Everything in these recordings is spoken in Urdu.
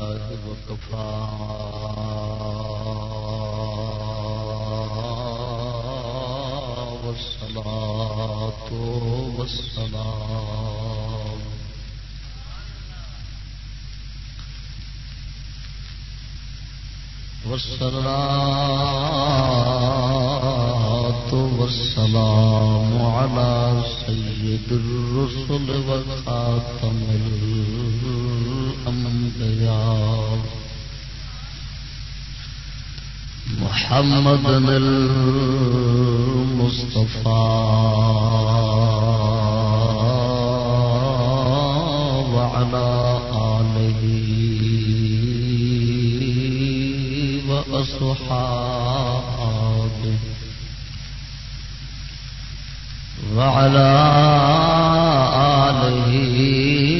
وكفى والصلاة والسلام والصلاة والسلام على سيد الرسل وخاتم الأنبياء محمد المصطفى. وعلى آله وأصحابه. وعلى آله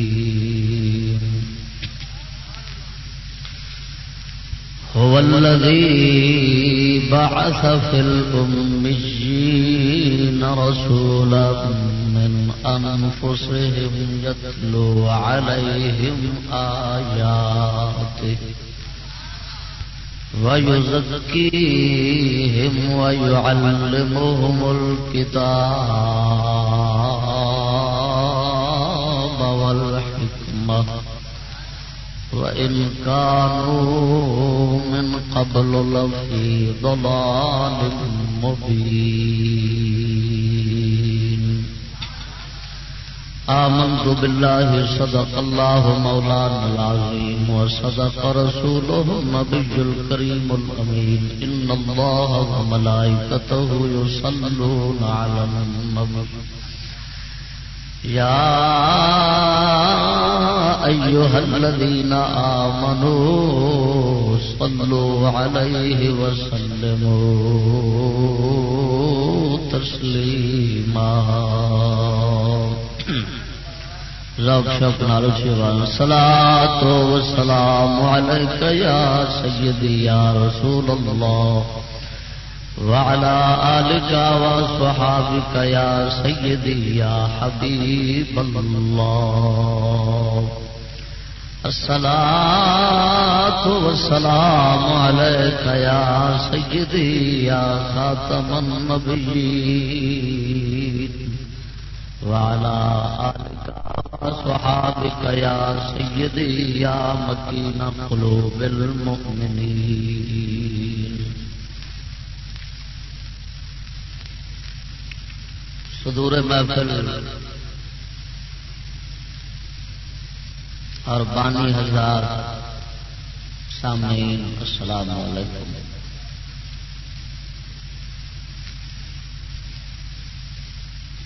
هو الذي بعث في الأميين رسولا من أنفسهم يتلو عليهم آياته ويزكيهم ويعلمهم الكتاب وإن كانوا من قبل لفي ضلال مبين آمنت بالله صدق الله مولانا العظيم وصدق رسوله النبي الكريم الأمين إن الله وملائكته يصلون على النبي يا أيها الذين آمنوا صلوا عليه وسلموا تسليما رب شوق نالو شیوان. صلاة و سلام علیک یا سیدی یا رسول اللہ. وعلى آلك وصحابك يا سيدي يا حبيب الله. الصلاة والسلام عليك يا سيدي يا خاتم النبيين. وعلى آلك وصحابك يا سيدي يا مكين قلوب المؤمنين. صدور محفل اور بانی ہزار سامعین، السلام علیکم۔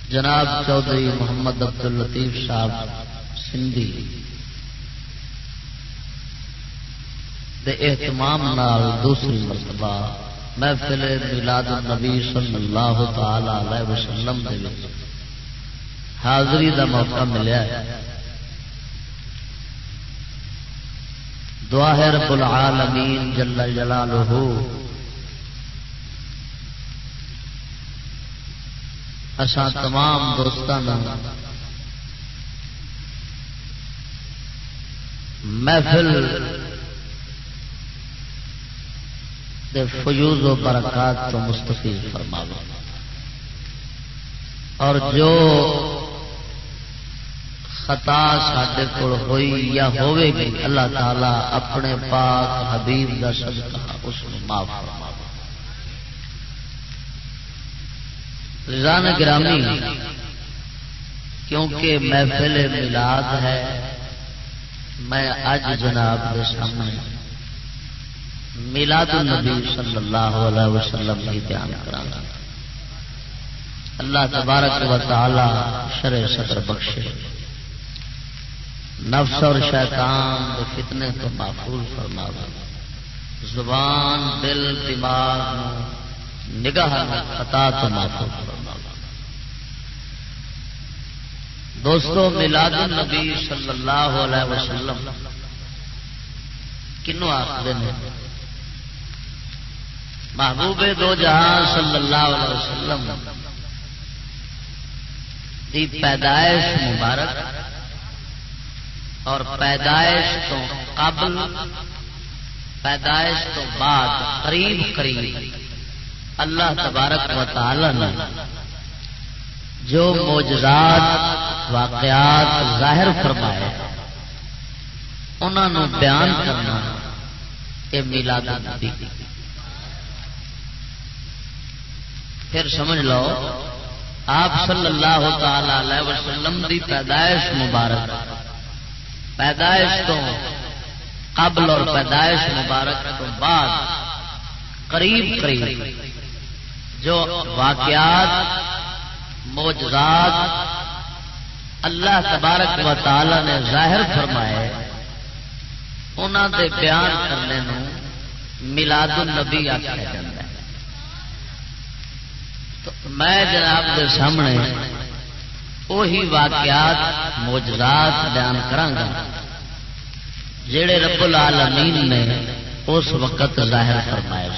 جناب چودھری محمد عبد الطیف صاحب سندھی دے اہتمام نال دوسری مرتبہ محفل میلاد النبی صلی اللہ تعالی علیہ وسلم دے وچ حاضری دا موقع ملیا ہے۔ دعا ہے رب العالمین جل جلالہ۔ اسا تمام دوستان محفل دے فیوز و برکات تو مستفیض فرما لو اور جو خطا سڈے کول ہوئی یا ہوئے گی، اللہ تعالی اپنے پاک حبیب کا صدقہ اس کو معاف فرما رضان گرامی، کیونکہ محفل میلاد ہے، میں اج جناب کے سامنے میلاد النبی صلی اللہ علیہ وسلم کی بیان کرانا اللہ تبارک و تعالی شر سطر بخشے۔ نفس اور شیطان کے فتنے تو محفوظ فرما زبان، دل، دماغ نگاہ خطا تو محفوظ فرما دوستو میلاد النبی صلی اللہ علیہ وسلم کنوں آخر محبوب دو جہاں صلی اللہ علیہ وسلم دی پیدائش مبارک اور پیدائش تو قبل، پیدائش تو بعد، قریب قریب اللہ تبارک و تعالی نے جو موجزات واقعات ظاہر فرمائے انہوں بیان کرنا یہ میلاد النبی پھر سمجھ لو، آپ صلی اللہ تعالی علیہ وسلم دی پیدائش مبارک، پیدائش تو قبل اور پیدائش مبارک تو بعد، قریب قریب، جو واقعات موجزات اللہ تبارک و تعالی نے ظاہر فرمائے انہوں دے بیان کرنے ملاد النبی آخیا جاتا میں جناب کے سامنے وہی واقعات موجزات بیان کرانگا جڑے رب العالمین نے اس وقت ظاہر فرمائے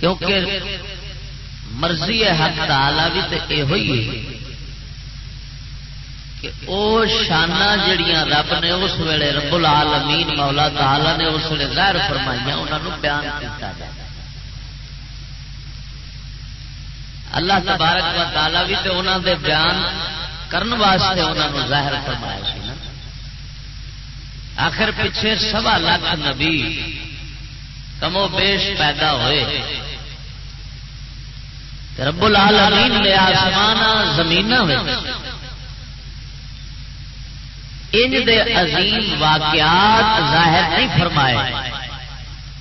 کیونکہ مرضی حق تعالی بھی تو یہ ہوئی کہ او شانہ جڑیاں رب نے اس ویلے رب العالمین مولا تعالی نے اس ویلے ظاہر فرمائی انہوں بیان کیا جائے۔ اللہ تبارک و تعالی بھی تو انہوں دے بیان کرن واسطے انہوں نے ظاہر فرمایا سی نا۔ آخر پیچھے سوا لاکھ نبی کمو بیش پیدا ہوئے۔ رب العالمین نے آسمان زمین ان دے عظیم واقعات ظاہر نہیں فرمائے،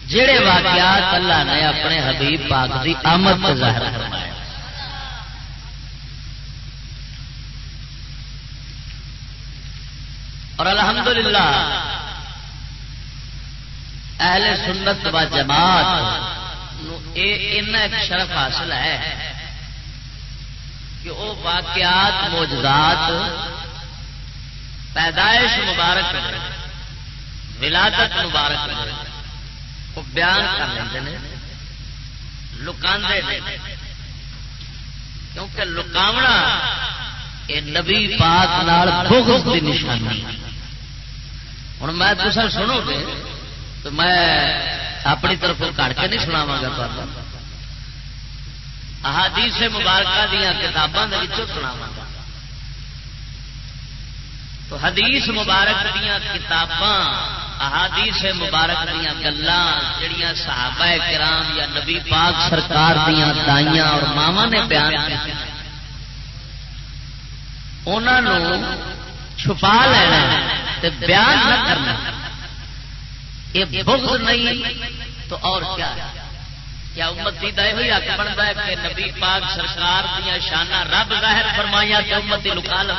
جڑے واقعات اللہ نے اپنے حبیب پاک کی آمد ظاہر فرمائے۔ اور الحمدللہ، اہل سنت و جماعت ایک شرف حاصل ہے کہ وہ واقعات موجزات پیدائش مبارک ولادت مبارک وہ بیان کر لیتے ہیں لکاندے کیونکہ لکاونا یہ نبی پاک نال بغض کی نشانی۔ ہوں میں تصا سنو گے تو میں اپنی طرف کٹ کے نہیں سناوا گا احادیث مبارکہ دیا کتابوں کے سناوا گا۔ تو حدیث مبارک دیا کتاباں، احادیث مبارک دیا گلان جڑیاں صحابہ کرام یا نبی پاک سرکار دیا دائیاں اور ماوا نے بیان انہوں چھپا لینا بیان نہ کرنا۔ یہ بغض نہیں تو اور کیا۔ کیا امتی دے ہوئی حق بنتا ہے کہ نبی پاک سرکار دیا شانہ رب ظاہر فرمایا کہ امتی لکا لو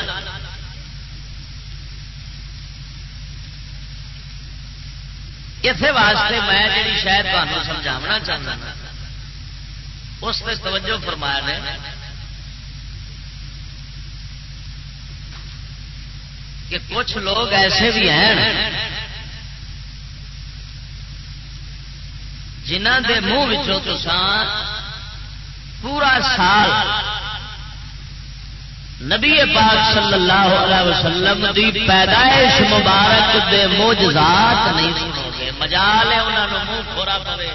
اسی واسطے میں جی شاید تمہیں سمجھاونا چاہتا ہاں، اس پہ توجہ فرمایا نے۔ کہ کچھ لوگ ایسے بھی ہیں جنہ دے منہ تسان پورا سال نبی پاک صلی اللہ علیہ وسلم دی پیدائش مبارک دے موجزات نہیں سنو گے۔ مجال ہے انہوں نے منہ کھورا پوے۔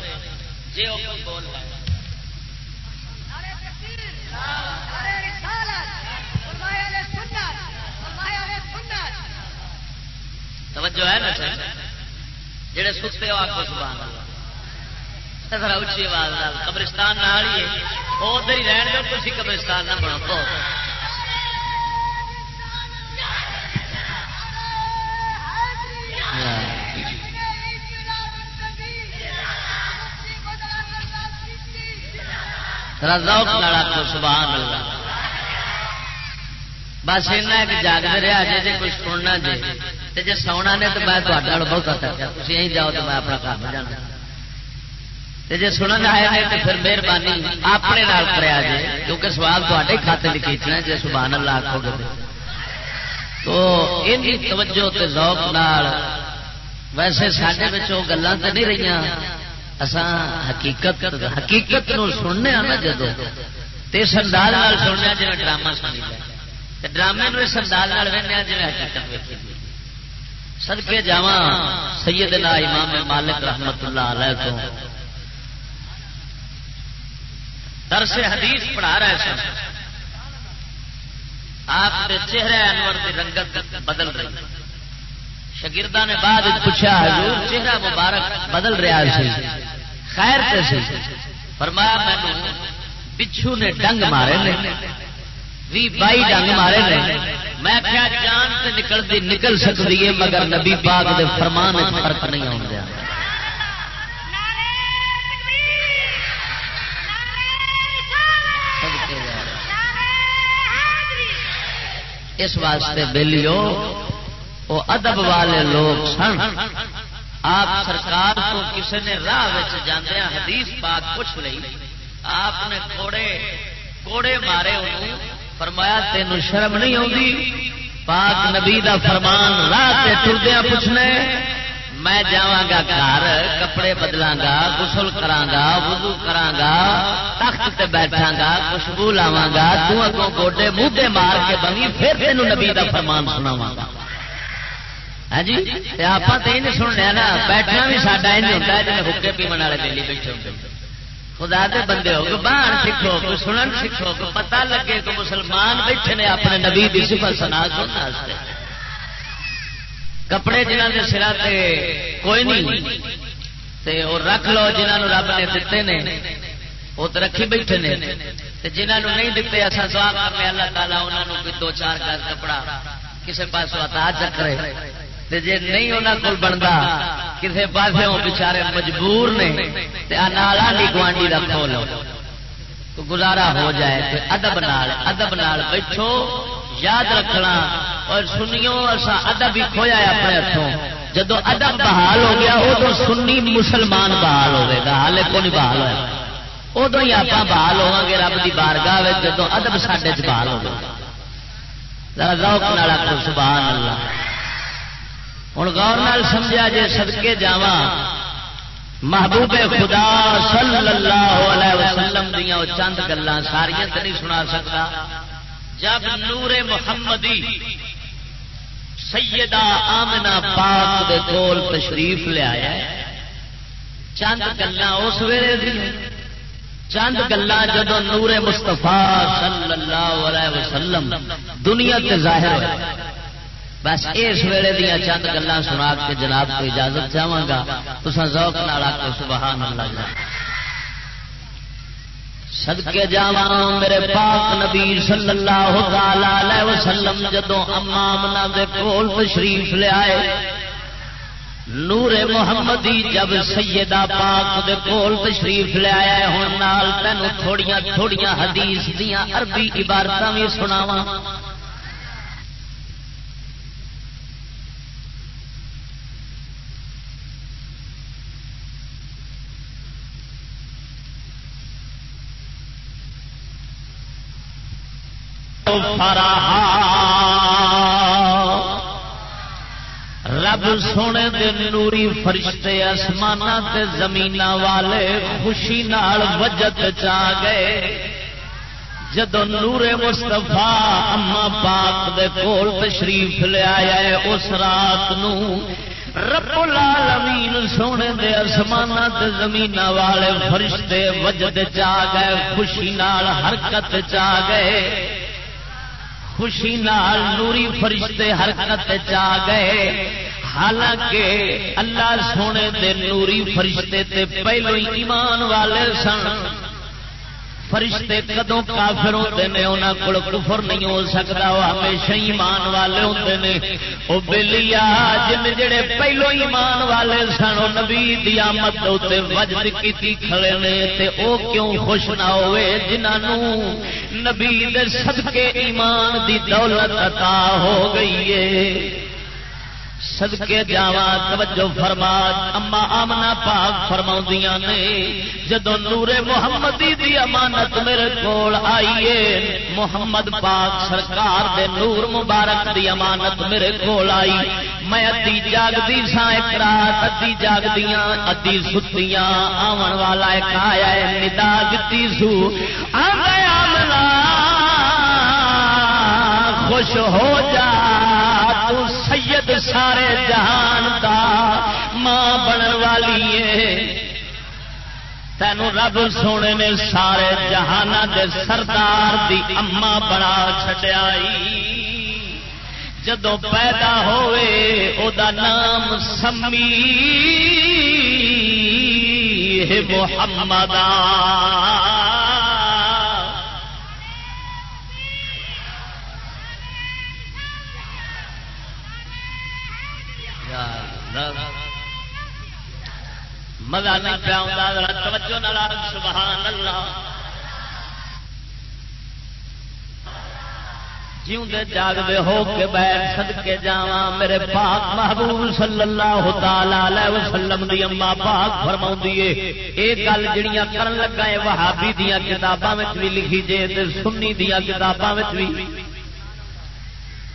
جی بول توجہ ہے نا جی؟ جڑے سستے ہو آپ سبحان اللہ۔ ذرا اچھی آواز قبرستان نہ ہی ادھر ہی رہن دو تھی قبرستان نہ بنا سبحان اللہ۔ بس ایسا کہ جاگتے رہا جی جی کچھ سننا جی۔ جی سونا نے تو میں بہت تھی جاؤ تو میں اپنا کام جانا۔ جی سنن آئے تو پھر مہربانی اپنے نال کریا جائے کیونکہ سوال تے کھاتے لکھنا جی سبحان اللہ آخو گے تو ان توجہ تے ذوق نال ویسے سڈے گلان تو نہیں رہی اسان حقیقت حقیقت نو سننے نا جدو تو اس انداز سننے جی ڈرامہ سنی ڈرامے نو اس انداز وہنے جی حقیقت ویکھی سدکے جا سیدنا امام مالک رحمت اللہ علیہ تو۔ درس حدیث پڑھا رہے سن۔ آپ کے چہرے انور کی رنگت بدل رہی۔ شگردہ نے بعد پوچھا، حضور چہرہ مبارک بدل رہا سی خیر سی فرمایا مینو پچھو نے ڈنگ مارے نے۔ بھی بائی ڈنگ مارے نے۔ میں کیا جان سے نکلتی نکل سکتی ہے، مگر نبی پاک دے فرمان فرق نہیں آ گیا اس واسطے بہلیو، وہ ادب والے لوگ سن۔ آپ سرکار کو کسی نے راہ جانے ہاں، حدیث پاک پوچھ لی آپ نے کوڑے کوڑے مارے انہوں فرمایا تین شرم نہیں آتی پاک نبی دا فرمان راہ ٹردیا پوچھنے میں جاگا گھر، کپڑے بدلا گا گسل کرا وضو کرا تخت تے بیٹھا گا، خوشبو لاوا گا تگوں گوڈے موڈے مار کے بنی، پھر تین نبی کا فرمان سناوا گا. ہاں جی آپ تو یہ سن لیا نا، بیٹھنا بھی ساڈا یہ ہوتا ہے جی حکے پیمن والے دلی بیٹھے ہوتے خدا دے بندے ہو بہن سیکھو کو سنن سیکھو کو پتہ لگے کہ مسلمان بیٹھے نے اپنے نبی کی سفر سنا سننے کپڑے جنہ کے سرا کوئی نہیں تے وہ رکھ لو جنہوں رب نے دیتے نے۔ وہ تو رکھی بیٹھے نے۔ جنہوں نہیں دیتے اصا سوا کرنے اللہ تعالیٰ انہوں نے دو چار گز کپڑا کسی پاس آتا جی نہیں انہوں کو بنتا کسی پاس بچارے مجبور نے نالا نہیں گوانڈی کا کھولو۔ تو گزارا ہو جائے ادب نال ادب نال بیٹھو، یاد رکھنا۔ اور سنیو ایسا ادب ہی کھویا ہے اپنے ہاتھوں جدو ادب بحال ہو گیا ادو سنی مسلمان بحال ہوگا ہال کو نہیں بحال ہوا ادو ہی آپ بحال ہوا گے رب کی بارگاہ جدو ادب سڈے چ بحال ہوگا۔ روک نالا کو سبحان اللہ۔ ہوں غور نال سمجھا جی سدکے جا محبوب خدا صلی اللہ علیہ وسلم دیا چند گلان ساریاں تو نہیں سنا سکتا۔ جب نور محمدی سیدہ آمنا پاک دے کول تشریف لیا چند گلا اس ویلے دی چند گلا جب نور مستفا صلی اللہ علیہ وسلم دنیا تے ظاہر ہو بس اس ویلے دیا چند گلا سنا کے جناب کو اجازت چاہوں گا۔ تو ذوق نالا کو سبحان اللہ سدکے جا میرے پاک نبی صلی اللہ تعالی وسلم جدو امامنا دے کول تشریف لے آئے۔ نور محمدی جب سیدہ پاک دے کول تشریف لے آیا ہوں نال تینوں تھوڑیاں تھوڑیاں حدیث دیاں عربی عبارتاں بھی سناواں۔ رب سونے دے نوری فرشتے آسمان تے زمین والے خوشی نال وجت چا گئے۔ جدو نور مستفا اما پاک دے کول تشریف لیا ہے، اس رات نو رب العالمین سونے دے آسمان تے زمین والے فرشتے وجد چا گئے، خوشی نال حرکت چا گئے۔ خوشی نال نوری فرشتے حرکت چا گئے۔ حالانکہ اللہ سونے دے نوری فرشتے تے پہلو ایمان والے سن۔ فرشتے کدو کافر ہوتے ہیں انہوں کو کفر نہیں ہو سکتا، وہ ہمیشہ ایمان والے ہوتے ہیں وہ بلیا جن جڑے پہلو ایمان والے سن وہ نبی دیامت ہوتے وجد کی کھڑے نے، تے او کیوں خوش نہ ہوئے؟ جنہوں نبی دے صدقے ایمان دی دولت عطا ہو گئی ہے۔ سدکے جاوا توجہ فرما، اما آمنا پاک فرما نے جدو نور محمدی دی امانت میرے کول آئیے محمد پاک سرکار دے نور مبارک دی امانت میرے کول آئی۔ میں ادی جاگتی سا ایک رات ادی جاگدیاں ادی ستیاں آن والا ایک آیا ندا گتی سو۔ آمنا خوش ہو جا۔ سید سارے جہان دا ماں بن والی تینوں رب سونے نے سارے جہان دے سردار دی اما بنا چڈیا جدو پیدا ہوئے او دا نام سمی محمد مزہ نہیں پیا توجہ نال سبحان اللہ جیوندے جاگدے ہو کے بیٹھ سد کے جا میرے پاک محبوب صلی اللہ تعالی علیہ وسلم دی اما پاک فرما یہ گل جڑیاں کرن لگا ہے وہابی دیا کتاباں بھی لکھی جے، تے سنی دیا کتاباں وچ وی۔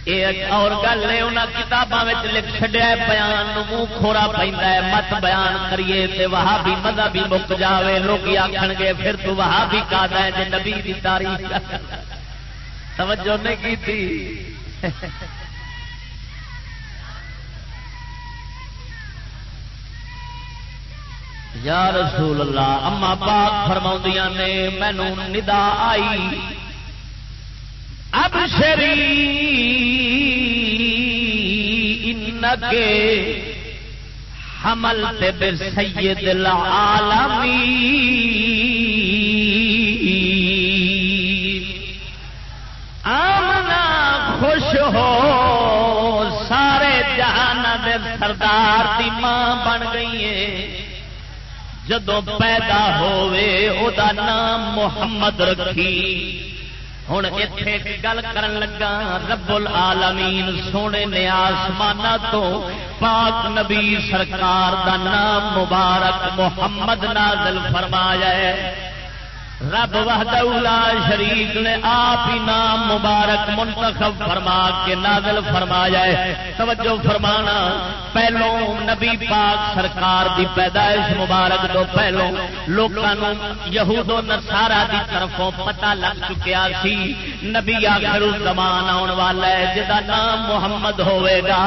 بھی اور گل ہے انہوں کتابوں لکھ چڈیا بیان منہ کھورا پہ مت بیان کریے وہاں بھی مزہ بھی مک جائے لوگ آخر گے، پھر تو وہاں بھی کا جی نبی کی تاریخ۔ توجہ نہیں کی تھی یا رسول اللہ، اما پاک فرما نے مینو ندا آئی۔ اب شری ان کے حمل تے بے سید العالمی۔ آمنا خوش ہو، سارے جہان دے سردار دی ماں بن گئی ہے جدو پیدا ہوئے، او دا نام محمد رکھی۔ ہوں اتے گل کر لگا رب العالمین سونے نے آسمان تو پاک نبی سرکار دا نام مبارک محمد نازل فرمایا رب وحدہ شریف نے آپ ہی نام مبارک منتخب فرما کے نازل فرمایا ہے۔ توجہ فرمانا پہلو نبی پاک سرکار دی پیدائش مبارک تو پہلو لوگوں یہود و نسارا دی طرفوں پتہ لگ چکیا سی۔ نبی آخر زمان آن والا ہے جدا نام محمد ہوئے گا۔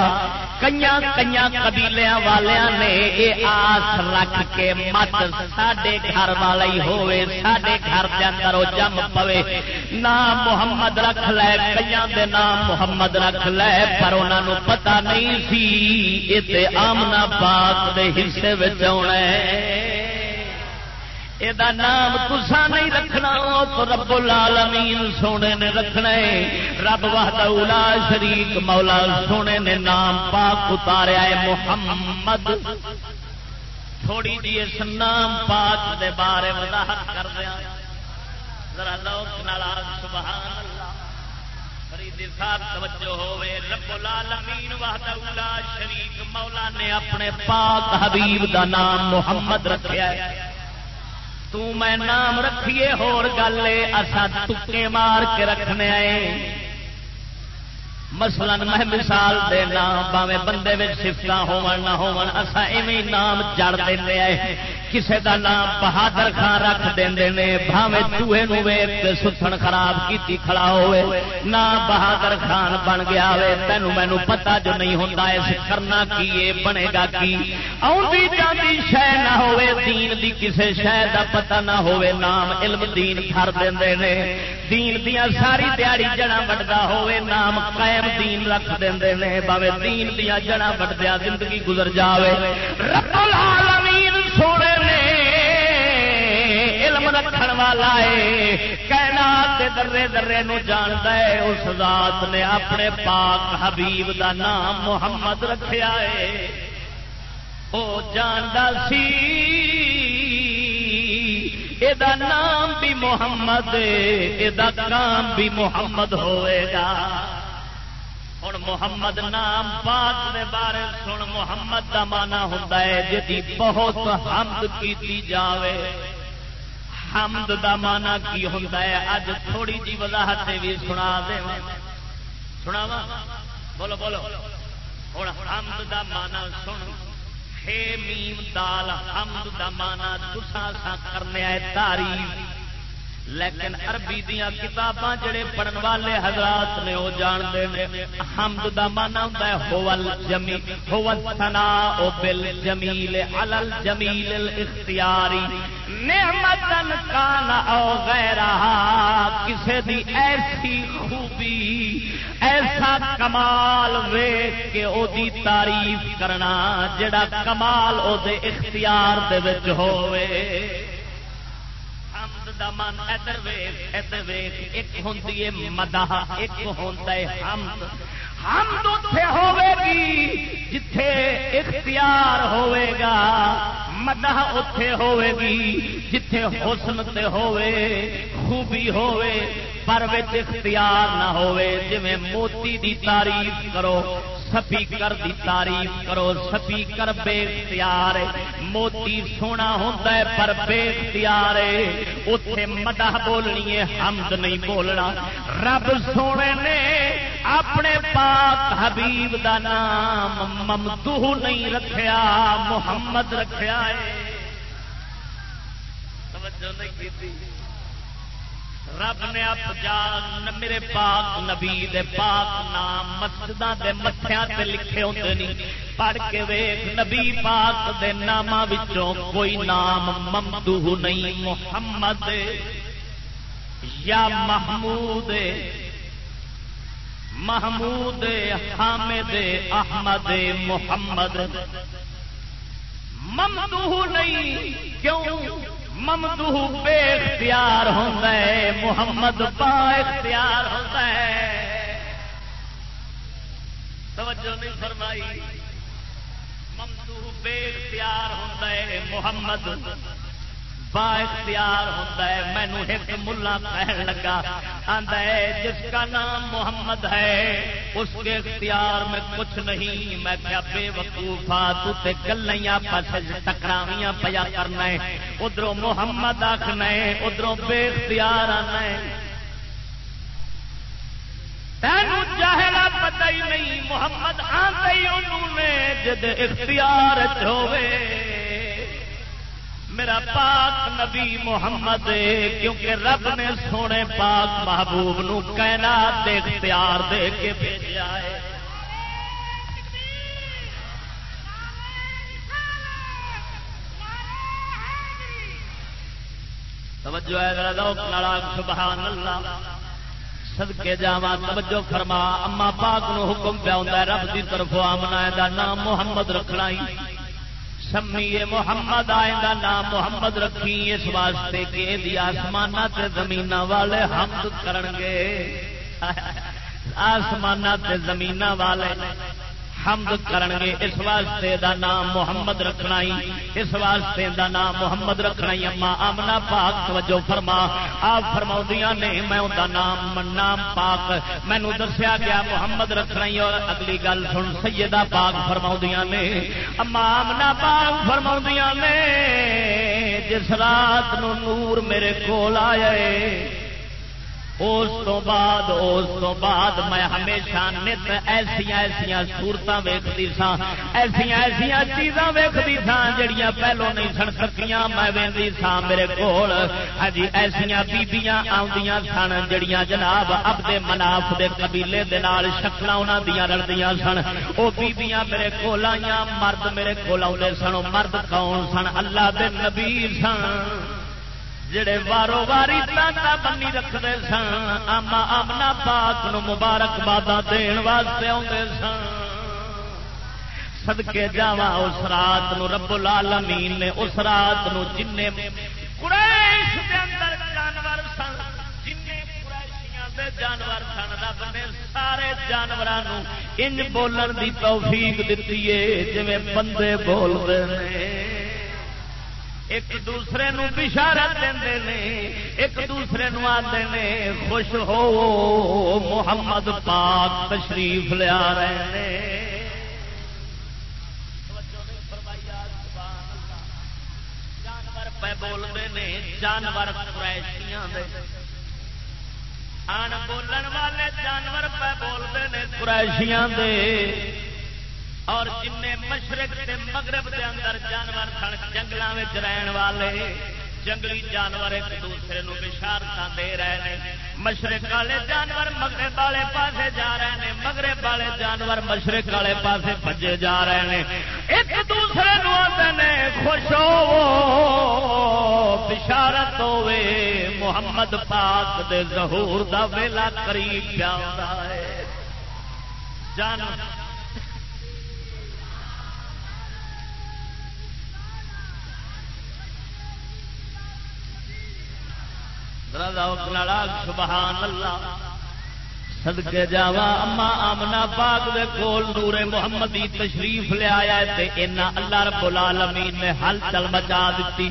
کئی کئی قبیلے والوں نے یہ آس رکھ کے مت سڈے گھر والا ہی ہوئے سڈے گھر کے اندر وہ جم پوے۔ نام محمد رکھ لے کئی نام محمد رکھ لے، پر انہوں پتا نہیں سی یہ آمنا پاک دے حصے آنا یہ نام تسا نہیں رکھنا تو رب العالمین سونے نے رکھنا رب اولا شریک، مولا سونے نے نام پاک اتاریا ہے، محمد۔ تھوڑی جی اس نام پاک دے بارے وضاحت کر دیا۔ ذرا لوک سبحان اللہ فریدی صاحب، توجہ ہوئے رب العالمین وحدہ شریک۔ مولا نے اپنے پاک حبیب دا نام محمد رکھیا ہے۔ تو میں نام رکھیے، ہور گل اصا تکے مار کے رکھنے آئے۔ مثلا میں مثال دینا باوے بندے میں سفت ہون نہ ہون اسا ایویں نام جڑ دے آئے، کسے دا نام بہادر خان رکھ دے نے بھاوے چوہے نو ویک ستھن خراب کیتی کھڑا ہوئے نہ بہادر خان بن گیا ہوئے، تینو مینو پتا جو نہیں ہوتا اس کرنا کی بنے گا کی؟ آدھی جاتی شہ نہ ہوئے، دین دی کسے شہ دا پتہ نہ ہوئے، نام علم دین کر دے نے، دین دیا ساری دیہڑی جڑا بڑھتا ہوئے، نام قائم قائم دین رکھ دے نے باوے دین دیا جڑا بڑھدیا زندگی گزر جاوے۔ رب العالمین سونے نے علم رکھن والا ہے کہنا درے درے نو جانتا ہے، اس ذات نے اپنے پاک حبیب دا نام محمد رکھیا ہے۔ وہ جانتا سی یہ نام بھی محمد یہ کام بھی محمد ہوئے گا۔ ہوں محمد نام پاک دے بارے سن محمد کا مانا ہوتا ہے جی بہت حمد کی جاوے۔ حمد دا مانا کی ہوتا ہے؟ اج تھوڑی جی وضاحت بھی سنا دے سنا بولو بولو۔ ہوں حمد دا مانا سن۔ میم دال حمد دا مانا تسا سا کرنے تاریخ۔ لیکن عربی دیا کتاباں جڑے پڑھن والے حضرات نے وہ جانتے ہیں حمد دا مانا ہوتا ہے ہوول جمی ہوول ثنا او بل جمیل علل جمیل الاختیاری۔ نعمتن کان او غیرہا، کسے دی ایسی خوبی، ایسا کمال ویک کے او دی تعریف کرنا، جڑا کمال او دے اختیار دے وچ ہوئے من ادھر ویخ ادھر ویخ ایک ہوتی ہے مداح ایک ہوتا ہے حمد حمد اتے ہوے گی، جتھے اختیار ہوے گا، مدح اتے ہوے گی، جتھے حسن تے ہوے خوبی ہوے پر اختیار نہ ہوے جویں موتی دی تعریف کرو سپیکر دی تعریف کرو سپیکر بے اختیار، موتی سونا ہوتا ہے، پر بے اختیار اتے مدح بولنی ہے، حمد نہیں بولنا، رب سونے نے اپنے پاک حبیب دا نام ممدوح نہیں رکھیا، محمد رکھیا ہے۔ توجہ نہیں رب نے آپ جان، میرے پاک نبی دے پاک نام مسجد دے متھیا تے لکھے ہوتے نہیں پڑھ کے ویخ نبی پاک دے نامہ وچوں کوئی نام ممدوح نہیں، محمد یا محمود۔ محمود، حامد، احمد، محمد. ممدوح نہیں، کیوں؟ ممدو بے اختیار ہوتا ہے، محمد با اختیار ہوتا ہے. توجہ نہیں فرمائی. ممدو بے اختیار ہوتا ہے، محمد با اختیار ہوتا ہے مینو ایک ملا کہن لگا۔ آتا ہے، جس کا نام محمد ہے، اس کے اختیار میں کچھ نہیں۔ میں کیا بے وقوفا تے گلیاں پس ٹکراویاں پیا کرنا ہے۔ ادھر محمد آخنا ہے ادھر بے اختیار آنا ہے۔ تینوں چاہے پتہ ہی نہیں، محمد آتے ہی انہوں نے جد اختیار ہوئے میرا پاک نبی محمد، کیونکہ رب نے سونے پاک محبوب نو کائنات دے اختیار دے کے بھیجا ہے۔ توجہ ہے سبحان اللہ۔ سدکے جا توجہ فرما۔ اما پاک نو حکم پیا رب کی طرف آمنا دا نام محمد رکھنا ہی۔ سمی محمد آئندہ نام محمد رکھی اس واسطے کہ دی آسمان زمین والے حمد کرن گے آسمان زمین والے۔ حمد کرن گے اس واسطے دا نام محمد رکھنا ہی اس واسطے دا نام محمد رکھنا ہی اما آمنا پاک، توجہ فرما۔ آپ فرما نے، میں ان دا نام نام پاک۔ مینو دسیا گیا، محمد رکھنا ہی اور اگلی گل سن، سیدہ پاک فرما نے۔ اما آمنا پاک فرما نے، جس رات نو نور میرے کول آئے اس تو بعد اس تو بعد میں ہمیشہ نت ایسیا ایسیا سورت ویکتی سا ایسیا ایسیا چیزاں ویکتی سا جڑیاں پہلو نہیں سن سکیاں میں وی سا میرے کول۔ ہاں جی، ایسیا بیبیاں آدیاں سن جڑیاں جناب ابدے مناف دے قبیلے دے نال شکل انہوں دیا رلدیاں سن۔ وہ بیبیاں میرے کول آئی مرد میرے کول آتے سن، مرد کون سن؟ اللہ دے نبی سن۔ جڑے وارو واری تانا بنی رکھتے سن، آما آمنا پاک نو مبارک بادا دین واسطے آتے سن۔ سدکے جاوا اس رات نو رب العالمین نے، اس رات نو جن قریش دے اندر جانور سن جن جانور سن، رب نے سارے جانوروں انج بولن دی توفیق دیتی ہے جی بندے بول رہے ہیں۔ ایک دوسرے نو بشارت دے ایک دوسرے نو آتے نے، خوش ہو، محمد پاک تشریف لیا رہے ہیں جانور پہ بولتے ہیں جانور قریشیاں دے۔ آن بولن والے جانور پہ بولتے ہیں قریشیاں دے۔ اور جن مشرق کے مغرب کے اندر جانور سن جنگلوں میں رہن والے، جنگلی جانور ایک دوسرے نو بشارت دے رہے ہیں مشرق والے جانور مغرب والے پاسے جا رہے ہیں مغرب والے جانور مشرق والے پاسے بجے جا رہے ہیں ایک دوسرے نو آتے خوش ہو بشارت ہوے محمد پاک دے ظہور دا ویلا قریب پیا ہے۔ جانور سبحان اللہ۔ سدکے جاوا اما آمنا پاک دے کول نور محمدی تشریف لے آیا تے اینا اللہ رب العالمین نے ہل چل مچا دیتی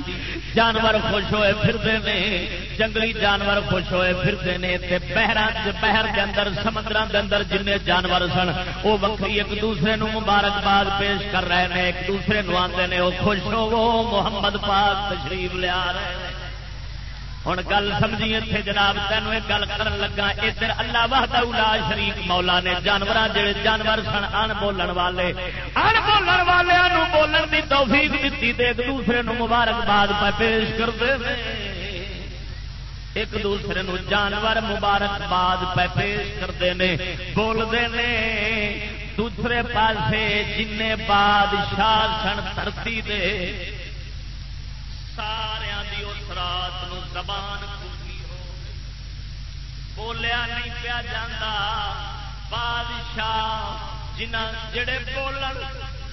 جانور خوش ہوئے پھرتے ہیں جنگلی جانور خوش ہوئے پھرتے ہیں بہر بہر کے اندر سمندر کے اندر جن جانور سن، وہ وکری ایک دوسرے نو مبارکباد پیش کر رہے ہیں ایک دوسرے نو آتے ہیں وہ خوش ہو محمد پاک تشریف لیا رہے ہیں ہوں گل سمجھی اتنے جناب، تینوں ایک گل کر لگا، ادھر اللہ وحدہ الا شریف مولا نے جانور جڑے جانور سن ان بولن والے ان بولن والے بولن کی توفیق دیتی ایک دوسرے مبارکباد پہ پیش کرتے ایک دوسرے نو جانور مبارکباد پہ پیش کرتے ہیں بولتے ہیں دوسرے پاسے جن بادشاہ سن، دھرتی دے سارا اس رات زبان ہو بولیا نہیں پیا جا بادشاہ جنہ جڑے بولن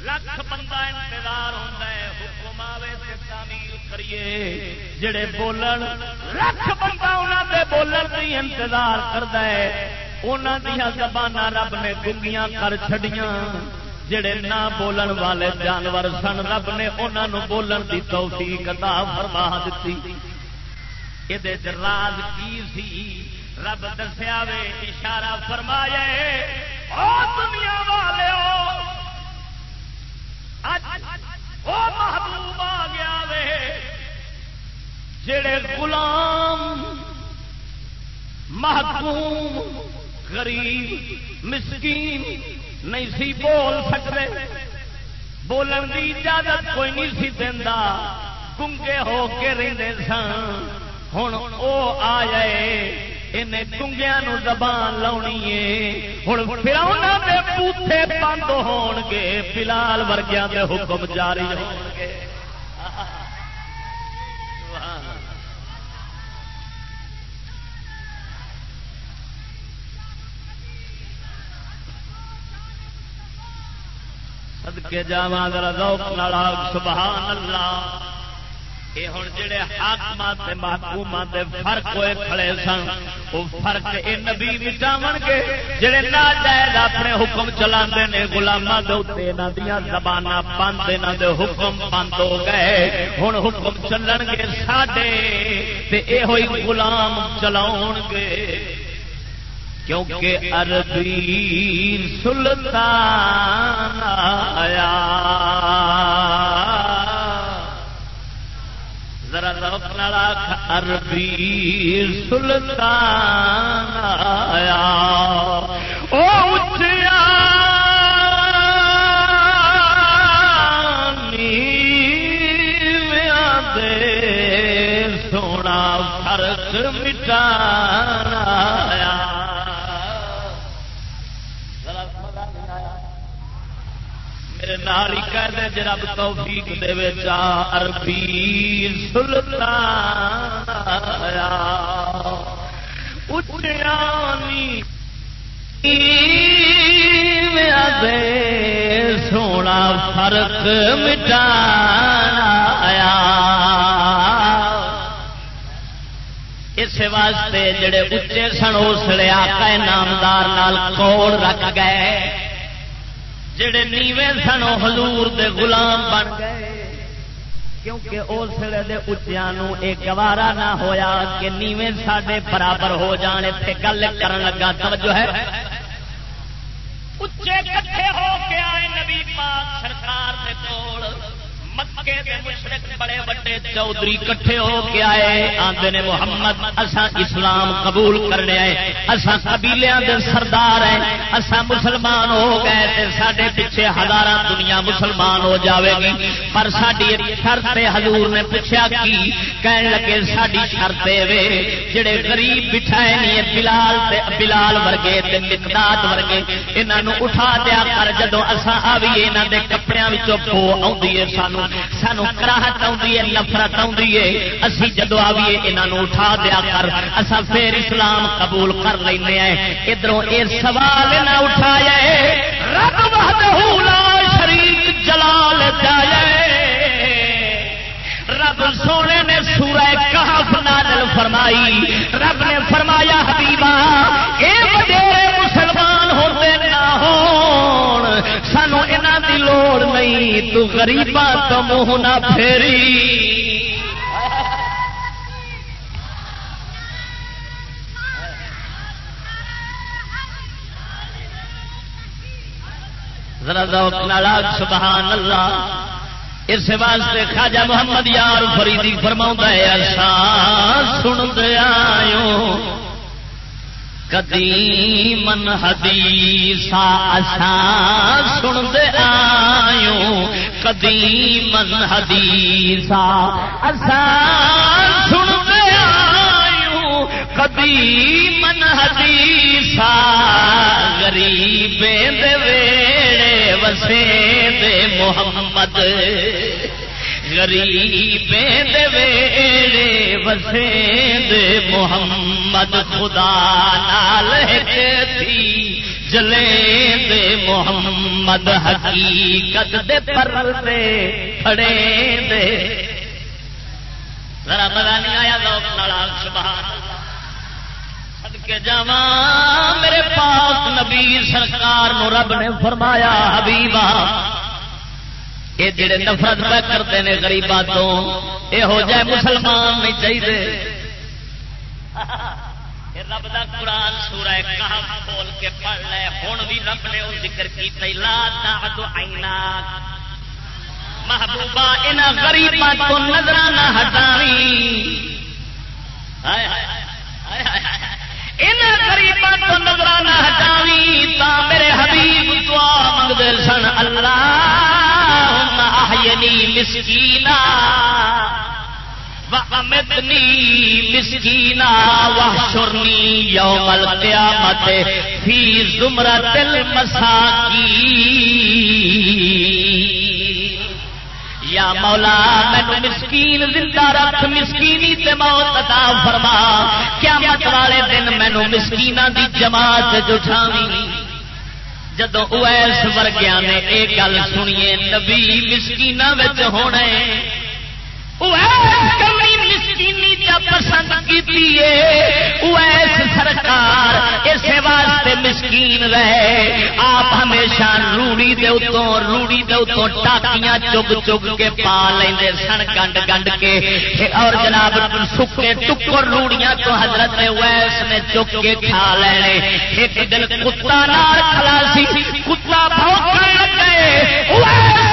لکھ بندہ انتظار ہوتا ہے حکم آئے تعمیل کریے جڑے بولن لکھ بندہ انہوں دے بولن کی انتظار کرتا ہے انہوں دیا زبان رب نے گنگیاں کر چڑیاں جڑے نہ بولن والے جانور سن، رب نے انہوں بولن کی توفیق عطا فرما دیتی یہ راز کی سی؟ رب دسیا وے، اشارہ فرمایا دنیا والے محبوب آ گیا وے، جڑے غلام، محکوم، غریب، مسکین نہیں سی، بول سکتے۔ بولن کی اجازت کوئی نہیں سی دینا گنگے ہو کے رہتے سن۔ ہوں وہ آ جائے۔ انہیں کنگیا زبان لونی ہے۔ ہوں پھر پوتھے بند ہو گے۔ فلال ورگیا کے حکم جاری ہو گے۔ سدکے جا سبحان اللہ جڑے فرق ہوئے کھڑے سن فرق نبی گے جڑے نہ اپنے حکم چلا نے گلاما زبان بند یہاں دے حکم بند ہو گئے۔ ہوں حکم چلن گے ساڈے یہ غلام چلاؤ گے۔ کیونکہ عربی سلطان آیا۔ ذرا روکنا عربی سلطان آیا۔ او اچیا سونا فرق مٹانا آیا میرے نال ہی کہہ دے جرب توفیق دے چا عربی سلطان اچھانی سونا فرق مٹانا آیا۔ اس واسطے جڑے اچے سن، اس لیے آقا نامدار نال کوڑ رکھ گئے۔ جڑے نیوے سن حضور دے غلام بن گئے۔ کیونکہ اس ویلے اچیا گوارا نہ ہویا کہ نیوے ساڈے برابر ہو جان اتنے گل کر لگا، توجہ ہے۔ اچے کٹھے ہو کے آئے نبی پاک سرکار کے کول۔ مکے دے مشرق بڑے بڑے چودھری کٹھے ہو کے آئے۔ آندے نے محمد اسا اسلام قبول کرنے آئے۔ اسا قبیلیاں دے سردار ہیں۔ اسا مسلمان ہو گئے تے ساڈے پیچھے ہزاراں دنیا مسلمان ہو جاوے گی۔ پر ساڈی شرط حضور نے پوچھا کی؟ کہن لگے ساڈی شرط وے، جڑے غریب بٹھائے نہیں بلال تے بلال ورگے تے مقداد ورگے، انہاں نو اٹھا دیا کر۔ جدوں اسا آویے، انہاں دے کپڑیاں وچوں پو اوندی ہے، سانو سانو کراہٹ آئی ہے، نفرت آئی ہے۔ اسی جدو آئیے یہاں اٹھا دیا کر۔ اصا پھر اسلام قبول کر لینا ادھر یہ سوال نہ اٹھایا رب شریف جلال جائے رب سونے نے سورہ کہف نازل فرمائی۔ رب نے فرمایا، حبیبا، اے لوڑ نہیں، تو غریباں تو منہ نہ پھیری۔ ذرا ذوق نال سبحان اللہ۔ اس واسطے خواجہ محمد یار فریدی فرما ایسا سن دیا کدی من حدیثا اسا سن دیا کدی من حدیثا اسا سن دیا کدی من حدیثا غریب دے ویڑے وسے دے محمد۔ غریب دے ویڑے وسے دے محمد خدا نال تھی۔ جلے دے محمد حقیقت دے پر دے پھڑے دے۔ ذرا مزہ نہیں آیا لوگ نڑا سبحان کے جاوا میرے پاس نبی سرکار نو رب نے فرمایا حبیبا یہ جڑے نفرت پہ کرتے ہیں گریباں تو یہ ہو جائے مسلمان نہیں چاہیے رب دا قرآن سورہ کہاں کھول کے پڑھ لے ہوں بھی رب نے وہ ذکر کی لا تعد عیناک۔ محبوبہ ان غریباں تو نظرانہ ہٹاوی ہائے ہائے ہائے ہائے غریبوں تو نظرانہ ہٹاوی تا میرے حبیب دعا منگتے سن اللہ۔ آہنی مسکینا وَأَمِتْنِي مِسْكِينًا وَاحْشُرْنِي يَوْمَ الْقِيَامَةِ فِي زُمْرَةِ الْمَسَاكِينِ. یا مولا، مینو مسکین زندہ رکھ، مسکینی تے موت عطا فرما۔ قیامت والے دن مینو مسکینہ دی جماعت جٹھاوی جدو اویس ورگیا نے یہ گل سنیے نبی مسکینا ہونا ہونے مسکینی پسند کی سرکار اس واسطے مسکین رہے۔ آپ ہمیشہ روڑی دے اتوں روڑی دے اتوں ٹاکیاں چگ چگ کے پا لیں سن گنڈ گنڈ کے۔ اور جناب سکے ٹکر روڑیاں تو حضرت ویس نے چک کے کھا لینے۔ ایک دن کتا نار کھلاسی کتا بہت لگے۔ بول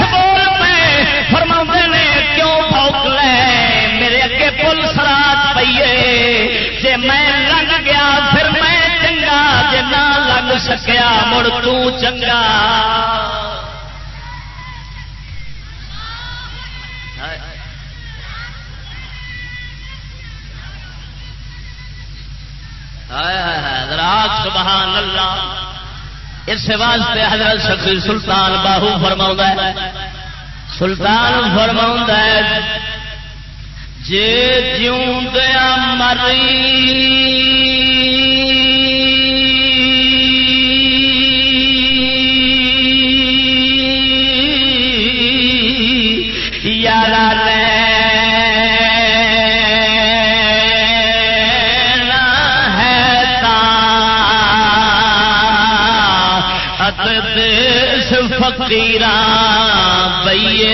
سکیا، مڑ تو چنگا۔ سبحان اللہ۔ اس واسطے حضرت شفیع سلطان باہو فرما ہے۔ سلطان فرما ہے، جے جیوں دیا مری فقیرا بئیے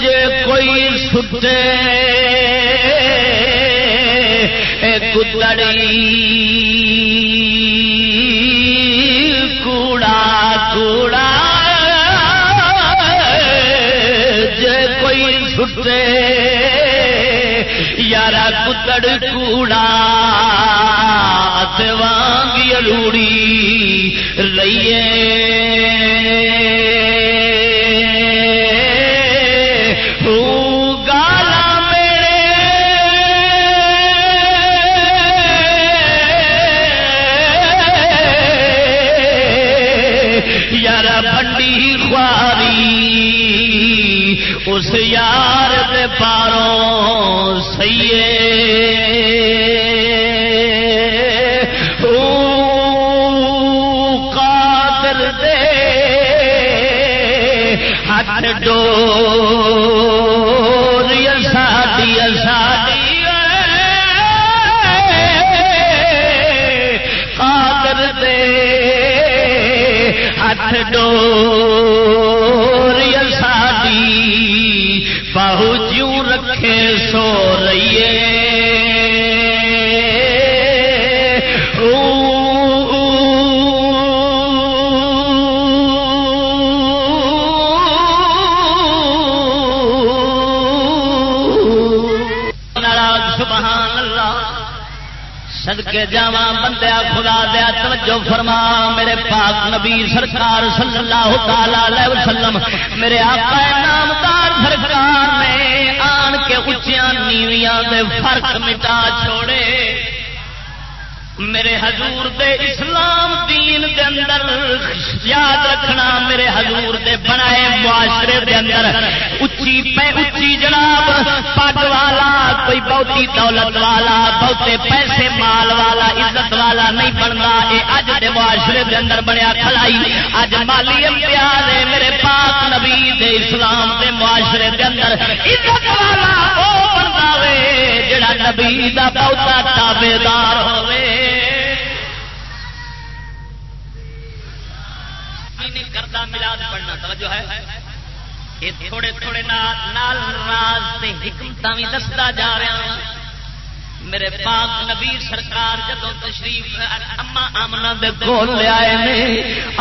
جے کوئی ستے گدڑی یارا کتڑ کوڑا وانگی روڑی رہیے بنڈی خواری اس یار صدقے جاواں بندیا خدا دیا توجہ فرما، میرے پاک نبی سرکار صلی اللہ تعالی وسلم، میرے آقا نامدار سرکار نے آن کے اچیا نیویاں دے فرق مٹا چھوڑے۔ میرے حضور دے اسلام دین دے اندر، یاد رکھنا میرے حضور دے بنائے معاشرے دے اندر، اچھی پہ اچھی جناب، پگ والا، کوئی بہتی دولت والا، بہتے پیسے مال والا، عزت والا نہیں بننا یہ اج دے معاشرے دے اندر بنیا کھلائی۔ اج مالی امتیاز ہے میرے پاک نبی دے اسلام دے معاشرے دے اندر۔ عزت والا وہ بنتا وے۔ جڑا نبی دا پوتا تابے دار ہوے کرتا ملاد پڑھنا، توجہ ہے؟ یہ تھوڑے تھوڑے نال راز حکمت بھی دستا جا رہا ہوں۔ میرے پاک نبی سرکار جدو تشریف اما آمنا دے کول لے آئے نے۔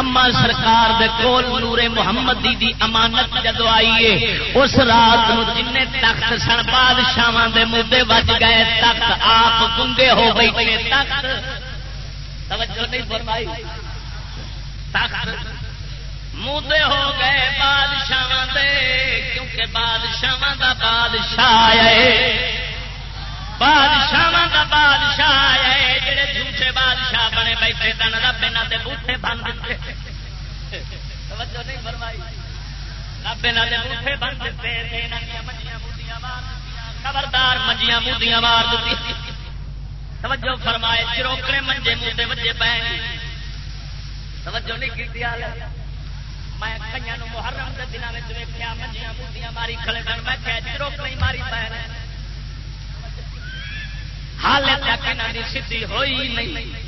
اما سرکار دے کول نور محمد دی دی امانت جدو آئیے اس رات نو جن تخت سن بادشاہ دے مدے بج گئے، تخت آپ گنگے ہو گئی تخت، توجہ نہیں فرمائی۔ تخت مودے ہو گئے بادشاہ کیونکہ بادشاہ کا بادشاہ آئے بادشاہ کا بادشاہ ہے جڑے جھوٹے بادشاہ بنے بیٹھے تن رب دے بوٹے بن دیتے توجہ نہیں فرمائی رب دے بوٹے بن دیتے خبردار منجیاں مودیاں مار دیتی توجہ فرمائے چروکڑے منجے مودے بجے پے توجہ نہیں کی میں کئی محرم کے دنوں میں ویکیا منجیاں موتیاں ماری کھڑے سن میں کہ چروک نہیں ماری پائے حال تک یہاں سدھی ہوئی نہیں۔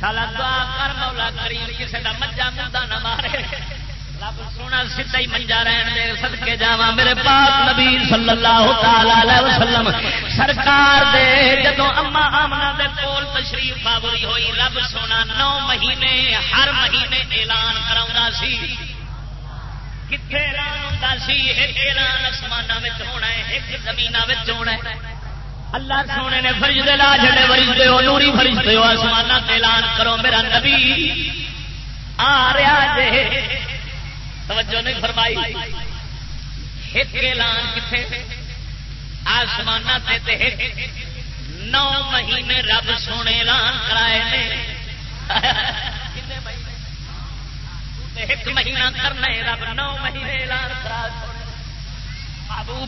شالا دعا کر مولا کریم کسی کا مجھا مدا نہ مارے۔ رب سونا سیدا ہی منجا رہن دے سدکے جا میرے پاک نبی صلی اللہ تعالی وسلم، سرکار دے جدو اما آمنا دے کول تشریف آوری ہوئی، رب سونا نو مہینے، ہر مہینے اعلان کرا سی۔ کتنے اعلان ہوتا سی؟ ایک اعلان آسمان ہونا ہے، ایک زمین ہونا ہے۔ اللہ سونے نے فرج دے لا جڑے فرج ہو، نوری فرج دے آسمان اعلان کرو، میرا نبی آ رہا جے۔ توجہ نہیں فرمائی۔ ایک اعلان کتنے آسمان نو مہینے رب سونے اعلان کرائے ایک مہینہ کرنا رب نو مہینے اعلان کرا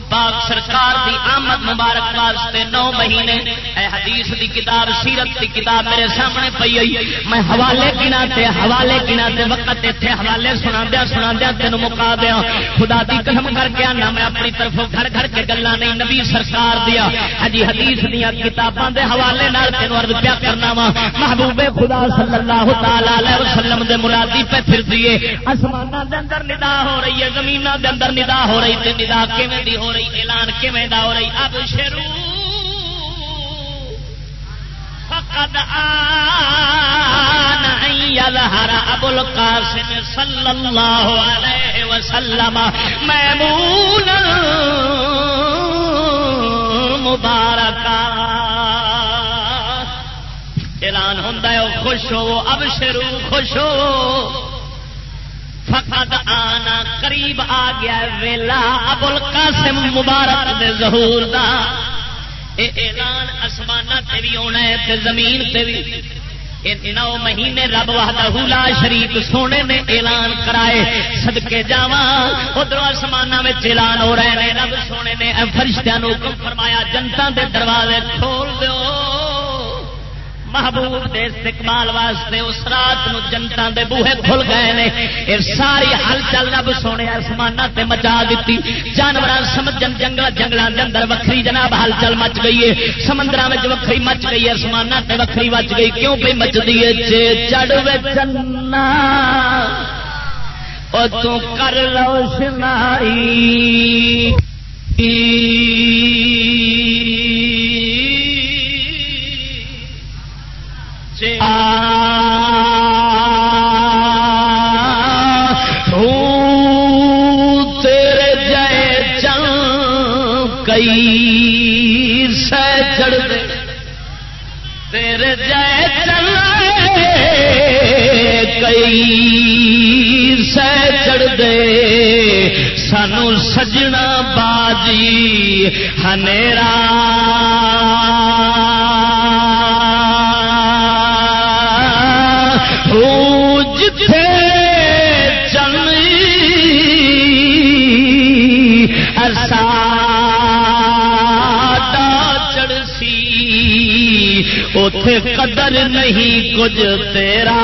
پاک سرکار دی آمد مبارک واسطے نو مہینے اے حدیث دی کتاب، سیرت دی کتاب میرے سامنے پئی ہوئی۔ میں حوالے گنا تے حوالے گنا تے وقت اتنے حوالے سنا دیا سنا دیا تین مکا دیا۔ خدا دی قسم کر کے آنا، میں اپنی طرف گھر گھر کے گلا نہیں نبی سرکار دیا۔ ہجی حدیث دیا کتاباں دے حوالے نال تینوں عرض پیا کرنا وا محبوب خدا صلی اللہ تعالی علیہ وسلم دے مرادی پہ پھر دیے آسمانہ دے اندر ندا ہو رہی ہے زمینہ دے اندر ندا ہو رہی تے ندا کے دی ہو رہی؟ اعلان کیویں دا ہو رہی؟ اب شروع۔ فقد آن يظهر ابو القاسم صلى الله عليه وسلم ميمونا مبارکا۔ اعلان ہوتا ہے خوش ہو، اب شروع، خوش ہو۔ فقد آنا قریب آ گیا ویلا۔ ابل قاسم مبارک دے ظہور دا۔ اے اعلان آسمان تے بھی ہونا ہے تے زمین تے بھی نو مہینے رب وحدہ لا شریف سونے نے اعلان کرائے صدقے جاواں۔ ادھر آسمان میں اعلان ہو رہے ہیں رب سونے نے فرشتیاں حکم فرمایا جنتا دے دروازے کھول دیو۔ محبوب دے استقبال واسطے اس رات نو جنتا دے بوہے کھل گئے نے۔ یہ ساری ہل چل رب سونے آسمان تے مچا دیتی جانور سمجھن جنگل جنگلوں کے اندر وکری جناب ہل چل مچ گئی ہے سمندر میں وکری مچ گئی ہے آسمان تے وکری مچ گئی۔ کیوں پہ مچتی ہے جے چڑھ چنا۔ تو کر لو سنائی۔ سانو سجنا باجی ہنیرا اتے قدر نہیں کچھ تیرا۔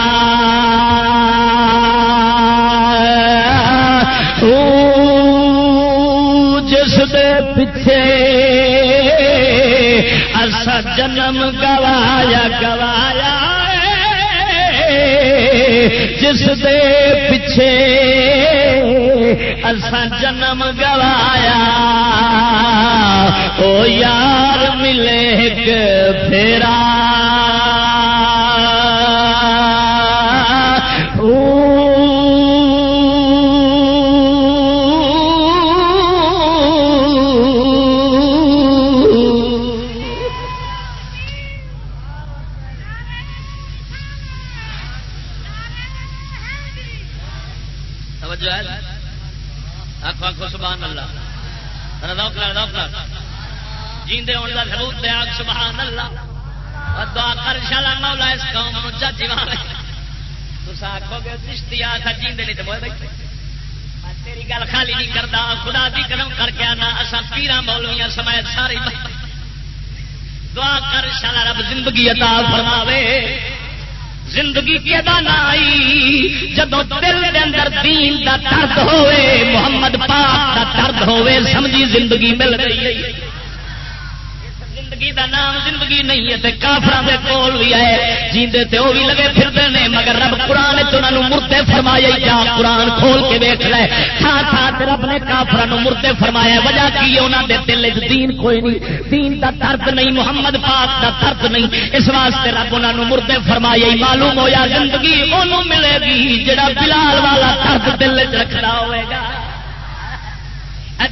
جس دے پیچھے اصا جنم گوایا گوایا جس دے پیچھے اصا جنم گوایا او یار ملے ایک پھیرا۔ آ جیندے نہیں تو بول بیٹھے۔ تیری گل خالی نہیں کرتا خدا دی قدم کر کے آنا۔ اصا پیرا مولویا سمایت ساری دعا کر شالا رب زندگی عطا فرماوے۔ زندگی کی ادا نہ آئی جدو دل دے اندر دین دا درد ہوئے محمد پاک دا درد ہوئے سمجھی زندگی مل رہی ہے نام زندگی نہیں ہے تے کافران دے کول بھی ہے جیندے تے وہ بھی لگے پھرتے ہیں مگر رب قرآن انہوں مردے فرمایا جا، قرآن کھول کے ویک لے۔ تھان تھان رب نے کافران مردے فرمایا وجہ کی انہوں دے دل دین کوئی نہیں۔ دین دا درد نہیں، محمد پاک دا درد نہیں۔ اس واسطے رب انہوں مردے فرمایا معلوم ہویا زندگی انہوں ملے گی، جڑا بلال والا درد دل چ رکھنا ہوئے گا۔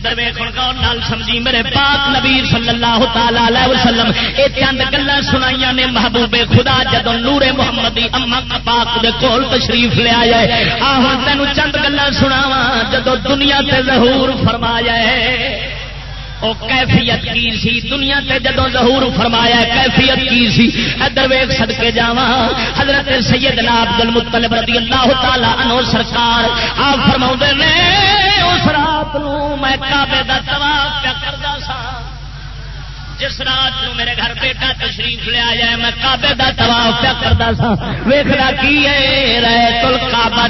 ادھر ویخن کون نال سمجھی میرے پاک نبی صلی اللہ تعالی وسلم یہ چند گلا سنائی نے محبوب خدا جدو نور محمدی اما پاک دے کول تشریف لیا جائے آہ تین چند گلا سناوا جدو دنیا تے ظہور فرما جائے او کیفیت کی سی؟ دنیا تے جدو ظہور فرمایا کیفیت کی سی؟ ادھر ویگ سدکے جاوا حضرت سیدنا عبد المطلب رضی اللہ تعالی عنہ سرکار، آپ فرما نے اس رات میں کابے کا طواف پیا کرتا سا جس رات نو میرے گھر بیٹا تشریف لیا جائے میں کابے کا طواف پیا کرتا سا ویخنا کی ہے رے تل کابا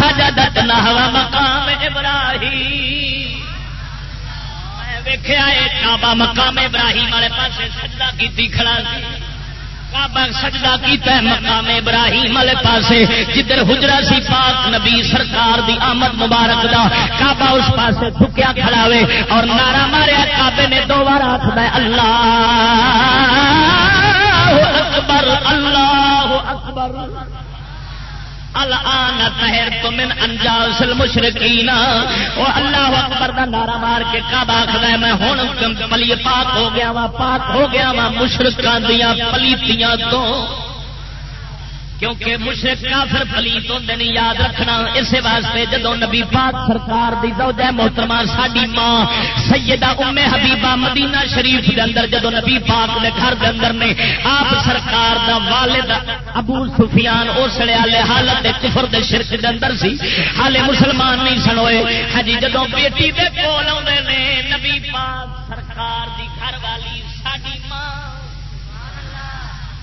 سجا دت نہوا مقام ابراہیم۔ ویخیا کعبہ مقام ابراہیم والے پاس سجا کی کھڑا سی۔ کعبہ سجدہ کیتا ہے، مقام ابراہیم والے پاسے۔ جدھر حجرا سی، پاک نبی سرکار دی آمد مبارک دا کعبہ اس پاسے تھکیا کھڑاوے اور نارا ماریا، کعبے نے دو بار آخر اللہ اکبر اللہ اکبر۔ الان تہر تو انجاس المشرکین۔ او اللہ اکبر دا نعرہ مار کے کعبہ آخر میں ہوں پلی پاک ہو گیا وا پاک ہو گیا وا مشرکان دیا پلیتیاں تو۔ کیونکہ مشرق کافر پلیت ہوتے نہیں یاد رکھنا، اسی واسطے جدو نبی پاک سرکار دی زوجہ محترمہ ساڈی ماں سیدہ ام حبیبہ مدینہ شریف دے اندر جدو نبی پاک دے گھر دے اندر نے آپ سرکار دا والد ابو سفیان اس والے حالت دے کفر دے شرک دے اندر سی، حالے مسلمان نہیں سنوئے ہاں جی جدو بیٹی دے کول آدھے نے، نبی پاک سرکار دی گھر والی ساڈی ماں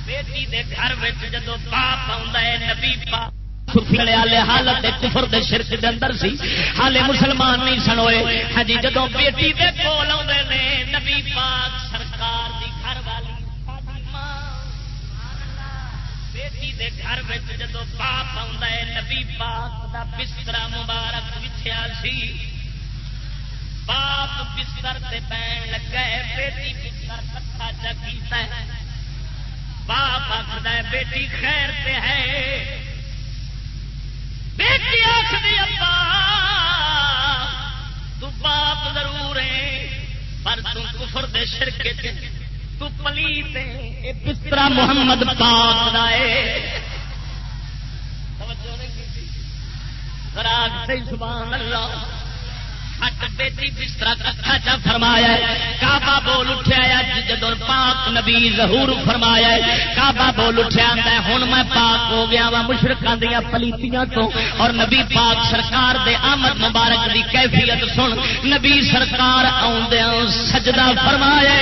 بیٹی دے گھر جدو باپ نبی حالت کفر دے شرک دے اندر سی۔ حالے مسلمان نہیں سنوئے ہاں جی جدو بیٹی دے کول آدھے نے نبی پاک سرکار دی گھر والی بیٹی دے گھر جدو باپ آ نبی پاک دا بستر مبارک بچھیا سی۔ باپ بستر سے پہن لگا بیٹی بستر کٹھا چکیتا ہے۔ باپ آخر بیٹی خیر پہ ہے۔ بیٹی آخری ابا، تو باپ ضرور ہے، پر تم کفر دے شرکے تو پلیت ہے بستر محمد پاک دائے سبحان اللہ۔ ہٹ بیٹی بستر کٹھا چا فرمایا کعبہ بول اٹھیا جدو پاک نبی ظہور فرمایا کعبہ بول اٹھیا ہوں میں پاک ہو گیا وا مشرقوں دیا پلیتیاں تو۔ اور نبی پاک سرکار دے آمد مبارک دی کیفیت سن۔ نبی سرکار آدھا سجدہ فرمایا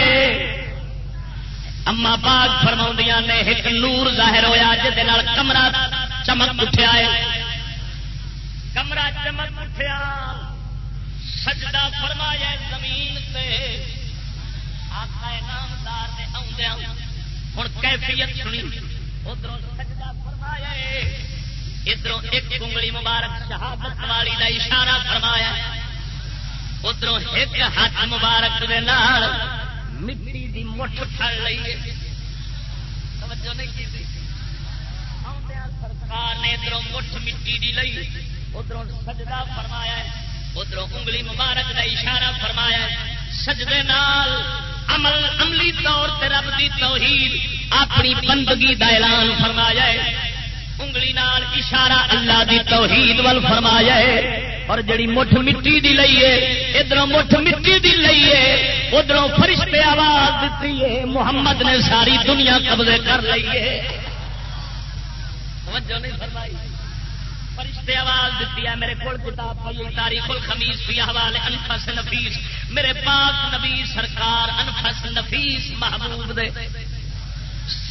اما پاک فرما نے، ایک نور ظاہر ہوا جہد کمرہ چمک اٹھیا ہے۔ کمرہ چمک اٹھیا۔ سجدہ فرمایا زمین سے۔ آقا نامدار نے آدھا ہوں کیفیت سنی۔ ادھر سجدہ فرمایا ادھر ایک کنگلی مبارک شہادت والی کا اشارہ فرمایا ادھر ایک ہاتھ مبارک دے نال مٹی دی مٹھ پڑ لی توجہ نہیں کی سرکار نے ادھر مٹھ مٹی دی لئی۔ ادھر سجدہ فرمایا ادھر انگلی مبارک کا اشارہ فرمایا سجدے نال عمل، عملی طور سے رب دی توحید اپنی بندگی دا اعلان فرمایا انگلی نال اشارہ اللہ دی توحید ول فرمایا اور جڑی مٹھ مٹی دی لئیے ادھر مٹھ مٹی دی لئیے ادھر فرشتے آواز دیتی ہے۔ محمد نے ساری دنیا قبضے کر لئیے توجہ نہیں فرمائی۔ فرشتے آواز دیتی ہے، میرے کو کتاب پی تاریخ الخمیس پی حوالے انفس نفیس، میرے پاک نبی سرکار انفس نفیس محبوب دے۔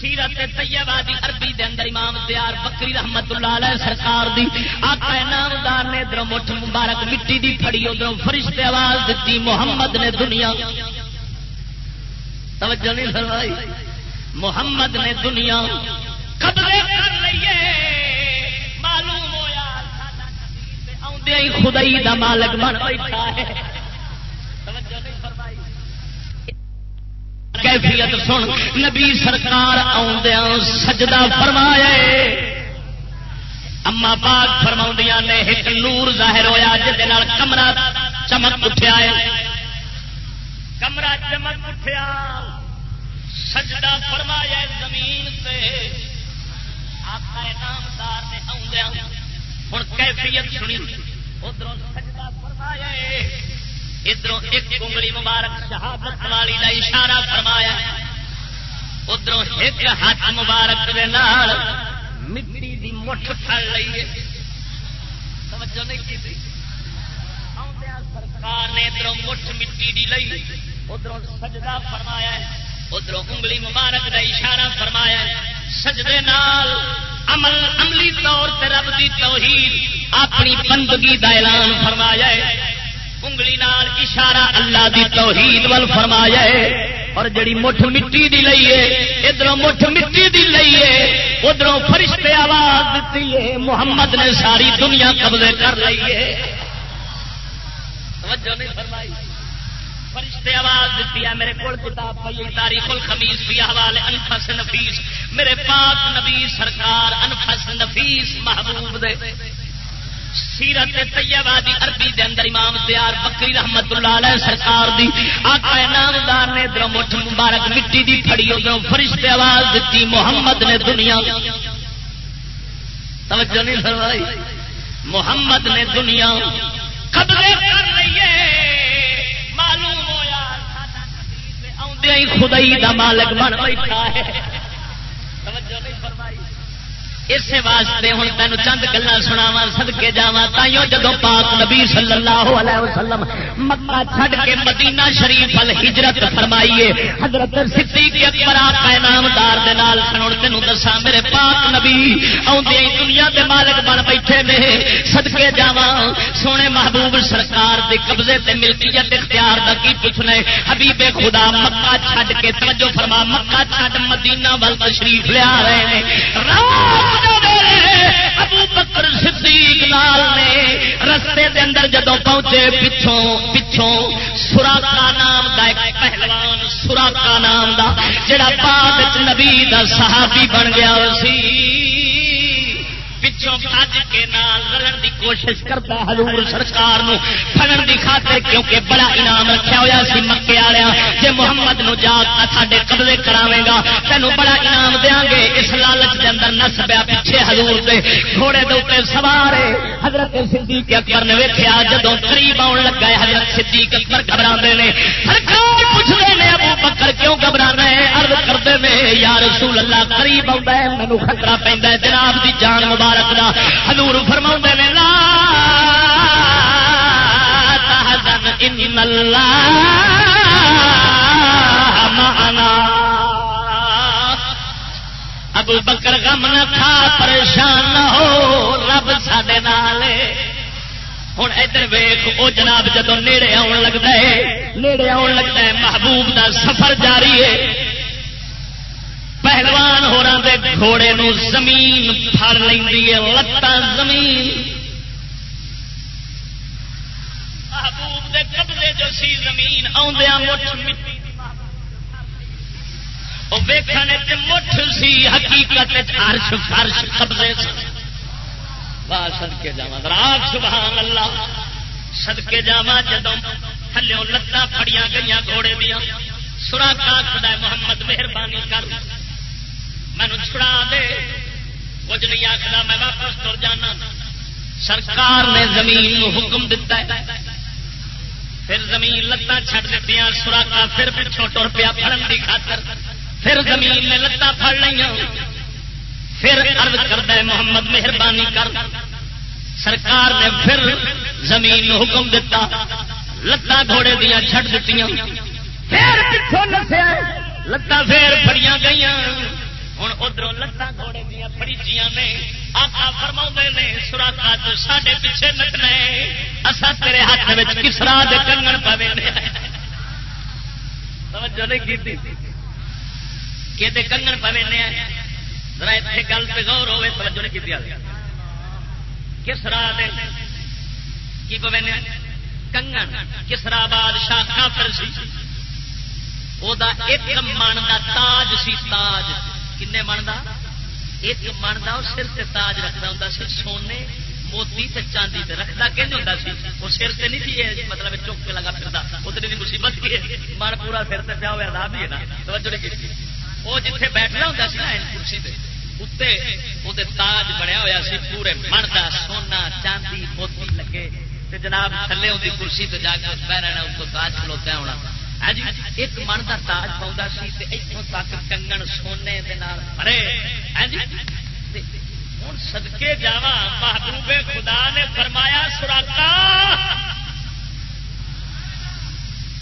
سیرت طیبہ دی عربی دے اندر امام دیار بکری رحمت اللہ علیہ سرکار دی، آقا نامدار نے ادھر مٹھ مبارک مٹی دی پھڑی، ادھر فرشتے آواز دیتی، محمد نے دنیا۔ توجہ نہیں فرمائی، محمد نے دنیا۔ قبضے کر لئیے کتے ہی خدائی دا مالک بن بیٹھا ہے۔ کیفیت سن، نبی سرکار آدیا سجدہ فرمایا اما پاک فرما نے ایک نور ظاہر ہوا جہد کمرہ چمک اٹھیا ہے۔ کمرہ چمک اٹھیا۔ سجدہ فرمایا زمین سے آپ نامدار نے آدھا ہوں کیفیت سنی۔ ادھر سجدہ فرمایا ادھر ایک کنگلی مبارک شہادت والی کا اشارہ فرمایا ادھر ایک ہاتھ مبارک دے نال مٹی دی مٹھ پڑ لیے توجہ نہیں کی سرکار نے ادھر مٹھ مٹی دی لئی۔ ادھر سجدہ فرمایا ادھر انگلی مبارک کا اشارہ فرمایا سجدے نال عمل عملی طور سے رب دی توحید اپنی بندگی دا اعلان فرمایا ہے۔ انگلی نال اشارہ اللہ دی توحید ول فرمایا ہے۔ اور جڑی مٹھ مٹی دی لئیے ادھر مٹھ مٹی دی لئیے ادھر فرشتے آواز دیتی ہے، محمد نے ساری دنیا قبضے کر لئیے توجہ نہیں فرمائی۔ فرشتے آواز دیتی ہے، میرے کو کتاب پی تاریخ الخمیس بھی حوالے انفس نفیس۔ میرے پاک نبی سرکار انفس نفیس محبوب دے۔ سیرت طیبہ دی عربی دے اندر امام دیار بکری رحمت اللہ علیہ سرکار دی۔ آقا نامدار نے در مٹھ مبارک مٹی دی پھڑی، ادھر فرشتے آواز دیتی، محمد نے دنیا۔ توجہ نہیں فرمائی۔ محمد نے دنیا۔ قبضے کر لیے۔ معلوم ہوا آدھے خدائی دا مالک بن بیٹھا ہے۔ اس واسطے ہوں تین چند گلا سناوا سدکے جا تائیوں جدو پاک نبی صلی اللہ علیہ وسلم مکہ چھڈ کے مدینہ شریف ال ہجرت فرمائیے، حضرت صدیق اکبر آقا انعامدار دے نال سنن تینوں دسا میرے پاک نبی اوندے دنیا دے مالک بن بیٹھے نے صدکے جاواں، سونے محبوب سرکار دے قبضے تے ملکیت اختیار دا کی پوچھنے حبیب خدا مکہ چھڈ کے توجہ فرما، مکہ چھڈ مدینہ ول تشریف لے آ رہے ہیں رات ابو بکر صدیق لال نے رستے دے اندر جدو پہنچے، پچھوں پچھوں سوراخا نام دا ایک پہلوان سوراخا نام دا، جڑا بعد نبی دا صحابی بن گیا سی۔ پچھوں کج کے نال رلن دی کوشش کرتا حضور سرکار نو، پھڑن دی خاطر کیونکہ بڑا انعام رکھا ہوا سی مکے والیا جے محمد نو جا ساڈے قبضے کراوے گا تینوں بڑا انعام دیاں گے۔ اس لالچ دے اندر نس پیا پیچھے حضور دے گھوڑے دے اوپر سوار ہے۔ حضرت صدیق اکبر نے ویکھیا، جدوں قریب آن لگا ہے، حضرت صدیق اکبر گھبراندے نے۔ سرکار پوچھدے نے، ابو بکر کیوں گھبرانا ہے؟ عرض کردے نے، یا رسول اللہ، قریب آندا ہے مینوں خطرہ پیندا ہے۔ جناب دی جان مبارک دا حضور فرما نے، لا تحزن، ان اللہ معنا۔ ابو بکر غم نہ تھا پریشان نہ ہو، رب سڈے نال ہوں ادھر ویخ وہ جناب جدو نیڑے آن لگتا ہے، نیڑے آن لگتا ہے، محبوب دا سفر جاری ہے۔ پہلوان ہو رہے گھوڑے نو زمین پھڑ لینی ہے، لتاں زمین۔ محبوب دے قبضے جو سی زمین آدھا مٹھ مٹی وہ ویخنے مٹھ سی، حقیقت ہرش فرش قبضے سد کے جا راگ سبحان اللہ سد کے جا جدو تھلو لتاں پڑیاں گئی گھوڑے دیا سورا کا خدا محمد مہربانی کر۔ مینو چھڑا دے۔ کچھ نہیں آخلا میں واپس تر جانا۔ سرکار نے زمین حکم دیتا ہے۔ پھر زمین لتاں چھٹ دیتی سوراخا پھر پچھوں ٹر پیا پڑن کی خاطر۔ پھر زمین نے لتاں پڑ لیا پھر عرض کرتا ہے، محمد، مہربانی کر۔ سرکار نے پھر زمین حکم دیتا لتاں گھوڑے دیا چھٹ دیتی پھر پچھوں نسیا لتاں پھر پڑیاں گئی ہوں ادھر لتان گھوڑے دیا فریجیاں نے آقا فرما نے سوراخا تو سڈے پیچھے نچنا اصا تیرے ہاتھ میں کسرا دے کنگن پوے توجہ نہیں کی کہ کنگن پوے ذرا اتنے گل پہ غور ہوے توجہ نہیں کی کسرا دے کی پوے کنگن کسرا بادشاہ کافر سی وہ ایک من کا تاج سی تاج کنے من ایک من کا سر سے تاج رکھتا ہوں سی، سونے، موتی تے چاندی تے رکھتا کہ ہوں سی؟ وہ سر سے نہیں تھی مطلب چوک کے لگا پھرتا اتنی مصیبت کی من پورا سر سے پیا ہوا لا بھی ہے نا۔ توجہ کی وہ جتنے بیٹھنا ہوں سا کرسی پہ اتنے وہ تاج بنیا ہوا سی، پورے من سونا، چاندی، موتی لگے۔ جناب تھلے ہوتی کرسی تو جا کے بہ رہنا اس کو تاج کھلوتا ہونا۔ ایک من کا تاج پاؤں سی اتوں تک کنگن سونے بھرے جی ہوں سدکے جا محبوب خدا نے فرمایا سراکا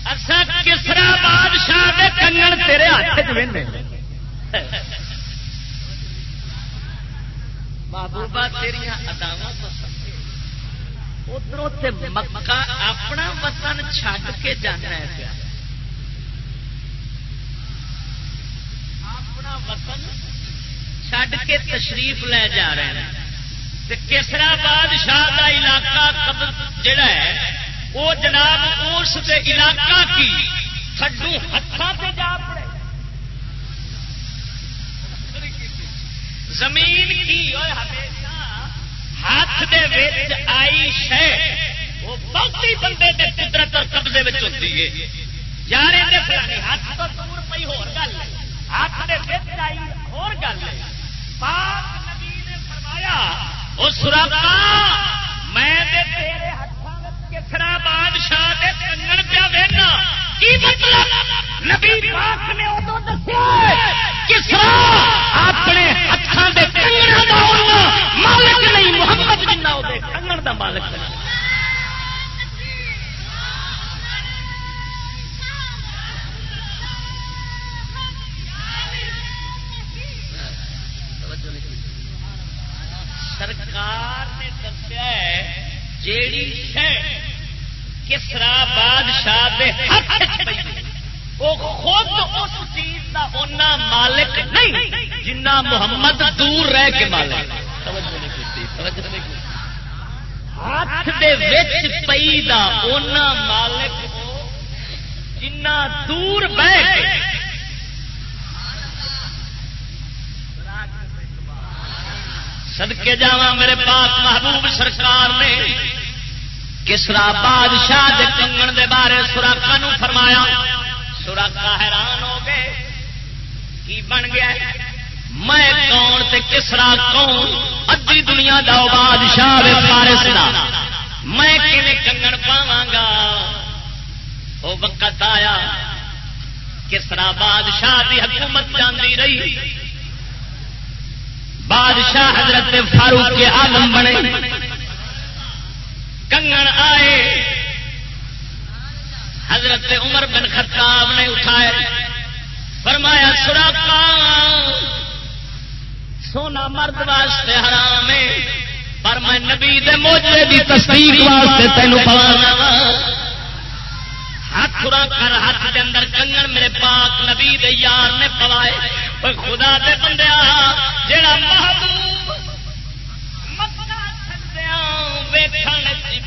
اصا کسرا بادشاہ دے کنگن تیرے ہاتھ محبوبہ تیریا اداوا تو ادھر مکہ اپنا وطن چھڈ کے جانا ہے پیا اپنا وطن چھڈ کے تشریف لے جا رہے ہیں۔ کسرا بادشاہ کا علاقہ جڑا ہے وہ جناب اس علاقہ کی تھڈو ہاتھوں سے جا پڑے۔ زمین کی ہمیشہ ہاتھ دے آئی شہ وہ بہت ہی بندے کے قدرت اور قبضے ہوتی ہے۔ یار ہاتھ تو دور پی ہو گل ہے۔ ہاتھ آئی ہو گل پاک نبی نے فرمایا وہ میں تیرے کسرا بادشاہ کے کنگن پیا دینا کی مطلب؟ نبی پاک نے ادو دسیا کسرا اپنے ہاتھوں کے کنگن کا مالک نہیں محمد جنا وہ کنگن کا مالک نہیں سرکار نے دسیا ہے، جیڑی کسرا بادشاہ وہ خود اس چیز کا اونا مالک نہیں جنا محمد دور رہ کے مالک ہاتھ پی دا اونا مالک جنا دور بہ سدکے جا میرے پاک محبوب سرکار نے، کسرا بادشاہ دے کنگن دے بارے سوراخا فرمایا سوراخا حیران ہو گئے، کی بن گیا میں کون تے کسرا کون؟ ادی دنیا دا بادشاہ فارس دا۔ میں کنگن پاوا گا؟ وہ وقت آیا، کسرا بادشاہ دی حکومت جاندی رہی۔ بادشاہ حضرت فاروق کے آلم بنے۔ کنگن آئے۔ حضرت عمر بن خطاب نے اٹھائے۔ فرمایا سراکا سونا مرد واسطے حرام ہے، پر میں نبی دے موجے دی تصدیق واسطے تینوں پڑھانا ہاتھ کر ہاتھ کے اندر کنگن میرے پاک نبی دے یار نے پوائے۔ خدا دے بندے جڑا محبوب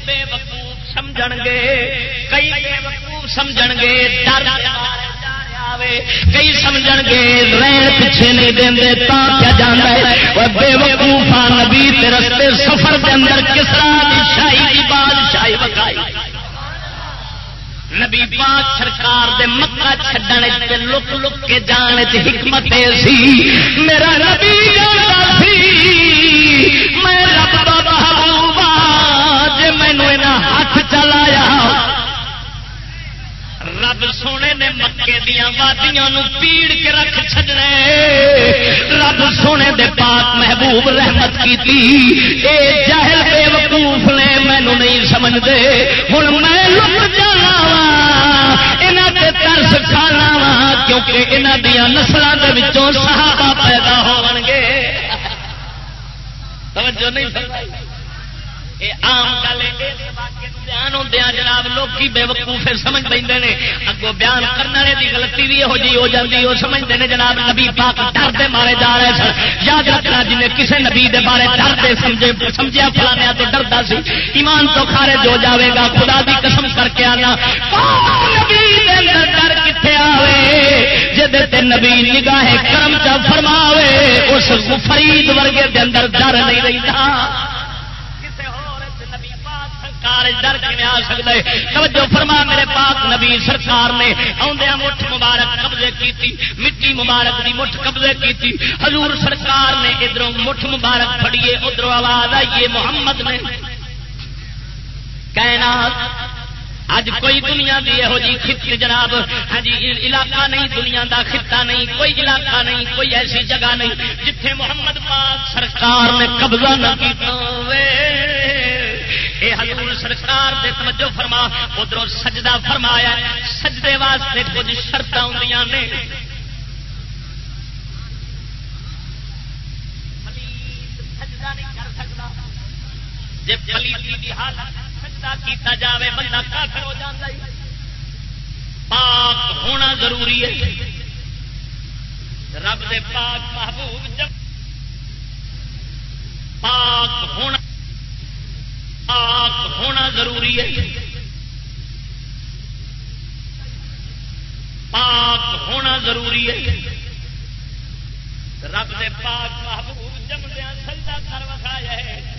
بے وقوف سمجھ گے کئی بے وقوف گے ڈر کئی سمجھ گے رین پیچھے نہیں دیں تا کیا جانا ہے۔ بے وقوفا نبی رستے سفر کے اندر کس طرح شاہی کی بادشاہی بکائی نبی پاک سرکار دے مکہ چھڈن تے لک لک کے جان حکمت سی، میرا نبی جاندا سی، میں رب کا رب سونے نے مکے دیا وادیاں پیڑ کے رکھ چڈنے رب سونے دے پاک محبوب رحمت کی اے جہل بے وقوف نے مینو نہیں سمجھتے ہوں میں لک جانا وا ترس کھانا وا کیونکہ یہاں دیا نسلوں کے صحابہ پیدا ہو گے توجہ نہیں سمجھ بیان ہوتے جناب لوگ بے وقوف سمجھ پہ اگوں بیان کرنے والے کی غلطی بھی یہو جی ہو جاتی وہ سمجھتے ہیں جناب، نبی پاک ڈرتے مارے جا رہے سن۔ یاد رکھنا جن کسی نبی دے بارے ڈرتے سمجھے سمجھا فلانے تو ڈرتا سی۔ ایمان تو خارج ہو جاوے گا، خدا دی قسم کر کے آنا۔ ڈر کتنے آئے جی نبی نگاہ کرم چا فرماوے، اس فرید ورگے دے اندر ڈر نہیں رہتا ڈر کے آ سکتا ہے؟ توجہ فرما، میرے پاک نبی سرکار نے آدھا مٹھ مبارک قبضے کی مٹی مبارک دی مٹھ قبضے کی حضور سرکار نے ادھر مٹھ مبارک پڑیے ادھر آواز آئیے، محمد نے۔ کہنا اج کوئی دنیا دی یہو جی خط جناب ہاں جی علاقہ نہیں، دنیا دا خطہ نہیں، کوئی علاقہ نہیں، کوئی ایسی جگہ نہیں جتھے محمد پاک سرکار نے قبضہ نہ کیتا اے حضور سرکار دے توجہ فرما ادھر سجدہ فرمایا سجدے واسطے کچھ شرط آدی نے۔ جی پلیتی کی حالت کیتا جاوے بندہ کافر ہو جاتا پاک ہونا ضروری ہے۔ رب دے پاک محبوب جب پاک ہونا پاک ہونا ضروری ہے۔ پاک ہونا ضروری ہے۔ رب نے پاک محبوب جمدیا سجدہ کر وکھایا ہے۔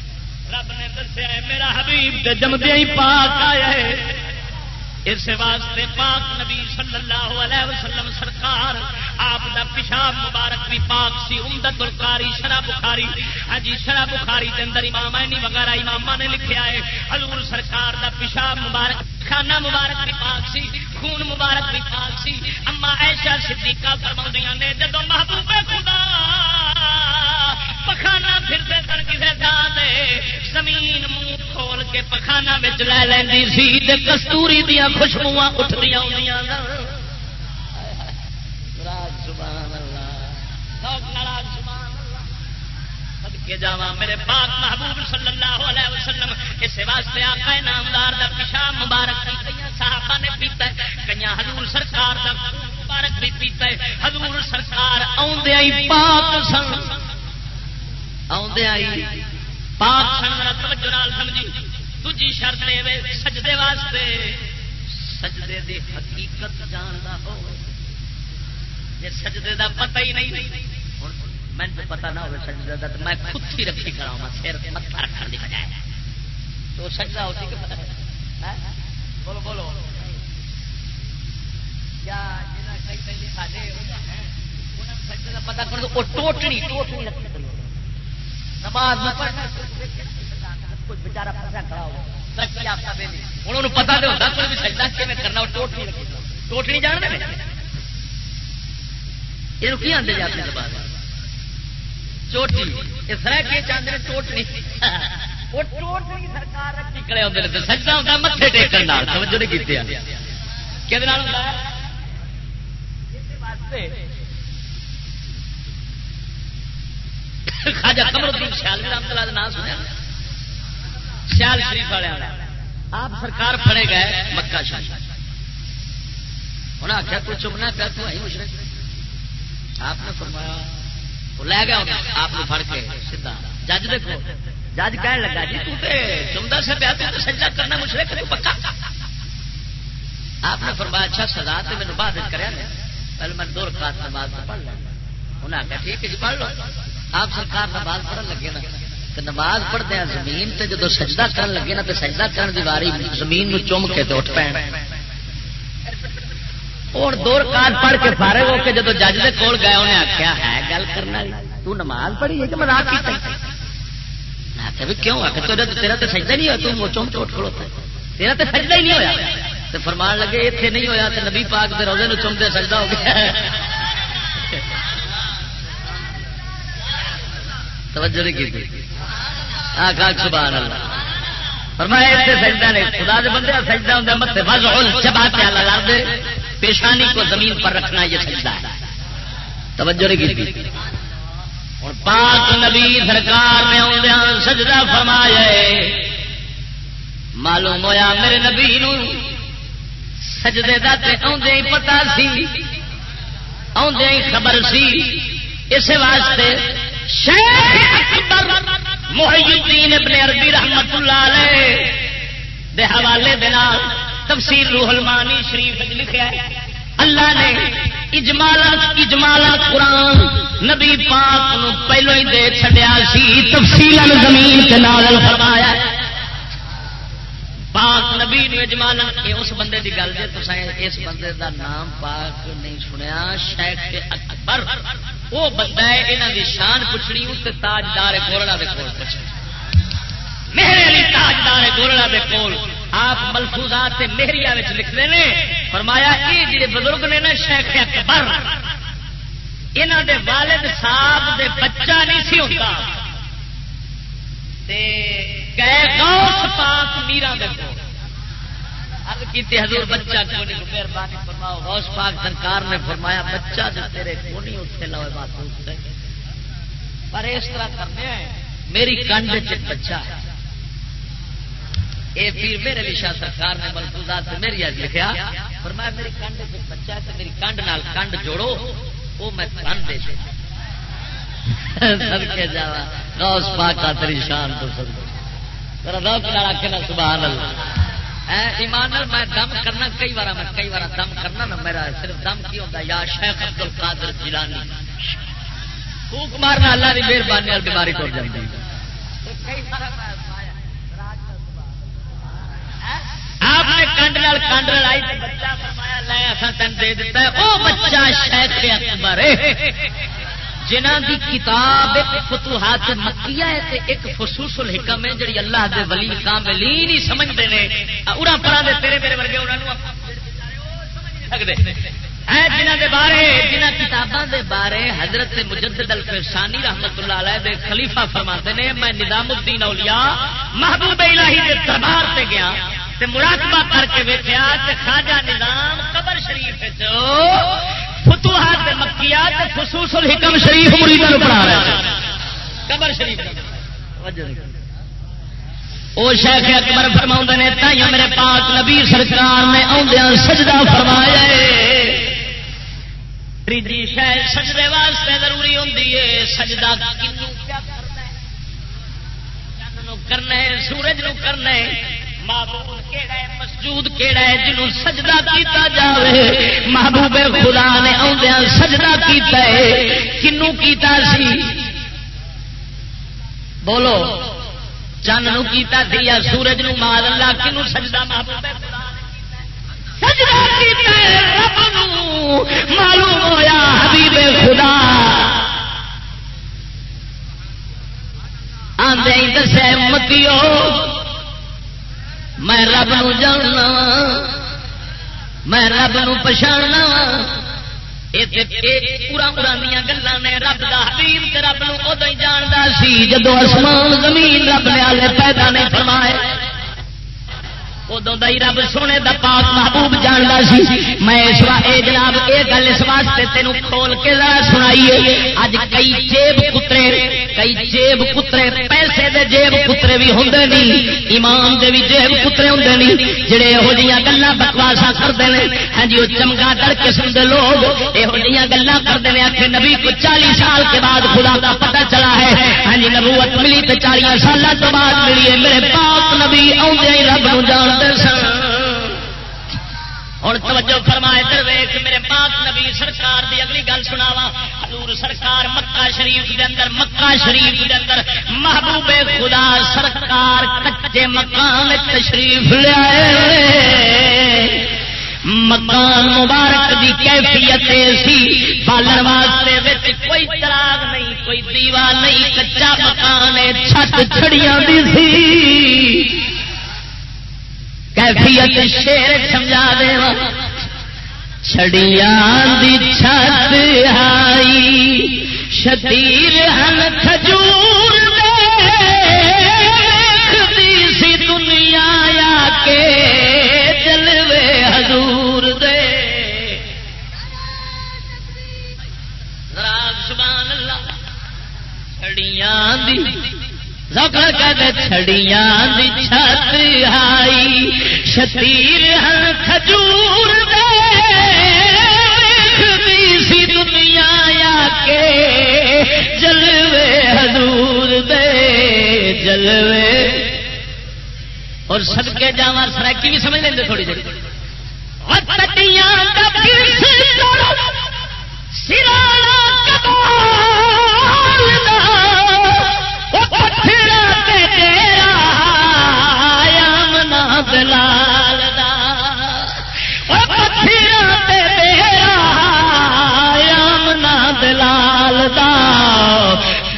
رب نے دسیا میرا حبیب جمدیا ہی پاک آیا ہے۔ اس واسطے پاک نبی صلی اللہ علیہ وسلم سرکار، آپ دا پیشاب مبارک بھی پاک سی امدت الکاری شرح بخاری۔ ہاں جی شرح بخاری کے اندر امام وغیرہ امام نے لکھیا ہے حضور سرکار دا پیشاب مبارک، خانہ مبارک بھی پاک سی، خون مبارک بھی پاک سی۔ اما ایشا صدیقہ فرما نے جدو محبوب خدا پخانا پھرتے سن کسی تھان زمین منہ کھول کے پخانا بچ لے لینی سی کستوری دیا خوشبو اٹھتی کے جاوا میرے پاک محبوب صلی اللہ علیہ وسلم، اس واسطے آقا نامدار دا پیشاب مبارک کئی صحابہ نے پیتا ہے کئی حضور سرکار دا مبارک بھی پیتا ہے۔ حضور سرکار آدھے پاک سن۔ آئی۔ پاک سمجھی۔ دجی شرط سجدے واسطے۔ سجدے دی حقیقت جانتا ہو۔ جی سجدے دا پتہ ہی نہیں۔ میں تو پتا نہ ہو سجدے دا تو میں خود ہی رکھی کرا سر متھا رکھنے کی بجائے۔ تو سجدہ ہوتی کہ پتہ ہاں؟ بولو بولو۔ یا کئی کئی سجدے کا پتا کر دو ٹوٹنی ٹوٹنی رکھنے نماز نہ پڑھنا کچھ بچارا پھنسا کھڑا ہو ترقی آپ کا انہوں پتا نہیں ہوتا، کوئی بھی سجدہ کہ کرنا ٹوٹ نہیں ٹوٹ نہیں جان دے یہ کی آتے جی اپنے زبان چوٹی یہ سر کے چاہتے ہیں ٹوٹ نہیں وہ ٹوٹ سرکار رکھی کرے ہوتے سجدہ ہوتا متے ٹیکن توجہ نہیں کی کہ خاجا کمر الدین سیال رحمت اللہ نام سنیا. سیال شریف والے آپ سرکار پڑے گئے مکہ شاہ انہیں آخیا کوئی چمنا پیا، تو آئی مشرق. آپ نے فرمایا، وہ لے گیا آپ نے پڑ کے سیدا جج دیکھو، جج کہنے لگا جی تو چمدا سے پیا، تو سجا کرنا مشرق پکا. آپ نے فرمایا اچھا سزا تو میرے بعد کریا پہلے میں دو رکعت نماز پڑھ لیا انہیں آخیا ٹھیک ہے جی پڑھ لو۔ آپ سرکار نماز پڑھن لگے نا تو نماز پڑھتے ہیں زمین تے جدو سجدہ کرن لگے نا تو سجدہ کرن دی واری زمین نو چوم کے اٹھ پین۔ اور دو رکعت پڑھ کے فارغ ہو کے جدو جج دے کول گئے، انہیں آخیا ہے گل کرنا تو نماز پڑھی ہے کہ مزاق کی آخیا بھی کیوں؟ آخر آ تیرا تو سجدہ نہیں ہوا تو چوم چوٹ کھڑوتا ہے۔ تیرا تو سجدہ ہی نہیں ہوا تو فرمان لگے اتنے نہیں ہویا تو نبی پاک دے روزے نو چومتے سجدہ ہو گیا۔ توجہ نہیں کی سبحان اللہ۔ فرمایا سجدہ نے، خدا دے بندے سجدہ ہوں پیشانی کو زمین پر رکھنا یہ سجدہ ہے۔ توجہ نہیں کی اور پاک نبی سرکار نے آدھا ہاں سجدہ فرمایا معلوم ہویا میرے نبی نو سجدے کا آدھے ہی پتا سی آدھے ہی خبر سی۔ اس واسطے محی الدین ابن عربی رحمت اللہ علیہ دے حوالے دال تفسیر روح المانی شریف لکھا ہے۔ اللہ نے اجمالا اجمالا قرآن نبی پاک نو پہلو ہی دے چھڈیا سی تفصیل زمین کے نال فرمایا پاک نبی نے اجمالا یہ اس بندے کی گل جی تو اس بندے دا نام پاک نہیں سنیا، شیخ اکبر، وہ بندہ ہے یہاں کی شان پوچھنی، اس تاجدار گولڑا کے کول پوچھنی میرے علی تاجدار گولڑا کے کول، آپ ملفوظات مہریا لکھتے ہیں فرمایا یہ جڑے بزرگ نے نا، شیخ اکبر یہاں دے والد صاحب دے بچہ نہیں سی ہوتا گئے میرا دے کول۔ کی حضور بچہ کونی مہربانی فرماؤ۔ غوث پاک سرکار نے فرمایا، بچہ جو تیرے کونی اتنے لو بات پر اس طرح کرنے میری کنڈ چ بچہ ہے۔ اے پیر میرے بھی شاہ سرکار نے ملفوظات سے میری اج لکھیا۔ فرمایا، میری کنڈ چ بچہ ہے تو میری کنڈ نال کنڈ جوڑو۔ وہ میں بن دے سب کے جاوا۔ غوث پاک کا تری شان تو سب ذرا روک لڑا کے نا سبحان اللہ۔ ایمان میں دم کرنا، کئی بار میں، کئی بار دم کرنا نا، میرا صرف دم کی ہوتا یا شیخ عبد القادر جیلانی۔ پھوک مارنا اللہ کی مہربانی اور بیماری ٹوٹ جاتی آپ نے کنڈ لال کنڈ لڑائی بچہ فرمایا، لے اصا تین دے دیتا ہے۔ وہ بچہ شیخ اکبر۔ جنہ دی کتاب ایک فتوحات مکیہ ہے تے ایک فصوص الحکم ہے جڑی اللہ دے ولی کاملین ہی سمجھدے نے۔ اڑا پرا دے تیرے میرے ورگے انہاں نو اے جنہ دے بارے، جنہ کتاباں دے بارے حضرت مجدد الفسانی رحمت اللہ علیہ دے خلیفہ فرماتے نے، میں نظام الدین اولیاء محبوب الہی دے دربار تے گیا تے مراقبہ کر کے ویکیا خواجہ نظام قبر شریف وچ فتوحات مکیات خصوص الحکم شریف مریدوں پڑھا رہا ہے قبر شریف۔ او شیخ اکبر فرما نے، تائیوں میرے پاک نبی سرکار نے آدھا سجدہ فرمایا تیجی شاید سجدے واسطے ضروری ہوتی ہے۔ سجدہ کنو کیا کرنا ہے، سورج نو کرنا ہے۔ مسجود کہڑا ہے، جنہوں سجدہ کیتا جاوے۔ محبوب خدا نے آدھا سجدہ کیتا ہے۔ کنو کیتا سی؟ بولو چند نو کیتا تھی یا سورج نو مار اللہ؟ کنو سجدہ محبوب سجدہ کیتا ہے، رب نو معلوم ہویا حبیب خدا۔ آدھے دسے متیو میں رب نو جاننا وا، میں رب نو پچھاڑنا وا۔ پورا پورا گلان نے رب کا حبیب رب نو ادو ہی جانتا سی جدو آسمان زمین رب نے آلے پیدا نہیں فرمائے۔ ادو ہی رب سونے دا پاک محبوب جانتا سی۔ میں اے جناب یہ گل اس واسطے تینوں کھول کے ذرا سنائیے۔ اج کئی جیب کترے، کئی جیب کترے، پیسے دے جیب کترے بھی ہوں نہیں ایمان دے بھی جیب کترے ہوں نہیں جڑے یہو جہاں گلا بکواسا کرتے ہیں ہاں جی وہ چمگا در قسم کے لوگ۔ یہو جہاں گلا کرتے ہیں آخر نبی کو چالیس سال کے بعد خدا کا پتہ چلا ہے۔ ہاں جی نبوت ملی تو چالیس سال تو بعد ملی ہے۔ میرے پاک نبی آدھے رب نو جان ہوں توجہ فرمائے درویش میرے پاک نبی سرکار دی اگلی گل سناوا حضور سرکار مکہ شریف دے اندر، مکہ شریف دے اندر محبوب خدا سرکار کچے مکان تشریف لیا مکان مبارک دی کیفیت سی پالن واسطے کوئی چراغ نہیں، کوئی دیوا نہیں، کچا مکان چھت چھڑیاں دی سی۔ کیفیت شیر سمجھا دے چھڑیاں دی چھت آئی، شتیر ہن کھجور سی دنیا یا کے جلوے حضور دے۔ راگ سبحان اللہ، چھڑیاں دی چھڑیاں چھت آئی، شتیر ہر کھجور سی دنیا یا کے جلوے حضور دے، جلوے۔ اور سب کے جاوا سرکی بھی سمجھ لیں تھوڑی دیر سرانا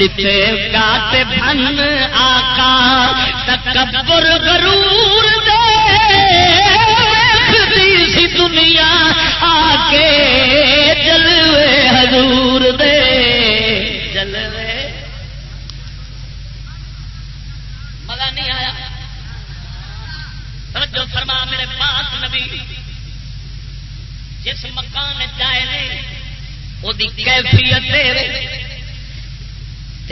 گات بن آکا تکبر غرور دے سی دنیا آ کے جلوے حضور دے جلوے مزہ نہیں آیا توجہ فرما میرے پاک نبی جس مکان جائے وہ کیفیت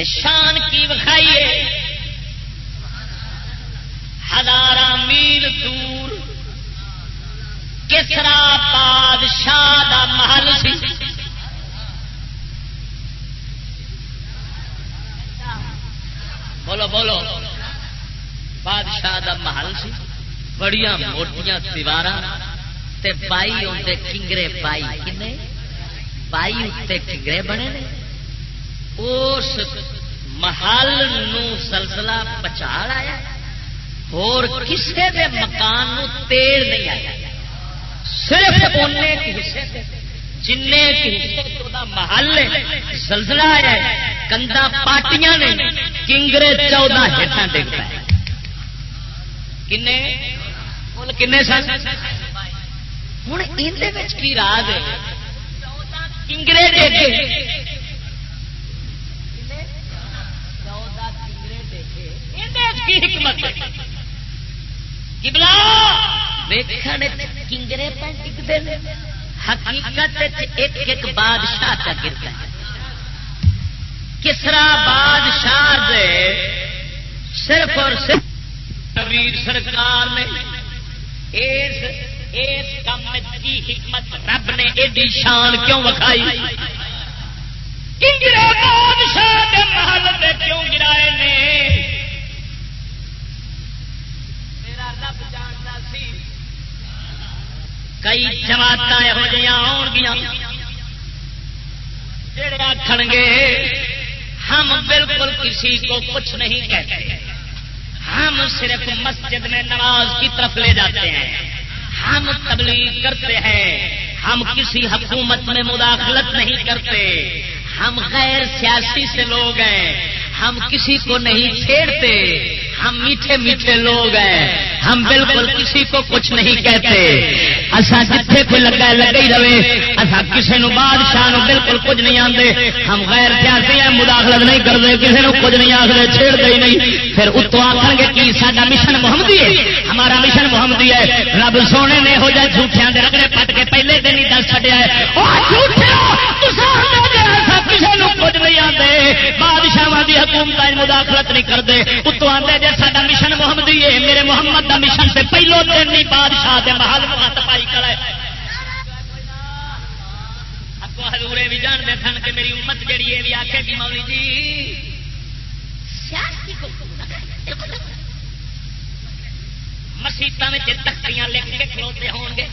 شان کی وکھائیے ہزار میل دور کسرا بادشاہ دا محل سی۔ بولو بولو۔ بادشاہ دا محل سی۔ بڑی موٹیاں دیوار بائی اندر کنگرے بائی کنے؟ بائی اتنے کنگرے بنے نے۔ اس محل سلسلہ پچاڑ آیا اور کسی دے مکان نو تیل نہیں آیا۔ صرف حصے جن محل سلسلہ آیا کندا پارٹیاں نے کنگرے چودہ ہیٹان ڈگ پائے کنے؟ سن؟ ہوں یہ کی راز کنگرے ڈگے حکمت کنگرے پہ ٹکتے حقیقت ایک ایک بادشاہ کا گرتا ہے۔ کسرا بادشاہ دے صرف اور صرف ویر سرکار نے اس اس کام کی حکمت رب نے ایڈی شان کیوں وکھائی؟ کنگرے بادشاہ کے محل میں کیوں گرائے نے؟ کئی جماعت یہو جہاں آن گیا آخر گے، ہم بالکل کسی کو کچھ نہیں کہتے۔ ہم صرف مسجد میں نماز کی طرف لے جاتے ہیں۔ ہم تبلیغ کرتے ہیں۔ ہم کسی حکومت میں مداخلت نہیں کرتے۔ ہم غیر سیاسی سے لوگ ہیں۔ ہم کسی کو نہیں چھیڑتے۔ ہم میٹھے میٹھے لوگ ہیں۔ ہم بالکل کسی کو کچھ نہیں کہتے۔ اصا جتنے کوئی لگا لگے ہی رہے۔ اصا کسی نو بادشاہ نو بالکل کچھ نہیں آتے ہم غیر سیاسی ہیں، مداخلت نہیں کرتے کسی نو کچھ نہیں آخر چھیڑ دے نہیں۔ پھر اتو آخر گے کہ سارا مشن محمدی ہے؟ ہمارا مشن محمدی ہے۔ رب سونے نے ہو جائے جھوٹیاں دے رگڑے پٹ کے پہلے دن ہی دس چڑیا ہے۔ کسی نو کچھ نہیں آتے بادشاہ کی حکومت مداخلت نہیں کرتے۔ اتو آتے جی سا مشن محمدی ہے، میرے محمد دا مشن سے پہلو دن نہیں بادشاہ کے محل ہاتھ پائی کرے۔ ہزورے بھی جانتے سن کہ میری امت جہی ہے بھی آخے گی مولی جی۔ مسیطا میں تختیاں لکھ کے کھلوتے ہوں گے۔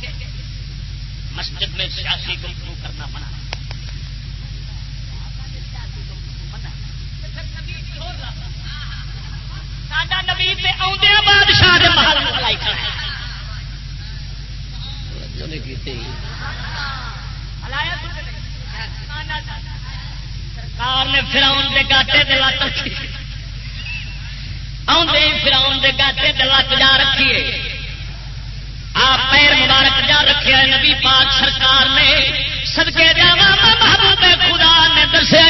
مسجد میں سیاسی گفتگو کرنا منع نبی بادشاہ سرکار نے فراؤن گاٹے دلات رکھی۔ آدھے فراؤن کے گاٹے دلات جا رکھیے آپ پیر مبارک جا رکھے نبی پاک سرکار نے سدکے جا محبوب خدا نے دسے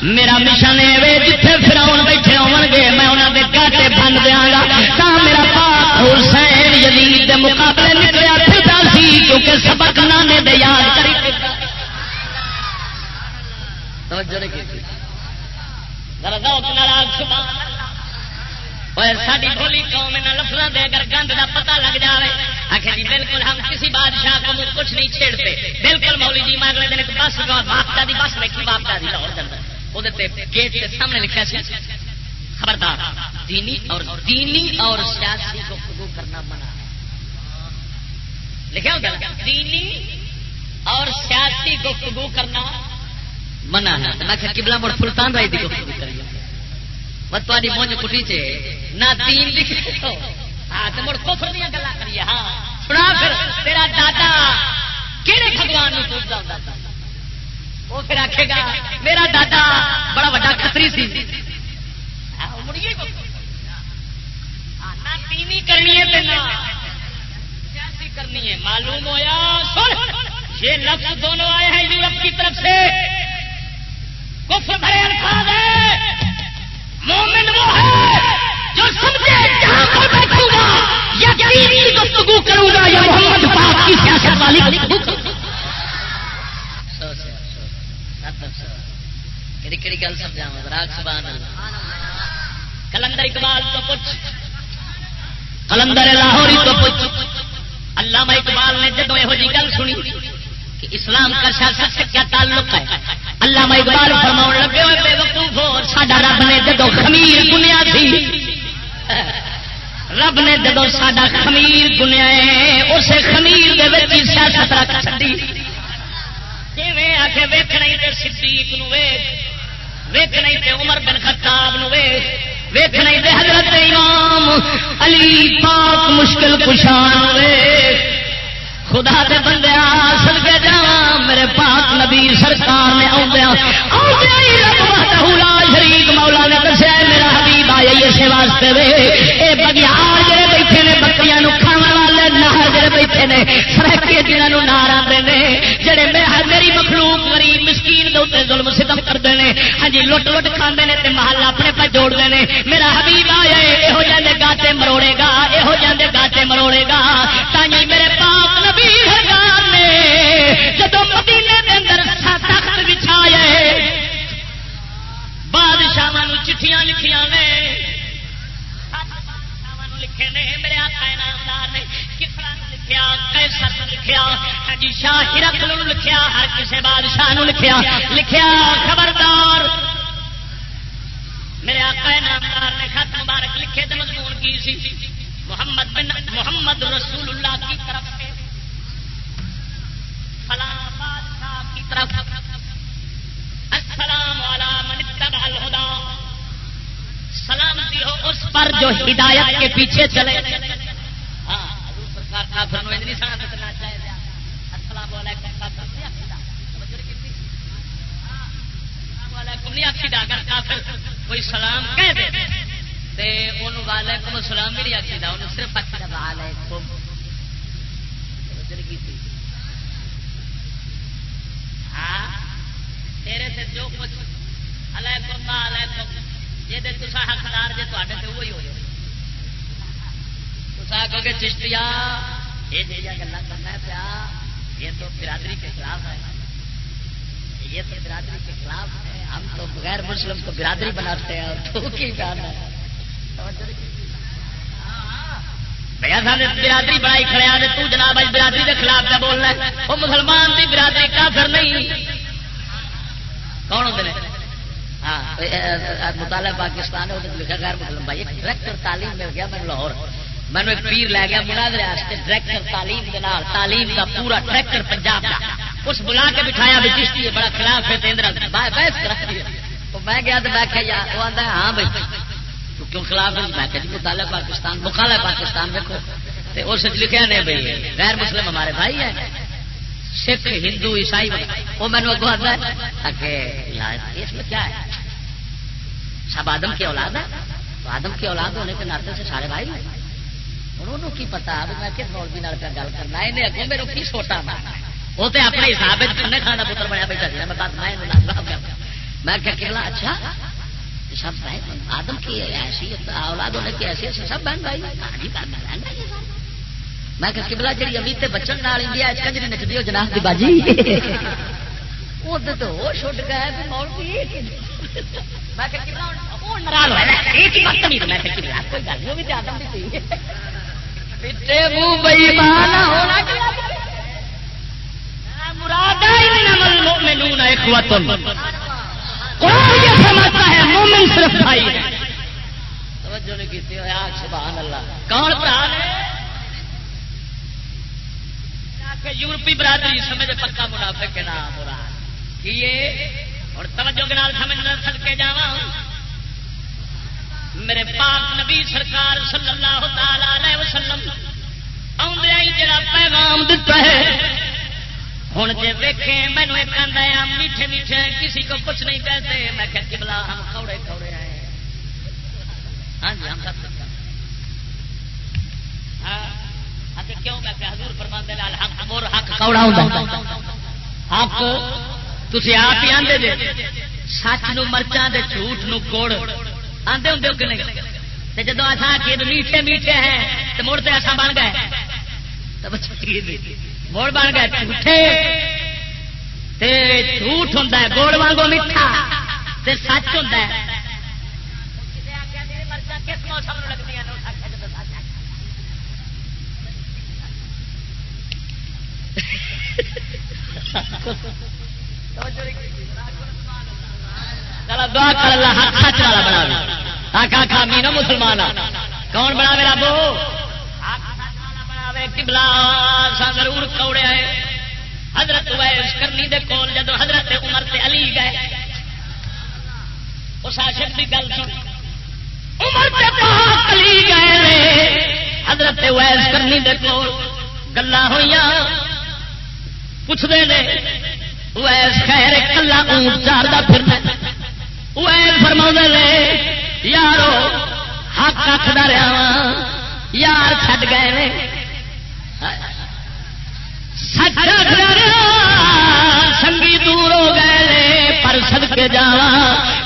میرا مشن ہے جتنے فراؤن بیٹھے ہو گے، میں انہوں کے گاٹے بن دیا گا۔ تا میرا پاک حسین یزید دے مقابلے نکلیا پھرتا سی، کیونکہ سبق نانے دے یاد کری۔ ساری بولی قوم لفظوں دے اگر گند کا پتا لگ جائے آخر جی بالکل ہم کسی بادشاہ کو کچھ نہیں چھیڑتے۔ بالکل مولی جی میں اگلے دن ایک بس باپتا دی بس لکھی باپتا دی لاہور جاتا گیٹ کے سامنے لکھا سی خبردار دینی اور دینی اور سیاسی گفتگو کرنا منع ہے لکھا ہوگا دینی اور سیاسی گفتگو کرنا منع ہے میں کہ قبلہ مڑ سلطان رائی دی گفتگو کریے بس تاری مونج کٹی چے نہ دین لکھ ہاں تو مڑ کفر دیا گلا کریے ہاں سنا پھر تیرا دادا کہڑے بھگوان کو پوچھتا ہوتا تھا وہ پھر آخے گا میرا دادا بڑا وا کتری سی. کرنی ہے کرنی ہے۔ معلوم ہوا یہ لفظ دونوں آئے ہیں یورپ کی طرف سے۔ کفر بھرے الفاظ ہے۔ مومن وہ ہے جو سمجھے جہاں پر بیٹھوں گا یا گفتگو کروں گا یا محمد پاک کی سیاست والی کہڑی گل سمجھا راگ سبحان کلندر اقبال تو پوچھ۔ کلندر لاہوری تو پوچھ۔ علامہ اقبال نے جدو یہ جی گل سنی کہ اسلام کا سیاست سے کیا تعلق ہے اللہ میں اقبال فرماؤ لگے ہوئے بے وقوف ہو، ساڈا رب نے جدو خمیر گنیا تھی رب نے جدو ساڈا خمیر گنیا اسے خمیر دے وچ سیاست رکھ چڑی کیویں آ کے ویکھنا ہی تے صدیق نو ویکھ۔ ویکھنا ہی تے عمر بن خطاب نو ویکھ ویکھنا تے حضرت امام علی پاک مشکل کشان ویکھ۔ خدا دے بندے سل کے جا میرے پاک نبی سرکار نے آدھا شریف مولا نے دسیا میرا حبیب آیا اسے واسطے وے اے بگیار جڑے بیٹھے نے، بکریاں کھان نہر بیٹھے نے۔ سرکے جنہوں نار آتے ہیں جڑے میری مخلوق غریب مسکین دے اتنے ظلم ستم کرتے ہیں ہاں جی لٹ لٹ کھانے نے تے محل اپنے پہ جوڑتے ہیں میرا حبیب آیا یہو جانے گاٹے مروڑے گا یہو جانے گاٹے مروڑے گا۔ تھی میرے پاک نبی حکار نے جب مدینے کے اندر تخت بچھایا بادشاہ چٹھیاں لکھیاں نے۔ لکھے نے، میرے آقا نامدار نے۔ لکھیا کیسر لکھیا؟ ہاں جی شاہ ہرکل لکھیا، ہر کسی بادشاہ لکھیا۔ لکھیا، خبردار۔ میرے آقا نامدار نے خط مبارک لکھے تو مضمون کی سی۔ محمد بن محمد رسول اللہ کی طرف سے۔ فلاں بادشاہ کی طرف۔ السلام والا من اتبع الهدى سلامتی ہو اس پر جو ہدایت کے پیچھے چلے۔ کوئی سلام کہہ دے وعلیکم السلام بھی نہیں آخیدا انہوں صرف وعلیکم۔ ہاں تیرے سے جو کچھ علیکم علیکم جی تصا حقدار جی تے وہی ہو تصا کہ گے چشتیا یہ جہاں گلا کرنا پیا، یہ تو برادری کے خلاف ہے۔ یہ تو برادری کے خلاف ہے۔ ہم تو بغیر مسلم کو برادری بناتے ہیں تو کی بات ہے؟ بھیا سارے برادری بنائی کھڑے تو جناب برادری کے خلاف پہ بولنا وہ مسلمان کی برادری کافر نہیں۔ کون ہوتے ہیں ہاں مطالعہ پاکستان لکھا غیر مسلم بھائی ڈائریکٹر تعلیم مل گیا، میں لاہور۔ میں ایک پیر لے گیا مناظرے ڈائریکٹر تعلیم کے نال، تعلیم کا پورا ڈائریکٹر پنجاب کا اس بلا کے بٹھایا بھی چشتی ہے، بڑا خلاف ہے تیندرا بحث کرا میں گیا تو میں کہ یار وہ آتا ہے ہاں بھائی۔ کیوں خلاف ہے؟ میں کہ جی، مطالعہ پاکستان مخالہ پاکستان دیکھو۔ تو اس لکھا نے بھائی، غیر مسلم ہمارے بھائی ہیں۔ سکھ، ہندو، عیسائی۔ وہ مینو اگو آتا ہے کہ اس میں کیا ہے؟ سب آدم کی اولاد ہے۔ تو آدم کی اولاد ہونے کے ناطے سے سارے بھائی ہیں۔ انہوں کی پتا میں کس مولوی پہ گل کرنا ہے اگوں میرے کی سوٹا مارنا وہ تو اپنے حساب کھانے کھانا پتر بنیا بیٹھا جی میں بات میں میں کیا کہنا اچھا سب بہن آدم کی ایسی اولاد ہونے کی ایسی ایسی سب بہن بھائی بہن بھائی میں کہ کبلا جی امید بچن نال انڈیا کنجری نچتی ہو جناب کی باجی وہ تو چھٹ گیا میں کوئی گل نہیں وہ بھی آدم بھی مومن صرف بھائی توجہ نہیں کی سبحان اللہ۔ کون برا یورپی برادری سمجھ پکا منافع کے نام ہو رہا اور توجہ کے نال سمجھ نہ سک کے میرے پاک نبی سرکار صلی اللہ تعالی وسلم آدھے جڑا پیغام دتا ہے۔ ہوں جی ویکے مینو ایک آدھا میٹھے میٹھے کسی کو کچھ نہیں کہتے۔ میں کہ کبلا ہم کوڑے کوڑے آئے ہاں جی ہم ہاں, ہاں جی، کیوں؟ میں حضور فرماندے لال حق مور حق کوڑا ہوندا حق، تسی آپ ہی آندے جے، سچ نو مرچاں دے جھوٹ نو کوڑ۔ آندے ہوندے کہ نہیں؟ تے جدوں اساں کہ میٹھے میٹھے ہیں تے مڑ تے اساں بن گئے۔ بچ موڑ بن گئے جھوٹے۔ تے جھوٹ ہے گوڑ وانگو میٹھا۔ تے سچ ہے۔ کس موسم لگتی ہے دعا کر اللہ سچ والا بنا آکا کھا مینو مسلمان کون بنا میرا بو کبلا سا ضرور کوڑیا ہے حضرت ویس کرنی دے کول جدو حضرت عمر تے علی گئے۔ اس عاشق کی گل سن۔ عمر تے پاک علی گئے حضرت ویس کرنی دے کول گلا ہوئی پوچھتے ہیں ویس خیر کلا اونٹ چارتا پھرنا۔ ویس فرما نے یارو، حق آخر رہا وا یار چھڈ گئے سچ سنگی دور ہو گئے پر سد کے جا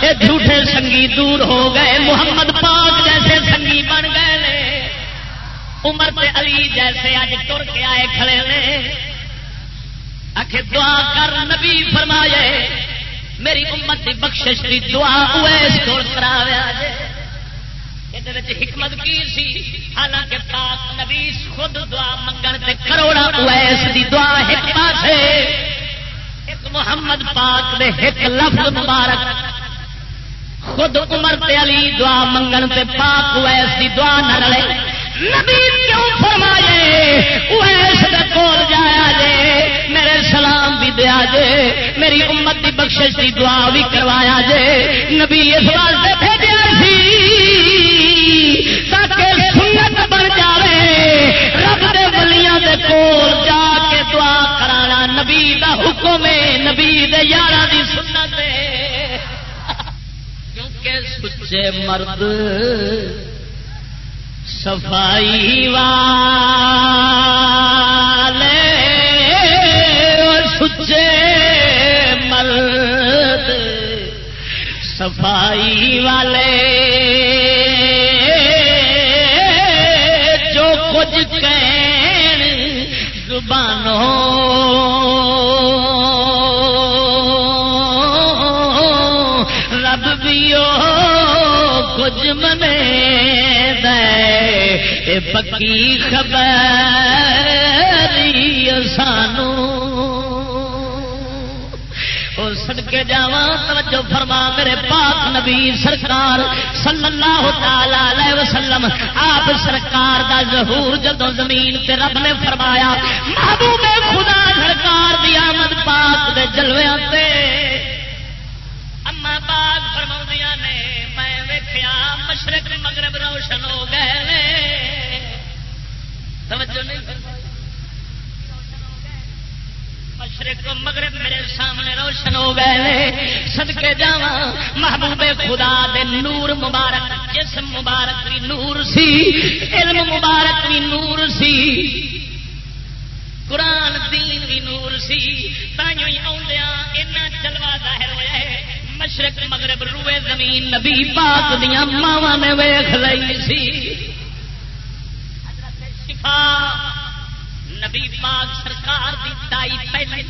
یہ جھوٹے سنگی دور ہو گئے، محمد پاک جیسے سنگی بن گئے عمر پہ علی جیسے اج تر کے آئے کھڑے نے۔ آخ دعا کر، نبی فرمائے میری امت کی بخشش کی دعا اس کرا حکمت کی سی؟ حالانکہ پاک نبی خود دعا منگن تے کروڑا اویس دی دعا ایک پاس ایک محمد پاک دے ایک لفظ مبارک۔ خود عمر تے علی دعا منگن تے پاک اویس دی دعا نہ رلے۔ نبی کیوں فرمائے اویس دے کول جایا جے؟ میرے سلام بھی دیا جے، میری امت دی بخشش دی دعا بھی کروایا جے۔ نبی اس واسطے بھیجا سی تاکہ سنت بن جائے رب دے بلیاں دے کول جا کے دعا کرانا نبی دا حکم ہے، نبی دے یارہ دی سنت ہے۔ کیونکہ سچے مرد صفائی والے سچے مرد صفائی والے دے پکی خبر سانوں سڑکے جا توجہ فرما، میرے پاک نبی سرکار صلی اللہ تعالی وسلم، آپ سرکار دا ظہور جدو زمین تے رب نے فرمایا، محبوب خدا سرکار دی آمد پاک دے جلوے تے۔ اما پاک فرما نے، میں ویخیا مشرق مغرب روشن ہو گئے توجہ نہیں فرمائی مشرق مغرب میرے سامنے روشن ہو گئے سدکے جا محبوب خدا دے نور مبارک، جسم مبارک بھی نور سی، علم مبارک بھی نور سی۔ قرآن دین بھی نور سی۔ تائیوں ہی آدھا چلوا ظاہر ہوا ہے۔ مشرق، مغرب، روئے زمین، نبی پاک دیا ماوا نے ویخ لی سی۔ شفا نبی پاک سرکار دی تائی پہلے۔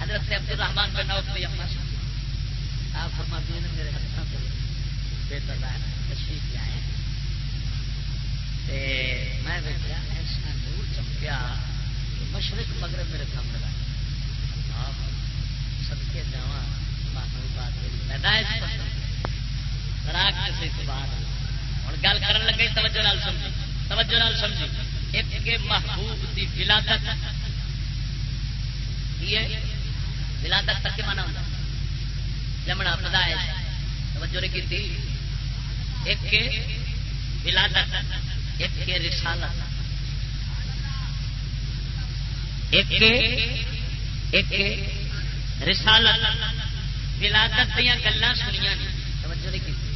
حضرت عبد الرحمان بن عوف بھی اپنا سن آپ فرماتے ہیں میرے ہاتھوں سے بہتر رہا تشریف لے آئے میں دیکھا ایسا نور چمکیا مشرق مغرب میرے سامنے لگا۔ آپ سب کے جا محبوبات میری پیدائش راک کسی کے بعد گل کر لگے، توجہ نال سمجھی، توجہ نال سمجھی۔ ایک کے محبوب دی ولادت، یہ ولادت تک مانا ہوتا جمنا پیدائش توجہ نہیں کی ایک کے ولادت، ایک کے رسالت۔ ایک کے ایک کے رسالت۔ ولادت دیا گلان سنیا توجہ نہیں کی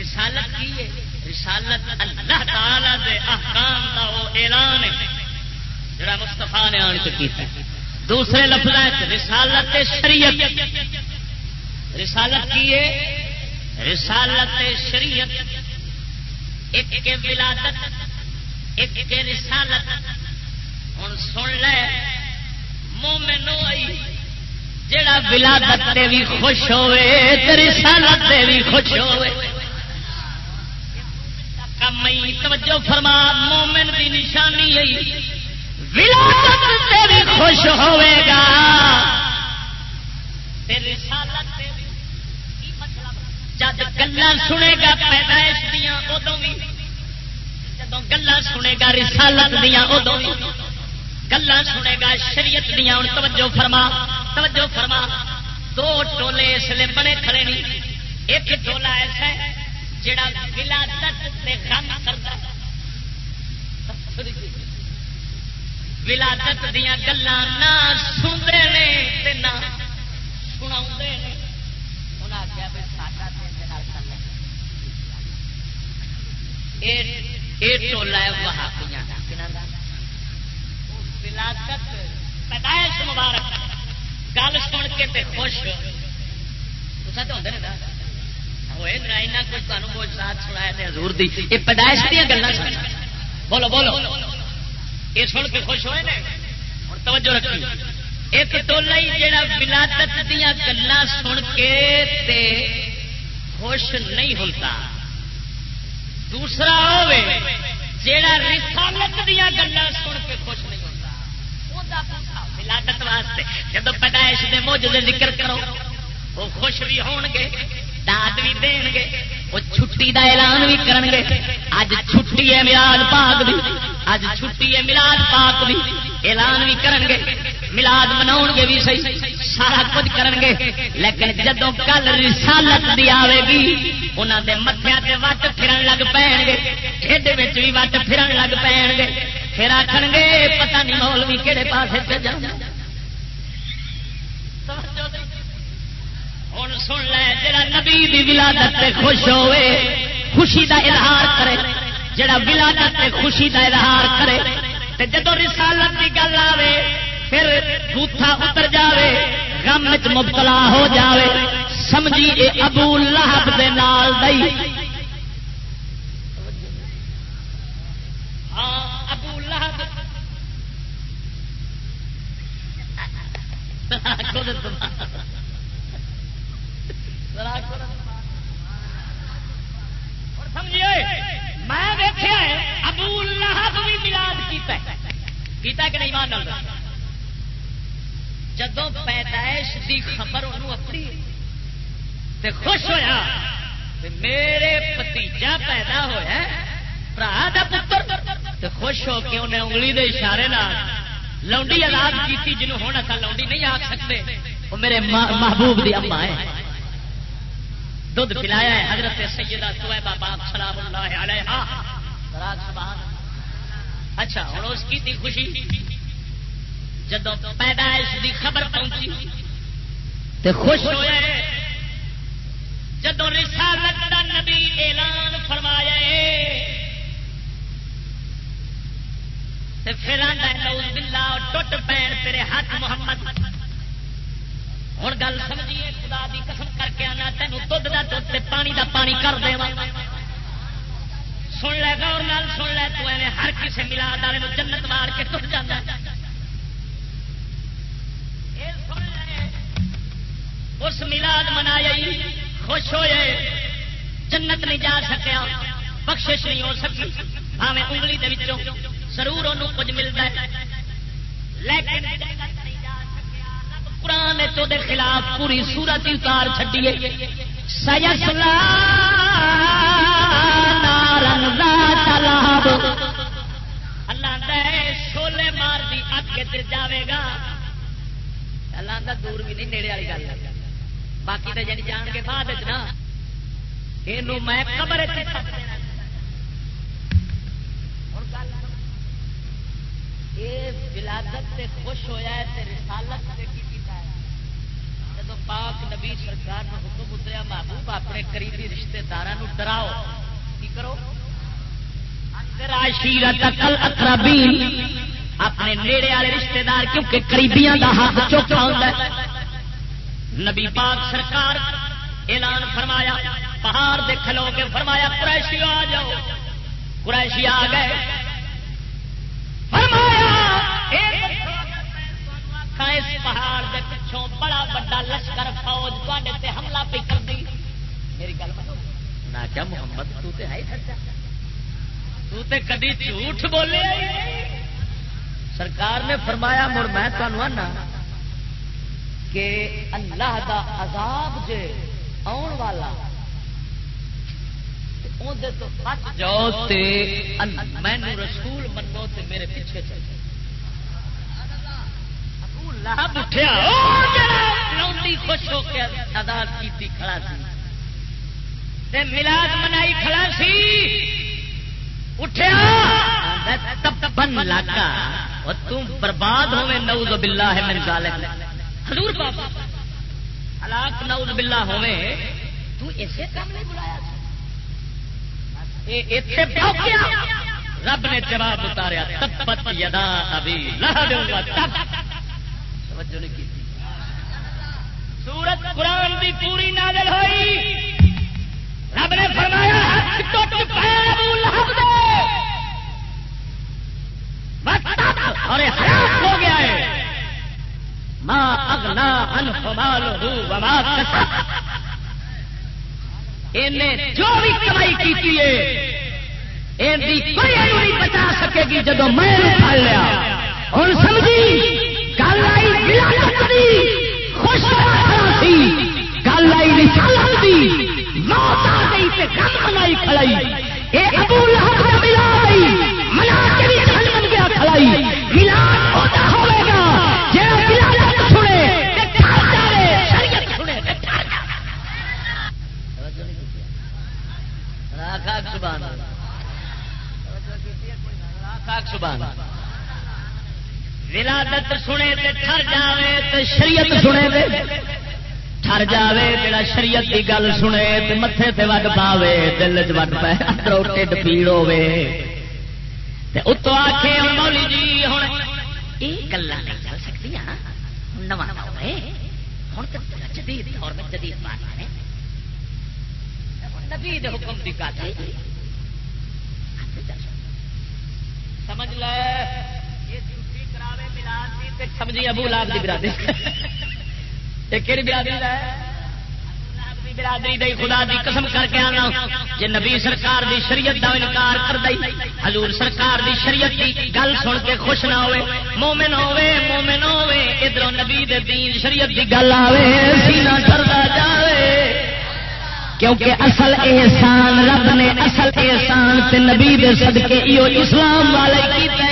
رسالت کی ہے؟ رسالت اللہ تعالی دے احکام دا وہ اعلان ہے۔ جڑا مستفا نے آن کے کیتا ہے۔ دوسرے لفظ رسالت شریعت۔ رسالت کی ہے؟ رسالت شریعت۔ ایک کے ولادت، ایک کے رسالت۔ ہوں سن لے مومنو آئی، جڑا ولادت بھی خوش ہوئے رسالت بھی خوش ہوئے۔ توجہ فرما، مومن کی نشانی ولادت سے بھی خوش ہوئے گا۔ رسالت سے بھی کی مطلب؟ جد گلا سنے گا پیدائش دیا ادو بھی جدو گلا سنے گا رسالت دیا ادو بھی گلا سنے گا شریعت دیا ہوں توجہ فرما توجہ فرما۔ دو ٹولے اس لیے بنے کھڑے نہیں ایک ٹولا ایسا ہے جڑا ولادت سے غم کرتا ہے۔ ولادت دیا گلا نہ سنتے ہیں نہ سنا انہیں آخیا بھی ساڈا ٹولا ہے۔ وہابیاں ولادت پیدائش مبارک۔ گل سن کے تے خوش تو ہوتے نا کچھ تمہیں بوجھ ساتھ سنایا حضور دی یہ پیدائش دیا گلا بولو بولو یہ سن کے خوش ہوئے نے توجہ رکھی ایک ٹولا ہی جڑا ولادت دیا گلا سن کے تے خوش نہیں ہوتا دوسرا ہوے جڑا رسالت دیا گلا سن کے خوش نہیں ہوتا ولادت واسطے جب پیدائش دے موجود ذکر کرو وہ خوش بھی ہون گے داد بھی دین گے وہ چھٹی دا اعلان بھی کرن گے اج چھٹی ہے ملاد پاک بھی اج چھٹی ہے ملاد پاک بھی اعلان بھی کرن گے ملاد مناؤ گے بھی صحیح سارا کچھ کرن گے لیکن جدو کل رسالت دی آئے گی انہوں دے متھیا سے وٹ پھرن لگ پین گے ٹھڈ بھی وٹ پھرن لگ پین گے پھر آخر گے پتہ نہیں مولوی کہڑے پاسے جانا ہوں سن لے، جڑا نبی دی ولادت تے خوش ہوئے، خوشی دا اظہار کرے۔ جڑا ولادت تے خوشی دا اظہار کرے، تے جدو رسالت کی گل آوے، پھر بوتھا اتر جاوے، غم وچ مبتلا ہو جاوے۔ سمجھی اے ابو لہب دے نال دئی ہاں، ابو لہب۔ خود سمجھیے، میں دیکھا ہے، ابو لہب بھی ملاد کیتا ہے۔ کہ نہیں مان جدو پیدائش کی خبر انہوں اپنی تے خوش ہویا، تے میرے پتیجا پیدا ہوا برا دا پتر خوش ہو کے انہیں انگلی دے اشارے لونڈی آزاد کی جنہوں ہونا تھا لونڈی نہیں آ سکتے، وہ میرے محبوب دی اما ہے دھد پلایا ہے، حضرت سیدہ سویبا باپ سلام اللہ علیہ اچھا ہوں اس کی تھی خوشی؟ جب پیدائش دی خبر پہنچی تے خوش ہوئے۔ جدو رسالت دا نبی اعلان فرمایا پھر آدھا نوز بلا ٹوٹ پین تیرے ہاتھ محمد۔ ہوں گل سمجھیے، خدا دی قسم کر کے آنا تینوں دھد کا دھد پانی دا پانی کر دے سن لے گور نال سن لے، تو ایویں ہر کسی ملاد والے جنت مار کے ٹوٹ جانا اس ملاد منایا خوش ہوئے، جنت نہیں جا سکیا، بخشش نہیں ہو سکی۔ ہاں انگلی کے ضرور انہوں کچھ ملتا ہے۔ لیکن قرآن چودے خلاف پوری سورت اتار چڈیے اللہ مار دی اگ جاوے گا۔ اللہ دور بھی نہیں نیڑے والی گل۔ باقی تو جن جان کے بعد نا یہ میں ولادت سے خوش ہویا ہے رسالت سے نبی سرکار نے حکم اتریا، محبوب اپنے قریبی رشتے دار ڈراؤ۔ کی کرو؟ اپنے نیڑے والے رشتے دار کیونکہ قریبیاں دا ہاتھ چوکھا ہوتا ہے۔ نبی پاک سرکار اعلان فرمایا، پہاڑ دیکھ لو کے فرمایا، قریشی آ جاؤ۔ قریشی آ گئے۔ فرمایا اس پہاڑ کے پچھوں بڑا بڑا لشکر فوج تے حملہ پہ کر دی میری گل نہ کیا محمد، تو تے ہے تو تے کدی جھوٹ بولے سرکار نے فرمایا، مڑ میں تمہیں آنا کہ اللہ دا عذاب جے آن والا اندر تو جاؤ تے مینو رسول منو تے میرے پیچھے چل اٹھیا۔ خوش ہو کے آداد کی کھڑا سی۔ ملاد منائی کھڑا سی۔ اٹھیا۔ بن لاکا۔ تم برباد ہوے نعوذ باللہ من ذالک۔ حضور بابا، ہلاک نعوذ باللہ ہوے تو ایسے کام نہیں بلایا رب نے جواب اتاریا، تپت یدا ابھی توجہ نہیں کی سورت قرآن دی پوری نازل ہوئی۔ رب نے فرمایا اور ہو گیا ہے۔ ماں اگنا انفمال جو بھی کمائی کی کوئی نہیں بچا سکے گی جب میں کھا لیا۔ اور سمجھی، گل آئی خوش گل آئی رسالت دی موت آ گئی تے گل منائی کھڑائی۔ اے ابو لہب نے ملا گئی منا کے بھی گھر بن گیا کھڑائی۔ ملاد ہوتا ہوئے گا، جے ملاد سنے تے ٹھہر جاوے، شریعت سنے تے ٹھہر جاوے۔ سبحان سبحان ولادت سنے تے ٹھر جاوے تے شریعت سنے تے ٹھر جاوے جڑا شریعت کی گل سنے تے متھے تے وڈ پاوے، دل چ وڈ پے اندروں ٹھڈ پیڑ ہوے تے اتو آکھے مولی جی ہن یہ گلاں نہیں چل سکتی ہاں نواں دور ہے ہن تے جدید دور میں جدید بات ہے۔ نبی دے حکم دی گل ہے۔ سمجھ لے۔ سمجھی ابو لاب دی برادری۔ تے برادری ہے؟ برادری خدا دی قسم کر کے آنا۔ جے نبی سرکار دی شریعت دا انکار کر دئی حضور سرکار دی شریعت دی گل سن کے خوش نہ ہوئے۔ مومن ہوئے مومن ہوئے ادھر نبی دے دین شریعت دی گل آوے، سینہ ڈردا جاوے۔ کیونکہ اصل احسان، رب نے اصل احسان تے نبی دے صدقے ایو اسلام والے کیتے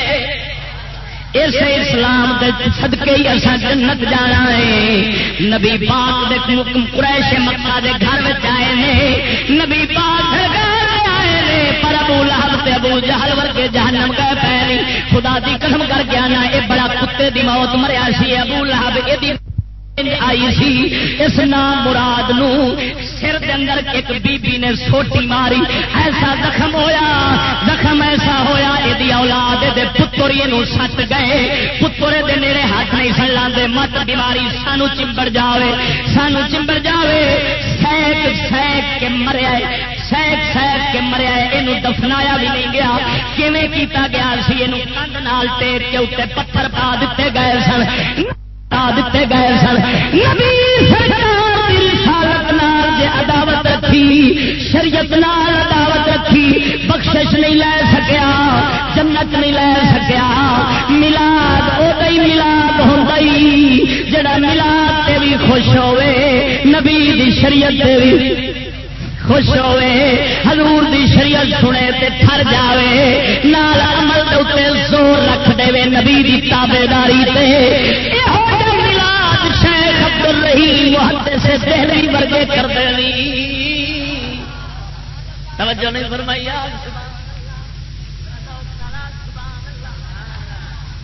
اس اسلام دے صدقے ہی اسا جنت جانا ہے۔ نبی پاک دے حکم قریش مکہ دے گھر وچ آئے نے نبی پاک دے گھر آئے نے پر ابو لہب تے ابو جہل ورگے جہنم گئے پے خدا دی قسم کر گیا نا اے بڑا کتے دی موت مریا سی۔ ابو لہب، اے دی آئی سی، اس نام مراد نو سر دے اندر ایک بی بی نے سوٹی ماری۔ ایسا زخم ہویا، زخم ایسا ہویا یہ اولاد دے پتر یہ سٹ گئے۔ پتر دے نیڑے ہاتھ نہیں سن لاندے۔ مت بیماری سانو چمبڑ جاوے، سانو چمبڑ جاوے۔ سیک سیک کے مریا سیک سیک کے مریا یہ دفنایا بھی نہیں گیا۔ کیویں کیتا گیا سی؟ یہ کندھ نال ٹیک کے اتنے پتھر پا دیتے گئے سن۔ دیتے گئے سن۔ نبی سرکار دی رسالت نال جے عداوت رکھی، شریعت نال عداوت رکھی، بخشش نہیں لے سکیا، جنت نہیں لے سکیا۔ ملاد وہ ملاد ہوتا جڑا ملاد تے بھی خوش ہوے نبی دی شریعت تے بھی خوش ہوے حضور دی شریعت سنے تے تھر جاوے، نال عمل دے زور رکھ دے نبی دی تابے داری تے دہلی ورگے کر دینی۔ توجہ نہیں فرمائی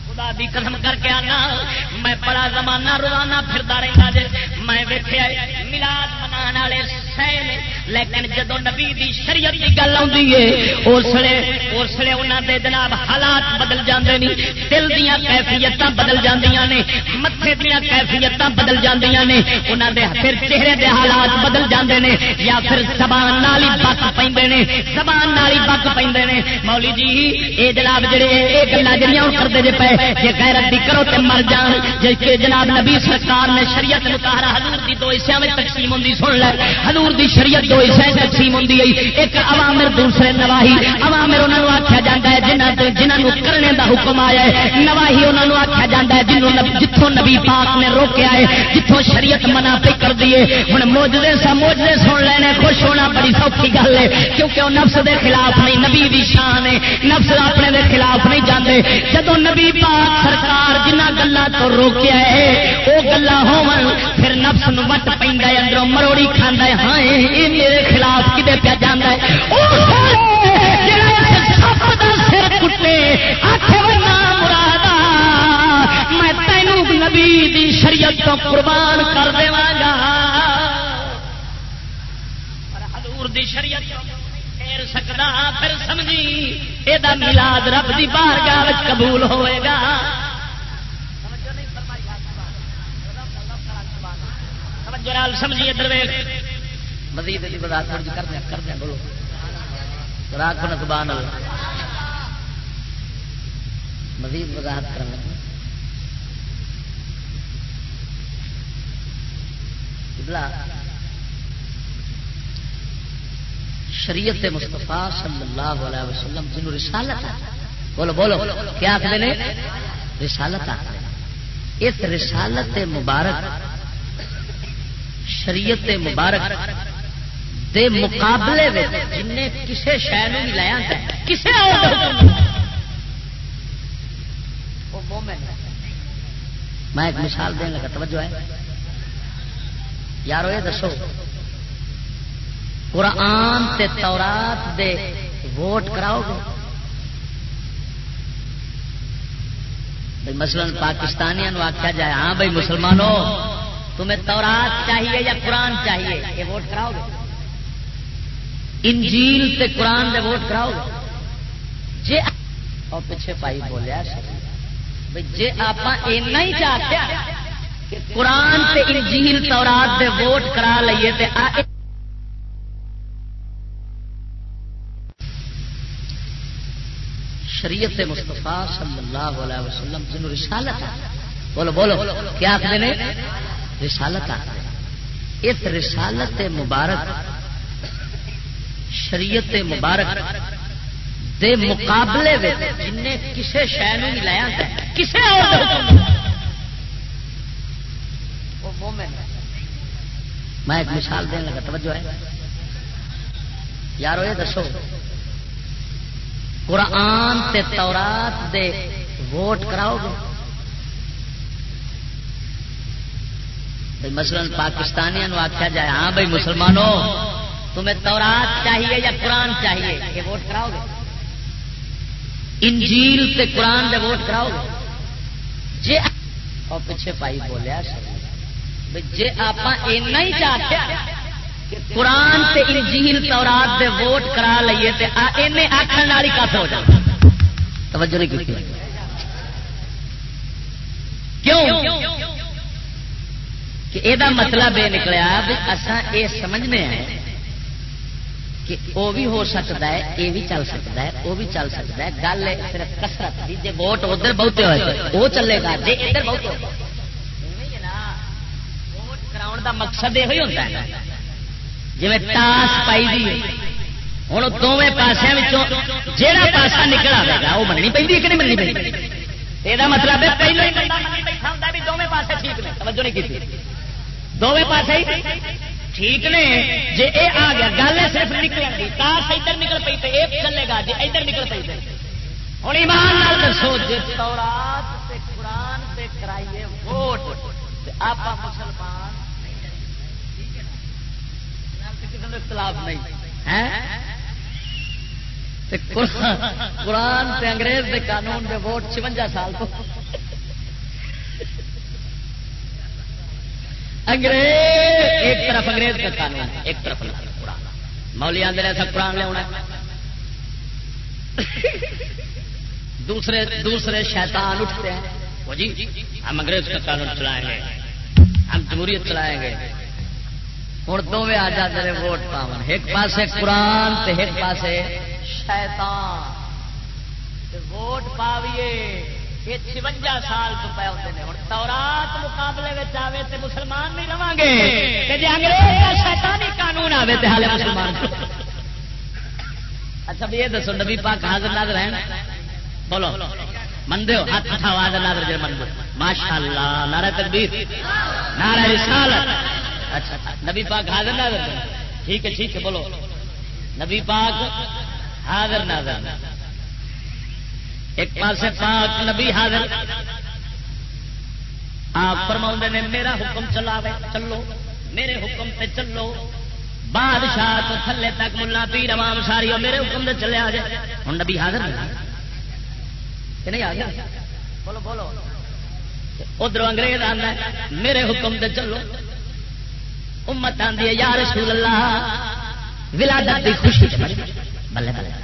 خدا دی قسم کر کے آنا۔ میں بڑا زمانہ روانہ پھرتا رہتا جی میں ویخیا ملاد منا والے سہ لیکن جدو نبی دی شریعت کی گل آتی ہے اسلے اسلے انہوں دے جناب حالات بدل جاندے نہیں دل دیا کیفیت بدل جاندیاں نے متے دیا کیفیت بدل جاندیاں نے انہوں دے پھر چہرے دے حالات بدل جاندے نے یا پھر زبان نال ہی بک پہ زبان نال ہی بک پہ مولی جی اے جناب جڑے یہ گلا جہاں کرتے جی پے جی غیرت دی کرو تے مر جان۔ جی کہ جناب نبی سرکار نے شریعت متارا حضور دی دو حصوں میں تقسیم ہوں سن لے۔ حضور دی شریعت دو حصے تقسیم ہوں ایک عوامر دوسرے نواہی۔ عوامر انہوں آخیا جا ہے جنہوں جنہوں کرنے دا حکم آیا ہے۔ نواہی انہوں آخیا جا ہے، جنہوں جتوں نبی پاک نے روکیا ہے جتوں شریعت منا پہ کر دیے ہوں موجودے سا موجودے سن لینے، خوش ہونا بڑی سوکھی گل ہے۔ کیونکہ وہ نفس دے خلاف نہیں، نبی دی شان ہے۔ نفس اپنے دے خلاف نہیں جاندے۔ جدو نبی پاک سرکار جنہ گلا تو روکیا ہے وہ گلا ہو پھر نفس وٹ پہ اندروں مروڑی کھانا ہے۔ ہاں میرے خلاف کدے پہ جانا ہے؟ سر کٹے ہاتھ میں تینوں نبی دی شریعت تو قربان کر دوا گا۔ حضور دی شریعت سکتا پھر سمجھی۔ یہ ملاد رب دی بارگاہ قبول ہوئے گا۔ سمجھی ادھر مزید کی وضاحت تھوڑی جی کر دیا کر دیا بولو راک نقبان مزید وضاحت کرنا شریعت مستفا صلی اللہ علیہ وسلم جنو رسالت بولو بولو، کیا آخر رسالت آخر اس رسالت مبارک، شریعت مبارک دے مقابلے جن کسی شہر نہیں لایا کسی میں ایک مثال دین لگا، توجہ ہے۔ یارو، یہ دسو۔ قرآن تے تورات دے ووٹ کراؤ گے؟ بھائی مثلا پاکستانی آخیا جائے ہاں بھائی مسلمانوں تمہیں تورات چاہیے یا قرآن چاہیے؟ یہ ووٹ کراؤ گے۔ انجیل تے قرآن دے ووٹ کراؤ گے؟ جی اور پیچھے پائی بولیا جی آپ ہی چاہتے کہ قرآن تے انجیل تورات دے ووٹ کرا لیے تے شریعت مستفا صلی اللہ علیہ وسلم، جنہوں رسالت بولو بولو، کیا آخر رسالت اس رسالت مبارک شریعت مبارک دے مقابلے جن کسی شہ نہیں لایا کسی میں ایک مثال دین لگا، توجہ ہے۔ یارو، یہ دسو۔ قرآن تے تورات دے ووٹ کراؤ گے؟ مثلا پاکستانی آخیا جائے ہاں بھائی مسلمانوں تمہیں تورات چاہیے یا قرآن چاہیے؟ یہ ووٹ کراؤ گے۔ انجیل تے قرآن دے ووٹ کراؤ گے۔ جی اور پیچھے پائی بولیا جی آپ ہی چاہتے قرآن تے انجیل تورات دے ووٹ کرا لیے تے آخر والی کت ہو جائے۔ توجہ نہیں کی کیوں؟ کہ یہ مطلب یہ نکلیا بھی اصا یہ سمجھنے ہیں کہ وہ بھی ہو سکتا ہے یہ بھی چل سکتا ہے وہ بھی چل سکتا ہے۔ گل صرف کسرت کی جی ووٹ ادھر بہتے ہوئے وہ چلے گا جی ادھر بہت ووٹ کراؤ کا مقصد یہ ہوتا ہے جی ٹاس پائی دی ہوں دونوں پاسوں جہاں پاسا نکل آئے گا وہ مننی پہ کہ نہیں مننی پہ یہ مطلب ہے پہلے دونوں پاسے ٹھیک نے، توجہ نہیں کی دونوں پاسے ٹھیک نے؟ جی یہ آ گیا، گل صرف نکل گئی تاس ادھر نکل پی تو یہ چلے گا جی ادھر نکل پی تو ہوں ایمان دسو جی تورات قرآن سے کرائیے ووٹ آپ مسلمان اختلاف نہیں۔ قرآن سے انگریز کے قانون کے ووٹ چونجا سال تو۔ انگریز! ایک طرف انگریز کا قانون ایک طرف قرآن مولی آدھے ایسا قرآن لیا دوسرے دوسرے شیطان اٹھتے ہیں۔ وہ جی ہم انگریز کا قانون چلائیں گے۔ ہم جمہوریت چلائیں گے۔ ہوں دونوں آ جاتے ہیں ووٹ پاون ایک پاسے قرآن تے ایک پاسے شیطان۔ ووٹ پاویے۔ یہ چونجا سال تو پہ ہوتے ہیں تورات مقابلے میں آئے تو مسلمان نہیں رہا گے جی انگریز کا شیطانی قانون آئے تو ہال مسلمان۔ اچھا بھی یہ دسو، نبی پاک حاضر ناظر ہیں؟ بولو۔ من دو ہاتھ اٹھاؤ، حاضر ناظر جی من دو ماشاء اللہ نارا تکبیر۔ نارا رسالت۔ اچھا،, اچھا نبی پاک حاضر ناظر ٹھیک ہے ٹھیک ہے، بولو۔ نبی پاک حاضر ناظر ایک پاس پاک نبی حاضر۔ آپ فرما نے، میرا حکم چلا چلو۔ میرے حکم تے چلو۔ بادشاہ تو تھلے تک ملا پیر امام ساری میرے حکم سے چلے آ جائے۔ ہوں نبی حاضر نہیں۔ آ گیا بولو بولو۔ ادھر انگریز آنا میرے حکم سے چلو۔ امت آدھی ہے، یا رسول اللہ، ولادت کی خوشی بلے بلے۔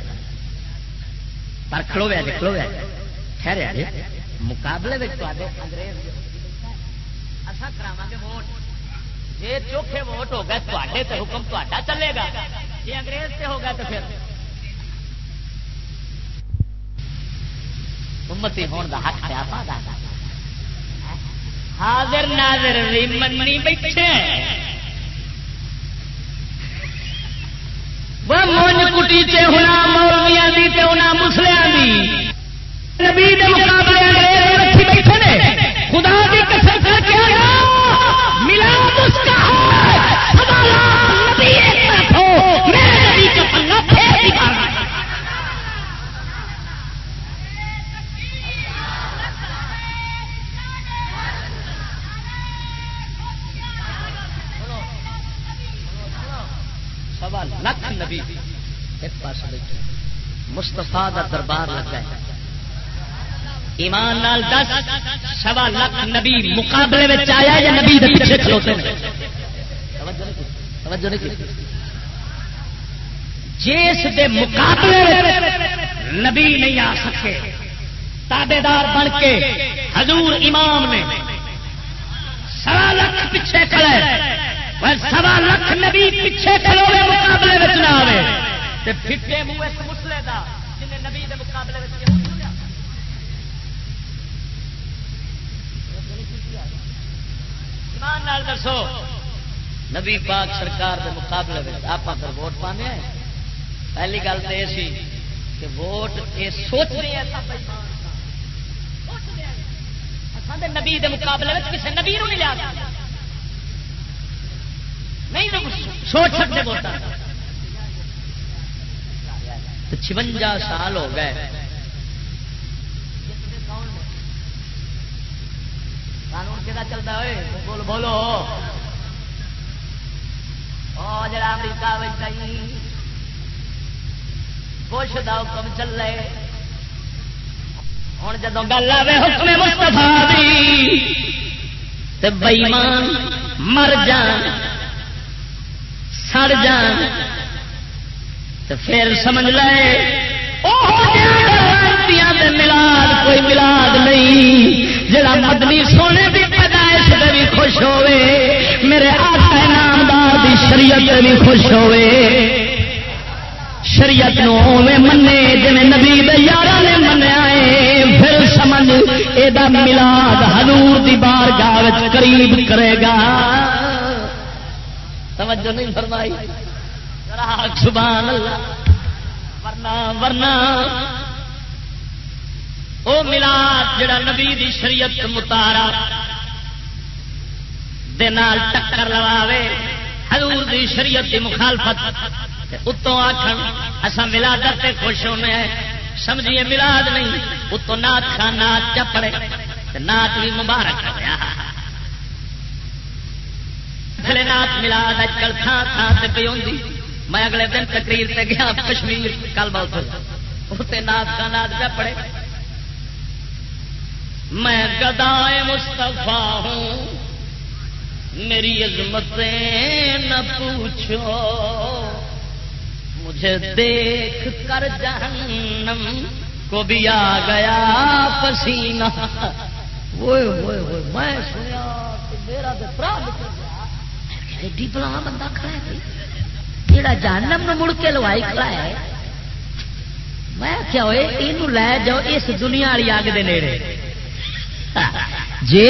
پر کھلویا جی کھلویا جی۔ ٹھہریا جی۔ مقابلے انگریز کرا گے ووٹ۔ جی چوکھے ووٹ ہو گئے تے تو حکم تا چلے گا۔ جی انگریز سے ہو گیا تو پھر۔ امتی ہون دا حق ہے آپ حاضر ناظر بھی منی بیٹھے۔ وہ مونج کٹی چے ہونا مولویا دی تے ہونا مسلیا دی نبی دے مقابلے رکھی بیٹھے نے خدا دی قسم کر کے ملا نبی ایک پاس بیٹھے۔ مستفا کا دربار لگا ہے۔ ایمان نال دس، سوا لکھ نبی مقابلے میں آیا یا نبی پیچھے کھلوتے ہیں؟ توجہ نہیں جس دے مقابلے نبی نہیں آ سکے تابے دار بن کے حضور امام نے سوا لکھ پیچھے کھڑے سوا لکھ نبی پیچھے چلو گے مقابلے میں نہ آئے پھٹے منہ اس مسلے کا جن نبی کے مقابلے ایمان دسو نبی پاک سرکار کے مقابلے میں آپ اگر ووٹ پانے پہلی گل تو یہ سی کہ ووٹ یہ سوچ رہے ہیں نبی کے مقابلے میں کسی نبی نہیں لیا نہیں سوچ سکتے بولتا چونجا سال ہو گئے۔ قانون کہڑا چلتا ہے؟ بول بولو۔ جڑا امریکہ خوش دا حکم چل رہے ہوں جدو گل آئے حکم مستفا بئیمان مر جان۔ سڑ جان۔ تو پھر سمجھ لے ملاد، کوئی ملاد نہیں۔ جڑا مدنی سونے کی پیدائش سے بھی خوش ہوے میرے آقا نامدار دی شریعت بھی خوش ہوے شریعت نو منے جی نبی یار نے منیا ہے پھر سمجھ یہ ملاد حضور دی بار گاہ قریب کرے گا۔ توجہ نہیں فرمائی۔ سبحان اللہ۔ ورنہ ورنہ۔ او ملا جڑا نبی دی شریعت متارا دال ٹکر لواوے، حضور دی شریعت دی مخالفت اتوں آخر اصا ملادت تے خوش ہونے ہیں۔ سمجھیے ملاد نہیں، اتوں نات خان نات چپڑے نات بھی مبارک ہوا نات ملاد اج کل تھان تھان سے پی ہوں میں اگلے دن تقریر سے گیا، کشمیر، کل بہت اتنے نات کا نات پہ پڑے۔ میں گدائے مستفا ہوں۔ میری عظمتیں نہ پوچھو۔ مجھے دیکھ کر جہنم کو بھی آ گیا پسینہ۔ میں سنیا میرا تو ایڈی بلا بندہ کھڑا ہے جہاں جانم مڑ کے لوائی کھڑا ہے آخیا ہوئے یہ لے جاؤ اس دنیا والی اگ دے نیڑے جی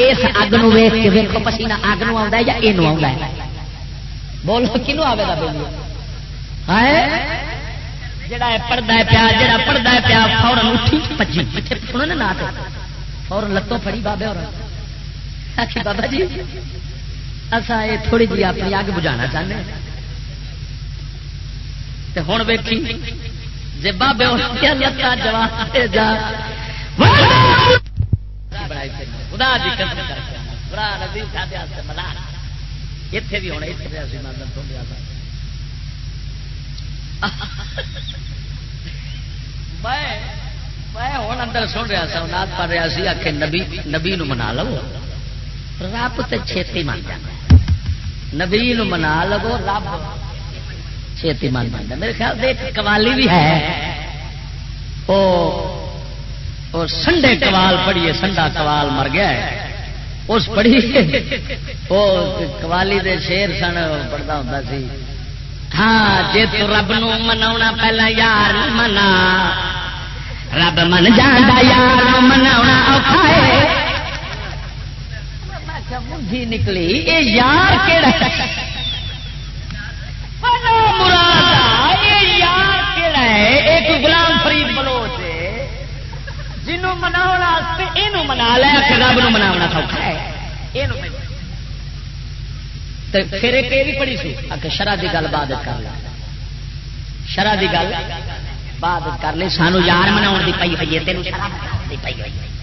اس اگ ویخ کے ویکو پسینا اگ نو آ یا یہ آ بولو کنو آئے گا بولو جڑا پڑھتا ہے پیا جڑا پڑھتا ہے پیا فورن اٹھی پچی سنو نا نہ فورن لتوں پڑی بابے اور بابا جی اصا یہ تھوڑی جی اپنی اگ بجھا چاہتے ہوں ویکھی جی بابے لتا بھی ہونا میں ہوں اندر سن رہا سا نات پڑھ رہا سی آخ نبی نبی منا لو۔ رب تو چھتی من جانا۔ نبی منا لو رب چھتی من جانا میرے خیال سے ایک قوالی بھی ہے۔ وہ سنڈے کوال پڑھیے، سنڈا کوال مر گیا ہے۔ اس پڑھی وہ قوالی دے شیر سن پڑھتا ہوں سی۔ ہاں جی تو رب نو منا پہلا یار منا۔ رب من جانا یار منا اوکھا ہے۔ منجی نکلی۔ یہ یار کہڑا مراد یہ یار کہڑا ہے؟ ایک غلام فرید بلوچ جنوں منا یہ منا لیا رب نو منا سوکھا ہے۔ پھر ایک یہ بھی پڑھی سی آ شرح کی گل بات کر ل شرح کی گل بات کر لی۔ سانو یار منا کی پی ہوئی ہے تین پی ہوئی ہے۔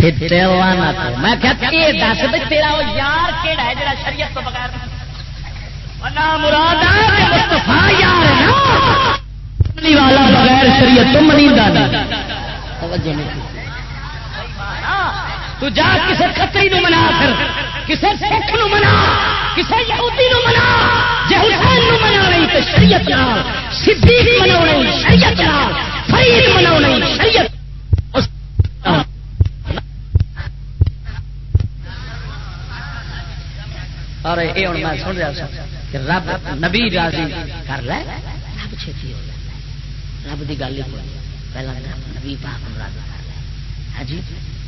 میں دس تیرا وہ یار کہڑا ہے جا شریعت تو بغیر مراد والا بغیر شریعت تو منی تو جا کسی کتری نو منا کر کسی سکھ نو منا۔ کسی یہودی نو منا۔ جی حسین نو منا نہیں تو شریعت نال۔ صدیق منا شریعت نال۔ فرید منا نہیں شریعت اور یہ ہوں میں سن رہا سا کہ رب نبی راضی کر لے۔ رب چھتی ہو جائے رب کی گل ہی پہلا نبی پاک راضی کر لے۔ ہاں جی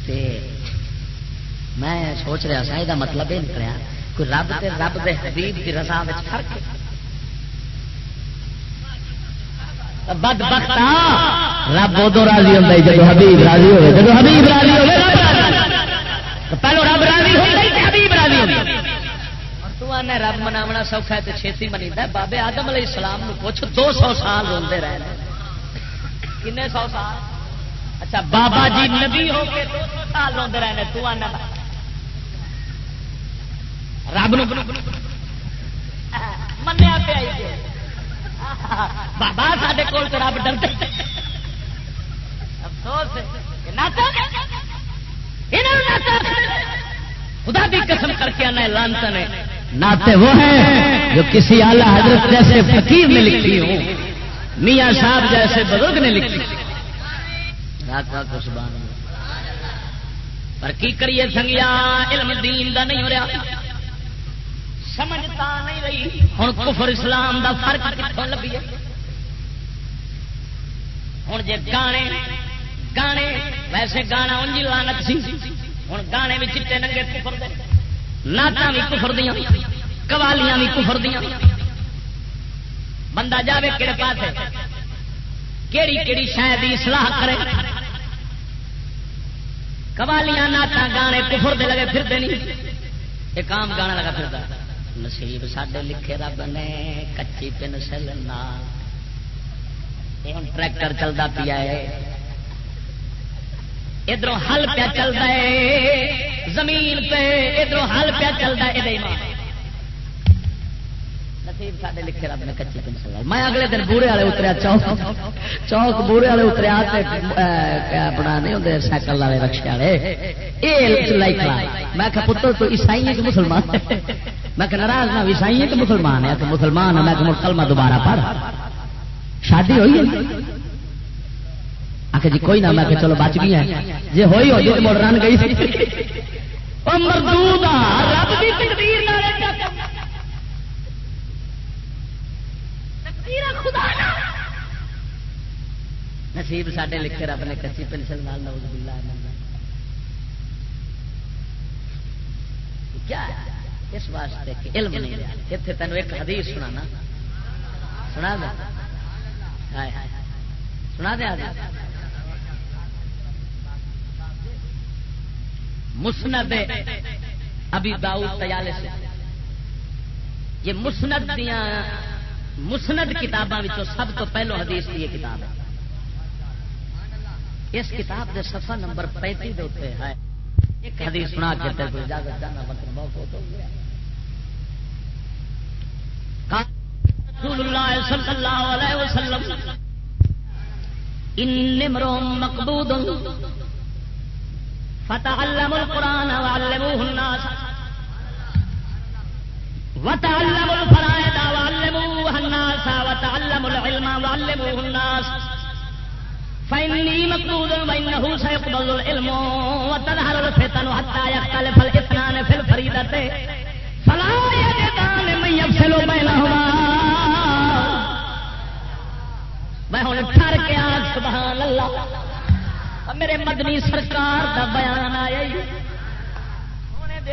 تے میں سوچ رہا سا یہ مطلب یہ نکلیا کوئی رب تے رب دے حبیب کی رضا فرق بد بخت رب ادو راضی ہوتا ہے جب حبیب راضی ہوئے جب حبیب راضی ہوئے۔ پہلو رب راضی ہوتا حبیب راضی ہوتا رب مناونا سوکھا ہے تو چھتی منی بابے آدم علیہ السلام نو پوچھ، دو سو سال روندے رہے کنے سو سال؟ اچھا بابا جی نبی ہو کے دو سو سال روندے رہے تو آنا رب نو منیا پہ بابا سارے کول تو رب ڈرتے افسوس خدا بھی قسم کر کے آنا لانتا نے۔ ناتے وہ ہیں جو کسی اعلی حضرت جیسے فقیر نے لکھی ہوں، میاں صاحب جیسے بزرگ نے لکھی۔ پر کی کریے سنگیا؟ علم دین دا نہیں ہو رہا۔ سمجھتا نہیں رہی۔ ہوں کفر اسلام دا فرق کتوں لبھی ہوں جی گانے گانے، ویسے گانا انجی لانت سی۔ ہوں گانے بھی چیٹے ننگے کفر دے۔ ناٹا بھی کفر دیا قوالیاں بھی کفر دیا بندہ جاوے کہڑے پاس کیڑی کیڑی شاید سلاح کرے۔ قوالیاں ناٹا گانے کفر دے لگے پھر نہیں، ایک کام گانا لگا پھر نصیب ساڈے لکھے رب نے کچی پنسل ٹریکٹر چلتا پیا ہے۔ ادھر ہل پیا چلتا ہے، زمین پہ ادھر ہل پیا چلتا ہے لکھے رب نے کچی پنسل میں اگلے دن بورے والے اتریا، چوک چوک بورے والے اتریا اپنا نہیں ہوتے سائیکل والے رکشے والے۔ یہ میں پتر، تو عیسائی ہے کہ مسلمان؟ میں کہ ناراض نہ عیسائی ہے کہ مسلمان ہے تو مسلمان ہے میں کلمہ دوبارہ پڑھ۔ شادی ہوئی ہے؟ آ جی کوئی نہ، میں کہ چلو بچ گئی ہے جی ہوئی ہو جی مڑ رن گئی نصیب سڈے لکھے رب نے کچی پینسل نال نوز بلا کیا اس واسطے کہ علم نہیں رہا۔ اتنے تینوں ایک حدیث سنا سنا دیا سنا دیا مسند ابھی داؤد تیالے سے۔ یہ مسند دیا مسند کتابوں سب تو پہلو حدیث کی یہ کتاب ہے۔ اس کتاب کے سفا نمبر پینتی دے ہے۔ ایک حدیث سنا کے اجازت جانا مطلب بہت ہو گیا رسول اللہ صلی اللہ علیہ وسلم، ان امرؤ مقبوض فتعلم القرآن وعلموه الناس. وتعلموا الفرائض وعلموها الناس. وتعلموا العلم وعلموه الناس. فإني مقبوض وإنه سيقبض العلم. وتظهر الفتن حتى يختلف الاثنان في الفريدة فلا يجدان من يفصل بينهما. میں ہوں ٹر کے آگ سبحان اللہ میرے مدنی سرکار دا بیان آیا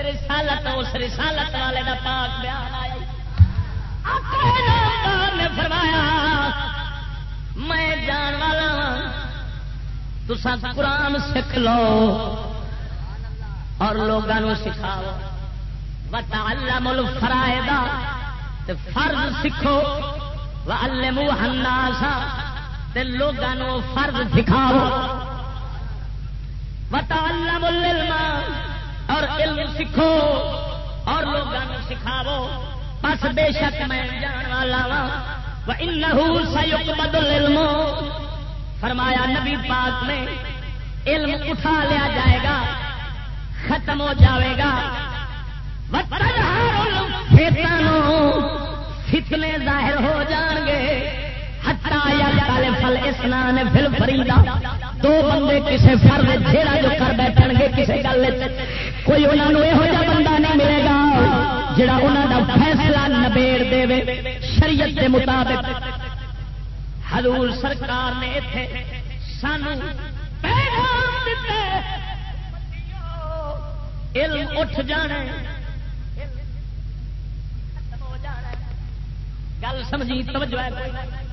رسالت اس رسالت والے دا پاک بیان آیا نے فرمایا، میں جان والا ہاں، تسا قرآن سیکھ لو اور لوگوں سکھاؤ۔ بتا اللہ مل فرائے فرض سیکھو وہ ہندا سا لوگوں فرض سکھاؤ۔ وتعلم العلم اور علم سکھو اور لوگوں سکھاو بس بے شک میں جان والا وا سیقبض العلم۔ فرمایا نبی پاک نے، علم اٹھا لیا جائے گا، ختم ہو جاوے گا۔ فتنے ظاہر ہو جان گے۔ دو بندے کسی فرد جیڑا جو کر بیٹھ گے کسی گل کوئی انہوں نے یہو بندہ نہیں ملے گا جڑا انہوں کا فیصلہ نبیڑ دے شریعت کے مطابق۔ حضور سرکار نے اتے سان علم اٹھ جانا گل سمجھی، توجہ ہے۔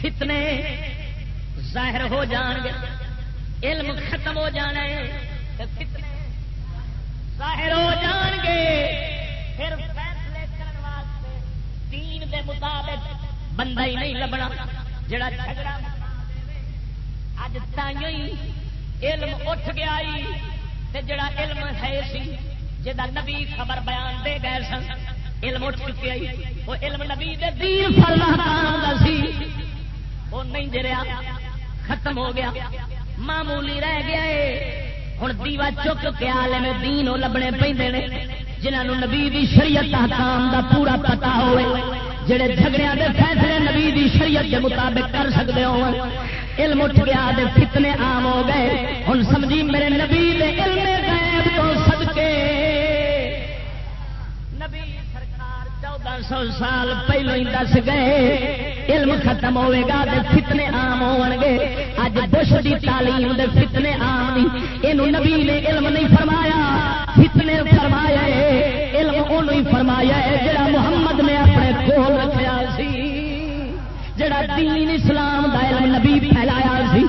فتنے ظاہر ہو جان گے، علم ختم ہو جانا ہے فتنے ظاہر ہو جان گے۔ پھر فیصلے کرنے واسطے دین دے مطابق بندہ ہی نہیں لبنا، جڑا جھگڑا اج تھی علم اٹھ گیا جڑا علم ہے سی جا نبی خبر بیان دے گئے سن، علم اٹھ چکے وہ علم نبی دے دین فرما سی۔ وہ نہیں جریا ختم ہو گیا معمولی رہ گیا ہے ہوں دیوا چک کے آلے میں دین وہ لبنے پہ جنہوں نبی دی شریعت حکام دا پورا پتا ہوئے جڑے جھگڑیاں دے فیصلے نبی دی شریعت کے مطابق کر سکتے ہو علم اٹھ گیا دے فتنے عام ہو گئے ہوں سمجھی میرے نبی دے علم غیب تو سو سال پہلو ہی دس گئے۔ علم ختم ہوئے گا دے فتنے عام ہو گے۔ اج بش کی تعلیم دے فتنے عام نہیں یہ نبی نے علم نہیں فرمایا۔ فتنے فرمایا ہے۔ علم انہوں ہی فرمایا ہے جڑا محمد نے اپنے کول رکھا سی۔ جڑا دین اسلام دا علم نبی پھیلایا سی۔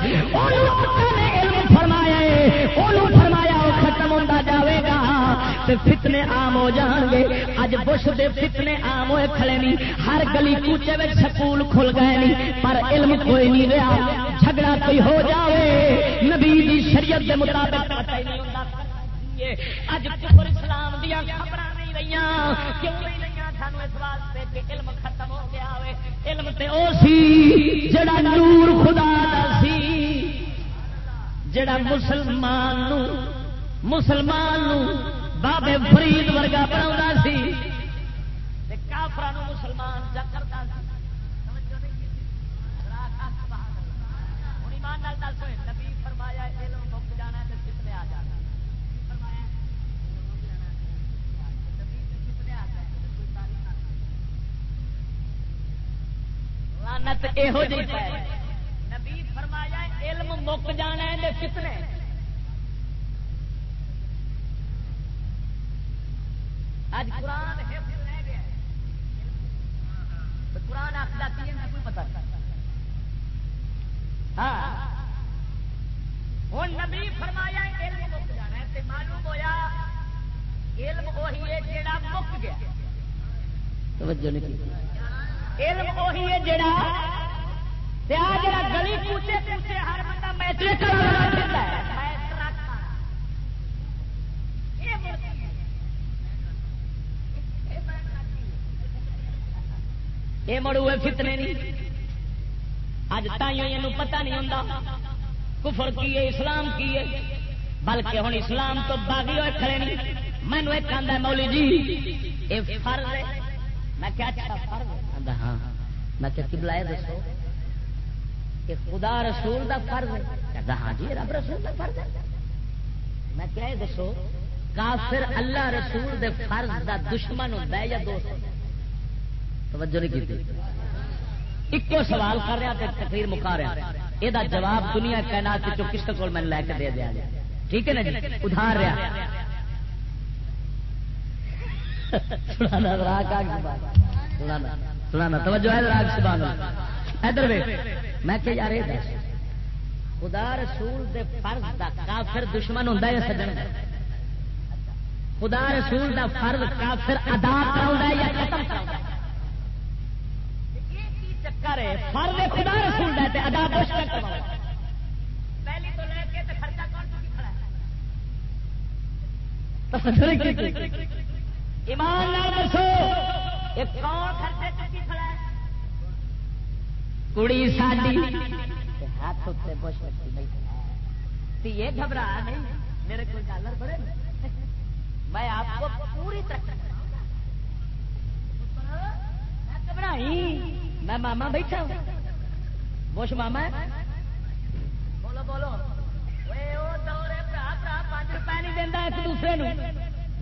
تے فتنے عام ہو جان گے۔ اج بش دے فتنے عام ہوئے کھڑے نہیں ہر گلی کوچے میں سکول کھل گئے نہیں پر علم کوئی نہیں رہا۔ جھگڑا کوئی ہو جائے نبی دی شریعت کے مطابق اج کفر اسلام دیا خبر نہیں رہی کیوں نہیں رہی سانو اس واسطے کہ علم ختم ہو گیا علم تے او سی جڑا نور خدا دا سی۔ جڑا مسلمان مسلمان بابے فرید ورگا بنا سی مسلمان جا کرتا فرمایا جانا کتنے آ جانا لانت یہو جی نبی فرمایا علم مک جانا ہے کتنے اج قرآن قرآن آخر کوئی پتا ہاں۔ ہوں نبی فرمایا، علم مک جانا ہے معلوم ہوا علم وہی ہے جڑا مک گیا۔ توجہ نہیں علم وہی ہے جڑا جڑا گلی کوچے کوچے ہر بندہ میٹرک یہ مڑو فتنے نہیں۔ اج تائیوں پتہ نہیں ہوتا کفر کی ہے، اسلام کی ہے۔ بلکہ ہوں اسلام تو باغی ہوئے کھڑے نہیں۔ مینو ایک آدھا مولی جی یہ فرض ہے۔ میں کیا اچھا فرض ہاں۔ میں کیا بلایا دسو کہ خدا رسول دا فرض ہے۔ کہتا ہاں جی رب رسول دا فرض ہے۔ میں کیا دسو، کافر اللہ رسول دے فرض دا دشمن ہوتا ہے یا دوست؟ توجہ نہیں کی ایک سوال کر رہا تقریر مکا رہا۔ یہ جواب دنیا کائنات جو کس کو میں لے کے دے دیا ٹھیک ہے نا جی؟ ادھار رہا۔ توجہ ہے راگ سبحان ادھر میں کہ یار یہ دس۔ خدا رسول دے فرض دا کافر دشمن ہوندا ہے سجن خدا رسول دا فرض کافر ادا کراوندا ہے یا ختم کراوندا ہے؟ چکر ہے فرد خدا رسول ہے ادا بش کر پہلی تو لے کے خرچہ کون کھڑا ایمان دسو کون خرچے چکی کھڑا ہے؟ کڑی ساڈی ہاتھ اتنے بش یہ گھبرا نہیں میرے کو ڈالر بڑے میں آپ کو پوری طرح گھبرائی۔ میں ماما بیٹھا ہوں۔ بوش ماما۔ ہے بولو۔ بولو روپئے نہیں دینا ایک دوسرے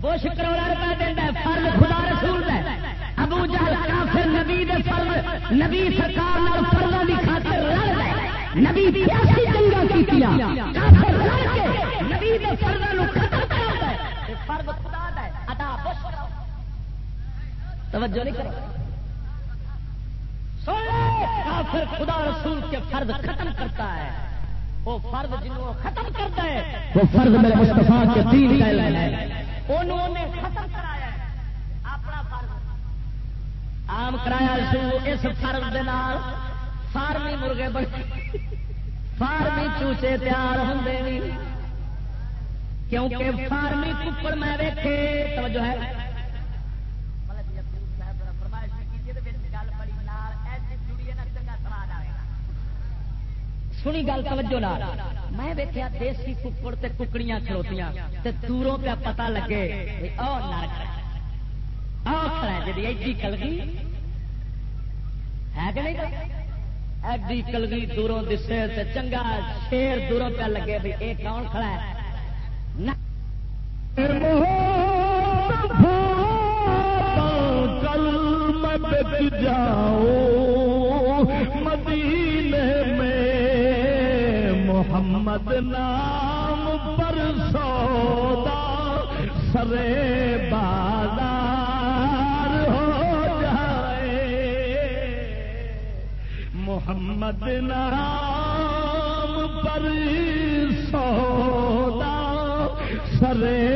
بوش کروڑا روپئے دینا فرد خدا رسول ہے۔ ابو جہل کافر نبی دے فرد نبی سرکار نال فرضاں دی خاطر لڑ گئے۔ نبی پیاسی جنگاں کیتیاں۔ کافر لڑ کے نبی دے فرضاں نو ختم کر دے۔ فرد خدا دا ہے، ادا بوش توجہ نہیں کرو۔ کافر خدا رسول کے فرض ختم کرتا ہے۔ وہ فرض جنہوں ختم کرتا ہے وہ فرض میرے مصطفیٰ کے دین کا اعلان ہے انہوں نے ختم کرایا اپنا فرض عام کرایا سو اس فرض دے نال فارمی مرغے بڑے فارمی چوچے تیار ہوں کیونکہ فارمی کپڑ میں دیکھے توجہ ہے۔ سنی گل، توجہ نال۔ میں دیکھا دیسی ککڑ تے ککڑیاں کھلوتیاں تے دوروں پہ پتہ لگے او نر او کھڑا جی ایڈی کلگی۔ ہے کہ نہیں ایڈی کلگی دوروں دسے تے چنگا شیر دوروں پہ لگے بھی اے کون کھڑا ہے؟ نہ۔ کل جاؤ۔ مدینے محمد نام پر سودا سرے بازار ہو جائے۔ محمد نام پر سودا سرے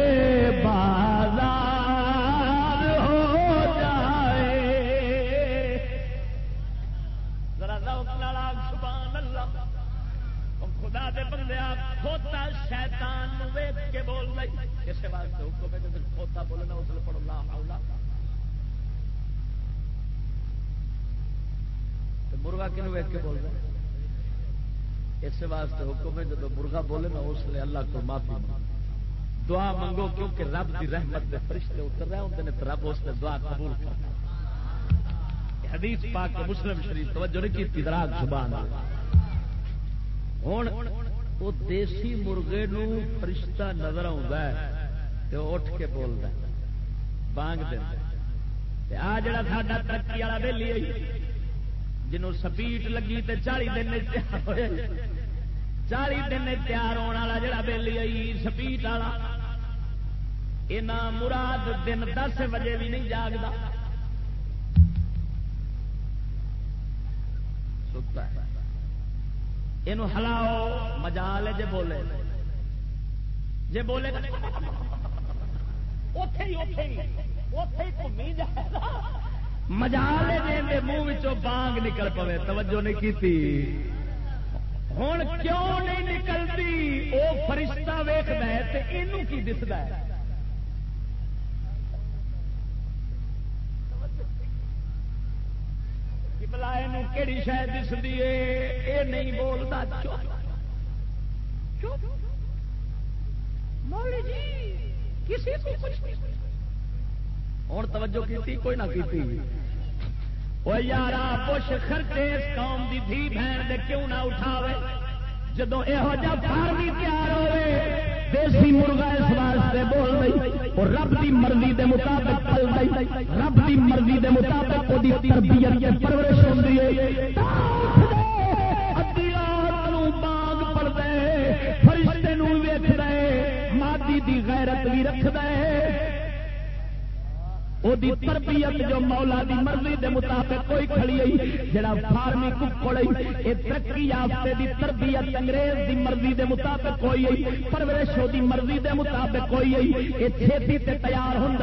دے بندے کھوتا شیطان ویچ کے بول رہی کسی واسطے حکم ہے کہ کھوتا بولنا، اس لیے پڑھو لا مولا مرغا کن ویچ کے بول رہے اس واسطے حکم ہے جب مرغا بولے نا، اس لیے اللہ کو معافی دعا منگو کیونکہ رب کی رحمت دے فرشتے اتر رہے ہوتے ہیں رب اس نے دعا قبول کر۔ حدیث پاک مسلم شریف، توجہ نہیں کی دراگ سبحان ہوں وہ دیسی مرغے نو فرشتہ نظر آ اٹھ کے بولتا بانگ آ جڑا ساڈا ترقی والا ویلی جنوں سپیٹ لگی تے چالی دن تیار ہوئے، چالی دن تیار ہونے والا جڑا بہلی آئی سپیٹ والا۔ یہاں مراد دن دس بجے بھی نہیں جاگتا یہ ہلاؤ، مجال جے بولے۔ جے بولے مجال منہ بانگ نکل پوے۔ توجہ نہیں کی ہوں کیوں نہیں نکلتی؟ وہ فرشتہ ویخد ہے کی دستا ہے؟ کہڑی شاید دستی ہے یہ نہیں بولتا جی، ہوں توجہ کی کوئی نہ کی وہ یار پوش خرچے اس قوم کی دھی بہن دے کیوں نہ اٹھاوے؟ جدو یہو جہ فارمی تیار ہوئے، دیسی مرغا اس واسطے بول رہی اور رب کی مرضی دے مطابق چل رہی رب کی مرضی دے مطابق وہ تربیت پرورش ہوتی ہے۔ باغ پڑ دے فرشتے ویچ دے مادی دی غیرت بھی رکھ دے تربیت جو مولا دی مرضی دے مطابق کوئی کھڑی آئی جڑا فارمی ککڑ یہ ترقی یافتے دی تربیت انگریز دی مرضی دے مطابق کوئی آئی پرورش دی مرضی دے مطابق کوئی آئی یہ چھتی تے تیار ہوں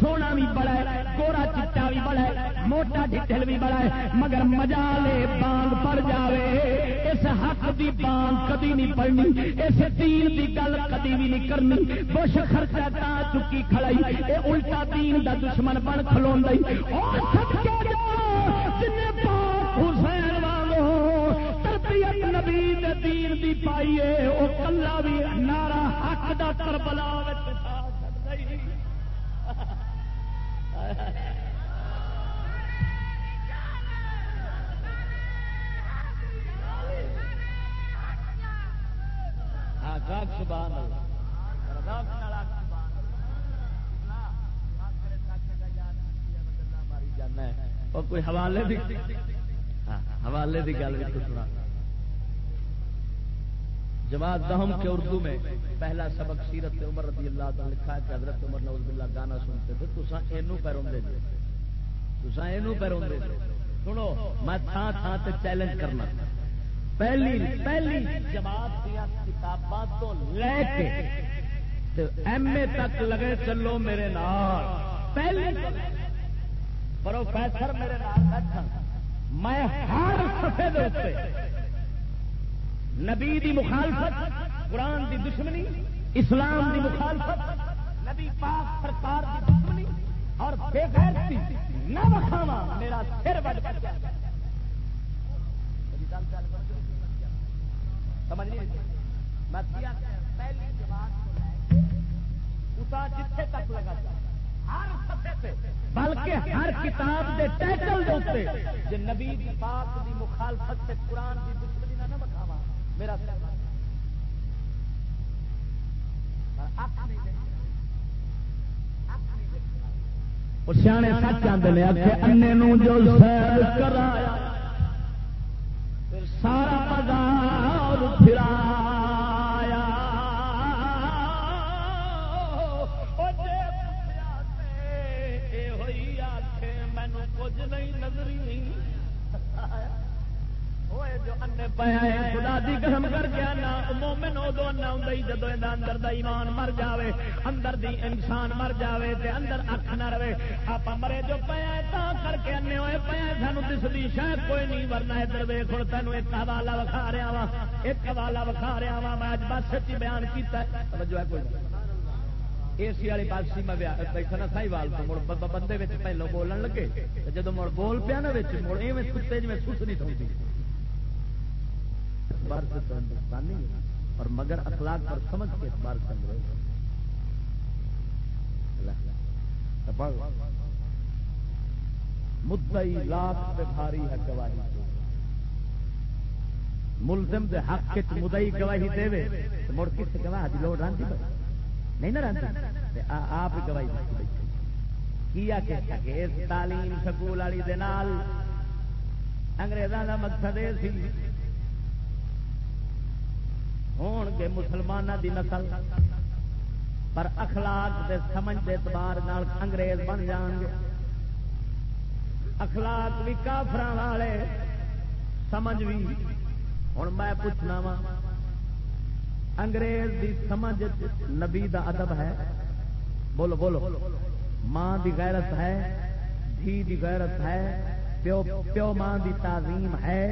سونا بھی بڑا ہے، گورا چٹا بھی بڑا ہے، موٹا ڈٹل بھی بڑا ہے، مگر مزا لے بانگ پڑ جاوے۔ اس حق دی بانگ کدی نہیں پڑنی، اس دین دی گل کدی بھی نہیں کرنی۔ بش خرچہ تا چکی کھڑائی، اے الٹا دین دا دشمن دشمن بن کھلو حسین تربیت نبی دین دی پائیے وہ کلا بھی نارا حق دا کربلا ہاں سبحان اللہ۔ اور کوئی حوالے دی ہاں، حوالے دی گل بھی سنا۔ جماعت دہم کے اردو میں پہلا سبق سیرت عمر رضی اللہ تعالی لکھا ہے کہ حضرت عمر نوز باللہ گانا سنتے تھے۔ تو ساں اینو پیروں دے دے تو ساں اینو پیروں دے دے سنو، میں تھا تھا تے چیلنج کرنا۔ پہلی پہلی جماعت دیا کتاباں تو لے کے ایم اے تک لگے چلو میرے نال۔ پہلی پروفیسر میرے نام بیٹھا میں ہر سفے نبی دی مخالفت، قرآن دی دشمنی، اسلام دی مخالفت، نبی پاک سرکار دی دشمنی اور بے غیرتی نہ بخاوا میرا سر بڑھ سمجھ میں پہلی جواب جتنے تک لگا بلکہ ہر کتاب کے ٹائٹل دے اوپر۔ جے نبی پاک دی مخالفت سے قرآن دی دشمنی نہ بکھاوا میرا سر پر سیانے سچ آدھے انے نو جو سیر کرایا، پھر سارا پگار پھرا خدا دی قسم کر کے آنا مومن ادو آنا ہوں جدو اندر دا ایمان مر جاوے، اندر دی انسان مر جاوے تے اندر اکھ نہ رہے۔ آپ مرے جو پیا تا کر کے آنے ہوئے پیا سانو دستی شاید کوئی نہیں ورنا ادھر ویخ ہوں تینوں ایک حوالہ وکھا رہا وا ایک حوالہ وکھا رہا وا میں اج بس سچی بیان کیتا ہے۔ توجہ ہے کوئی؟ اے سی والی پاس سی میں بیٹھنا سائی وال تو، مڑ بندے پہلو بولن لگے جدو مڑ بول پیا نا مڑ ایویں کتے جی میں سس نہیں تھوڑی اعتبار سے تو ہندوستانی ہے اور مگر اخلاق پر سمجھ کے اعتبار سے انگریز مدئی لاکھ پہ بھاری ہے گواہی ملزم دے حق کے مدئی گواہی دے وے مڑ کس گواہ دی لوڑ رانتی نہیں نہ رانتی آپ گواہی کیا کہ تعلیم سکول والی دے نال انگریزوں کا مقصد یہ سی ہون گے مسلمانوں دی نسل۔ پر اخلاق دے سمجھ دے اعتبار انگریز بن جان گے۔ اخلاق بھی کافر والے سمجھ بھی ہوں میں پوچھنا وا، انگریز دی سمجھ نبی دا ادب ہے؟ بولو بولو۔ ماں دی غیرت ہے، دھی دی غیرت ہے، پیو پیو ماں دی تعظیم ہے۔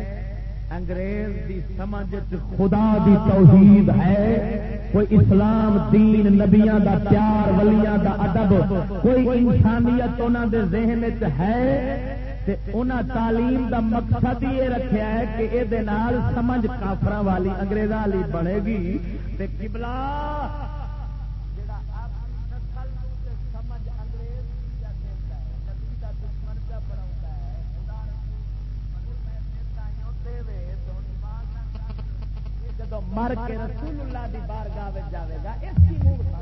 انگریز دی سمجھ خدا دی توحید ہے، کوئی اسلام دین نبیاں دا پیار، ولیاں دا ادب، کوئی انسانیت انہوں دے ذہن ہے انہوں تعلیم دا مقصد یہ رکھا ہے کہ یہ سمجھ کافر والی انگریزاں والی بنے گی تے قبلہ مر کے رسول اللہ دی بارگاہ جاوے گا اس کی منہ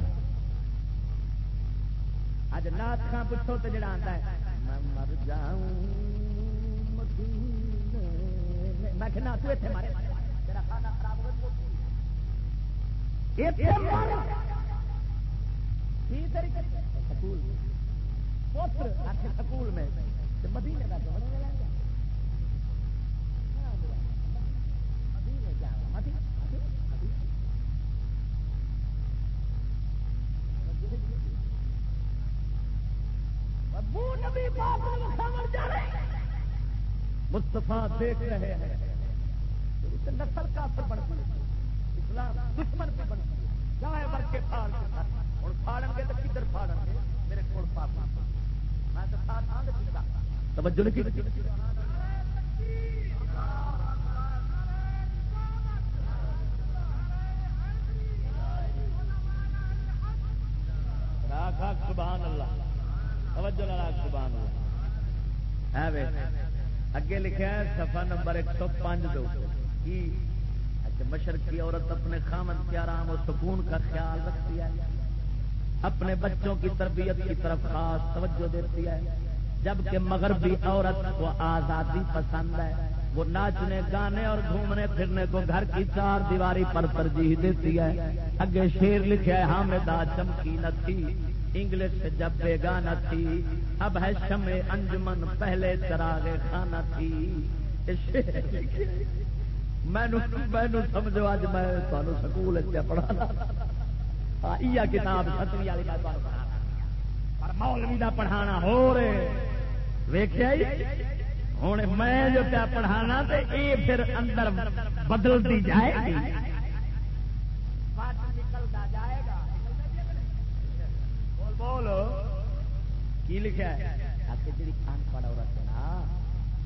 اج نات خان پوچھو تو جڑا آتا ہے، میں مر جاؤں میں کہ تو اتنے مارے۔ تیرا کھانا خراب ہو سکول۔ سکول میں مدینے کا مستفا دیکھ رہے ہیں۔ نسل کافر بنتی ہے اسلام دشمن پہ بنتی ہے جائے بر کے پھاڑ اور پھاڑیں گے تو کدھر پھاڑیں گے؟ میرے کو پاپ میں تو ساتھ آ گیا توجہ نہیں کی سبحان اللہ اگے لکھا ہے نمبر ایک سو پانچ دو اچھا مشرقی عورت اپنے خامن کے آرام اور سکون کا خیال رکھتی ہے۔ اپنے بچوں کی تربیت کی طرف خاص توجہ دیتی ہے۔ جبکہ مغربی عورت کو آزادی پسند ہے۔ وہ ناچنے، گانے اور گھومنے، پھرنے کو گھر کی چار دیواری پر ترجیح دیتی ہے۔ اگے شیر لکھا ہے، حامدہ چمکی نہ تھی انگلش جب بیگانہ تھی، اب ہے شم انجمن، پہلے چراغ خانہ تھی۔ میں سمجھو اج میں تمہیں سکول پڑھا کتاب ستویں والی پر مولوی کا پڑھانا ہو رہے ویخیا جی؟ ہوں میں جو پڑھانا تو یہ پھر اندر بدلتی جائے گی۔ بولو کی لکھا ہے جی ان پڑھ عورت ہے نا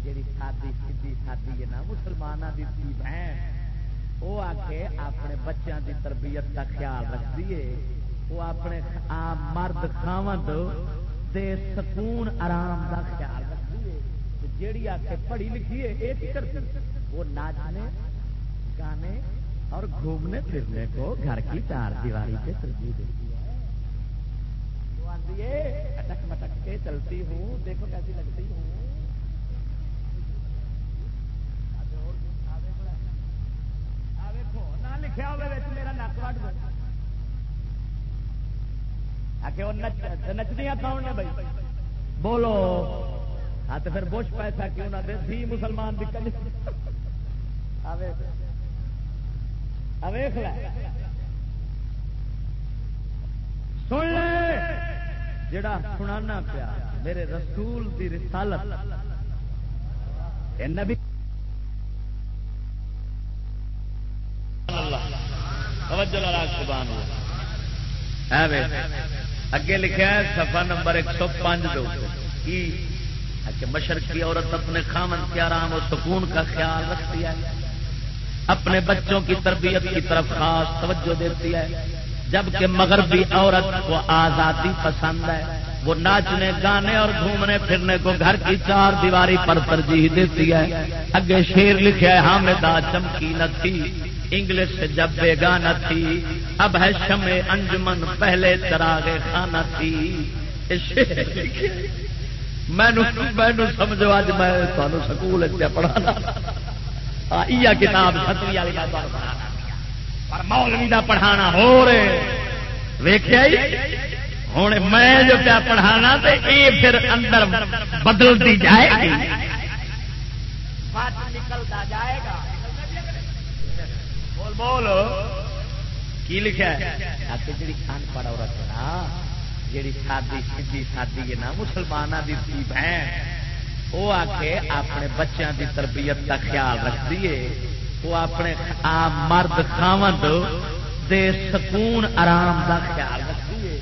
جی سادی سیدھی سادی ہے نا مسلمانوں کی تھی بہن وہ آ کے اپنے بچوں کی تربیت کا خیال رکھتی ہے وہ اپنے مرد خاوند دے سکون آرام کا خیال رکھتی ہے جیڑی آ کے پڑھی لکھی ہے یہ کرتی وہ ناچنے گانے اور گھومنے پھرنے کو گھر کی چار دیواری سے ترجیح دیتی ہے اٹک مٹک کے چلتی ہوں۔ دیکھو کیسی لگتی ہوں۔ لکھا میرا نک وٹ نچنیا کون نے بھائی؟ بولو۔ ہاں تو پھر بوش پیسہ کیوں نہ دے؟ تھی مسلمان بھی اویخ سن جڑا سنانا پیا میرے رسول دی رسالت۔ نبی۔ اگے لکھا ہے سفا نمبر ایک سو پانچ دو اچھا مشرقی عورت اپنے خامن کے آرام اور سکون کا خیال رکھتی ہے۔ اپنے بچوں کی تربیت کی طرف خاص توجہ دیتی ہے۔ جبکہ مغربی عورت کو آزادی پسند ہے، وہ ناچنے، گانے اور گھومنے، پھرنے کو گھر کی چار دیواری پر ترجیح دیتی ہے۔ اگے شیر لکھے حامدہ چمکی نہ تھی، انگلش جب بے گانا تھی، اب ہے شم انجمن، پہلے چراغ خانہ تھی۔ مینو سمجھو اج میں تمہیں سکول پڑھانا۔ کتاب ستوی والی پر مولوی کا پڑھانا ہو رہے ویخیا ہوں میں جو پیا پڑھانا تو یہ پھر اندر بدلتی جائے گی۔ نکلتا جائے گا۔ بول بول۔ کی لکھا جی ان پڑھ عورت نا جی سادی سی سادی ہے نا مسلمانوں کی تھی بہن وہ آ کے اپنے بچوں کی تربیت کا خیال رکھتی ہے۔ وہ اپنے مرد خامد دے سکون آرام کا خیال رکھتی ہے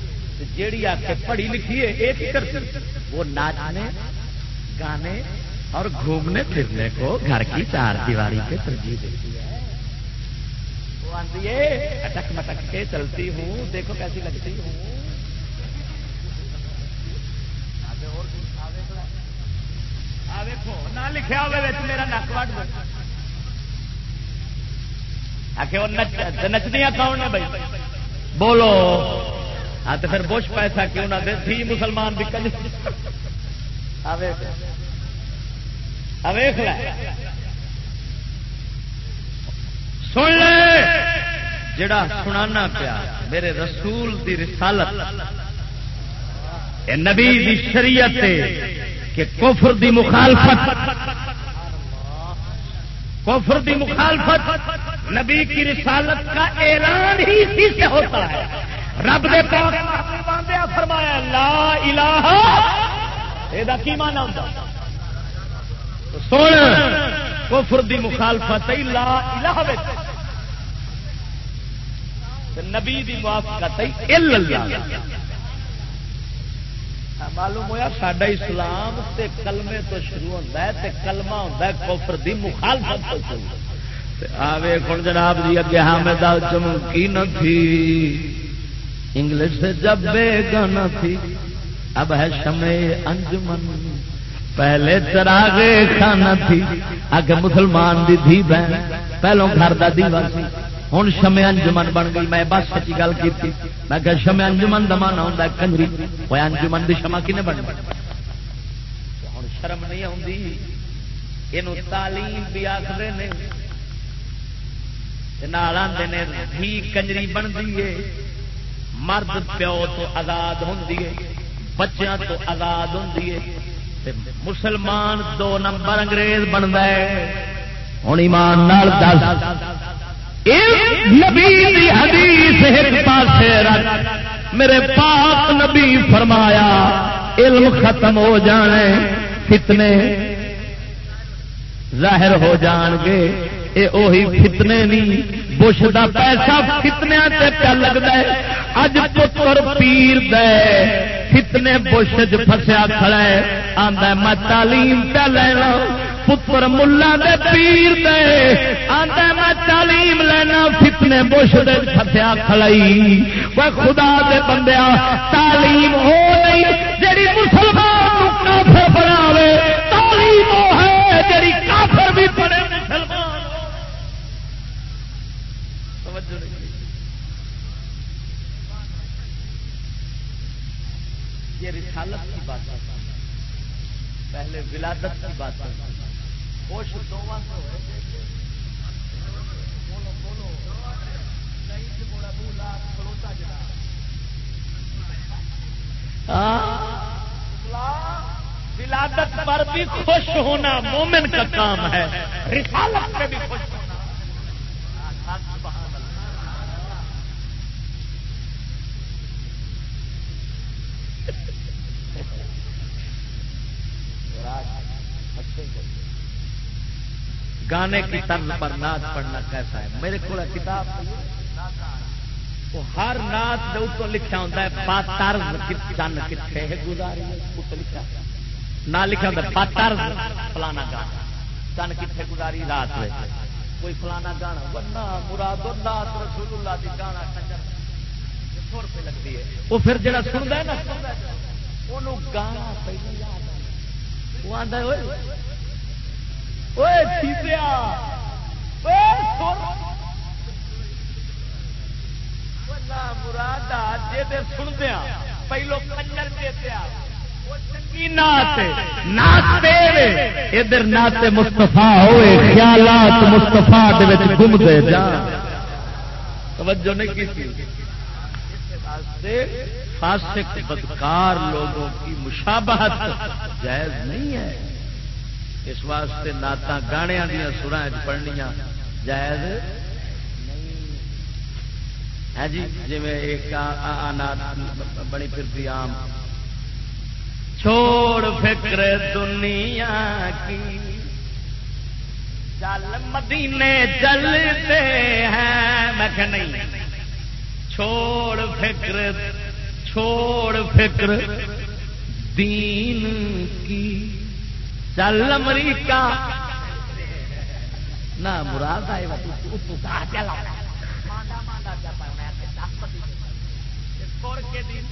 جیڑی آ کے پڑھی لکھی ہے، ایک کرتی وہ ناچنے، گانے اور گھومنے پھرنے کو گھر کی چار دیواری پہ ترجیح دیتی ہے۔ وہ آتی ہے، اٹک مٹک کے چلتی ہوں، دیکھو کیسی لگتی ہوں۔ نہ لکھا میرا نک وٹ نچدیا کون نے بھائی؟ بولو۔ ہاں تو پھر بش پیسہ کیوں نہ دے؟ تھی مسلمان بھی کل ویخ سن لے۔ جڑا سنانا پیا، میرے رسول دی رسالت۔ نبی دی شریعت کہ کفر دی مخالفت۔ کفر دی مخالفت۔ نبی کی رسالت کا اعلان ہی اسی سے ہوتا ہے۔ رب دے پاک فرمایا لا الہ یہ کی مانا ہوتا سن۔ کفر دی مخالفت لا الہ نبی دی موافقت اللہ۔ معلوم ہوا سڈا اسلام تے کلمے تو شروع ہوتا ہے تے کلمہ ہوتا ہے کوفر دی مخالفت تو شروع۔ آوے کون جناب جی اگے ہاں حامد چمکی نہ تھی۔ انگلش سے جب بے گانا تھی، اب ہے شمع انجمن۔ پہلے چراغے کھانا تھی، اگے مسلمان دی دھی بہن۔ پہلوں گھر دا دیوا سی۔ ہوں شمے انجمن بن گئی۔ میں بس سچی گل کی میں کہ شمے انجمن دمانا ہوتا کنجری۔ وہ انجمن کی شما کن بن ہوں شرم نہیں آتی یہ تعلیم بھی آخر نے۔ دھی کنجری بنتی ہے مرد پیو تو آزاد ہوں بچوں تو آزاد ہوں مسلمان دو نمبر انگریز بنتا ہے۔ ہوں ایمان دس۔ نبی حدیث ایک پاس میرے پاک نبی فرمایا، علم ختم ہو جانے، فتنے ظاہر ہو جان گے۔ اے اوہی فتنے نہیں، بش دا پیسہ فتنیا تے پیا لگتا ہے۔ اج پتر پیر دے فتنے بش فسیا کھڑا ہے۔ آندا میں تعلیم پہ لینا۔ پتر ملا دے پیر دے۔ آتا میں تعلیم لینا۔ فتنے بش دے فتیا کھڑائی وہ خدا دے بندیا تعلیم ہو نہیں جڑی مسلمان کافر یہ رسالت کی بات ہے۔ پہلے ولادت کی بات ہے۔ ہاں۔ ولادت پر بھی خوش ہونا مومن کا کام ہے۔ رسالت پہ بھی خوش ہونا۔ گانے کی طرز پر ناچ پڑھنا کیسا ہے؟ میرے کو کتاب ہر ناچ اتو لکھا ہوتا ہے، پاترز چن کتنے گزاری لکھا نہ لکھا ہوتا ہے، پاترز فلانا گانا۔ چن کتنے گزاری رات میں کوئی فلانا گانا۔ ورنہ مراد نات رسول اللہ دی گانا سو روپے لگتی ہے۔ وہ پھر جڑا سنتا ہے نا وہ گانا پہلے یاد وہ آتا ہے مراد جی سندیا پہلو کنجر دیتے ادھر نات مستفا ہوئے خیالات مستفا گم دے جا توجہ نہیں کی فاسق بدکار لوگوں کی مشابہت جائز نہیں ہے اس واسطے نعت گاڑیا دیا سرا پڑھنیا جائز؟ ہے جی جی ایک بڑی پھرتی آم چھوڑ فکر دنیا کی۔ چل مدینے چلتے ہیں۔ میں کہ نہیں۔ چھوڑ فکر چھوڑ فکر دین کی۔ چل امریکہ۔ نہ مراد آئے چلا کے دین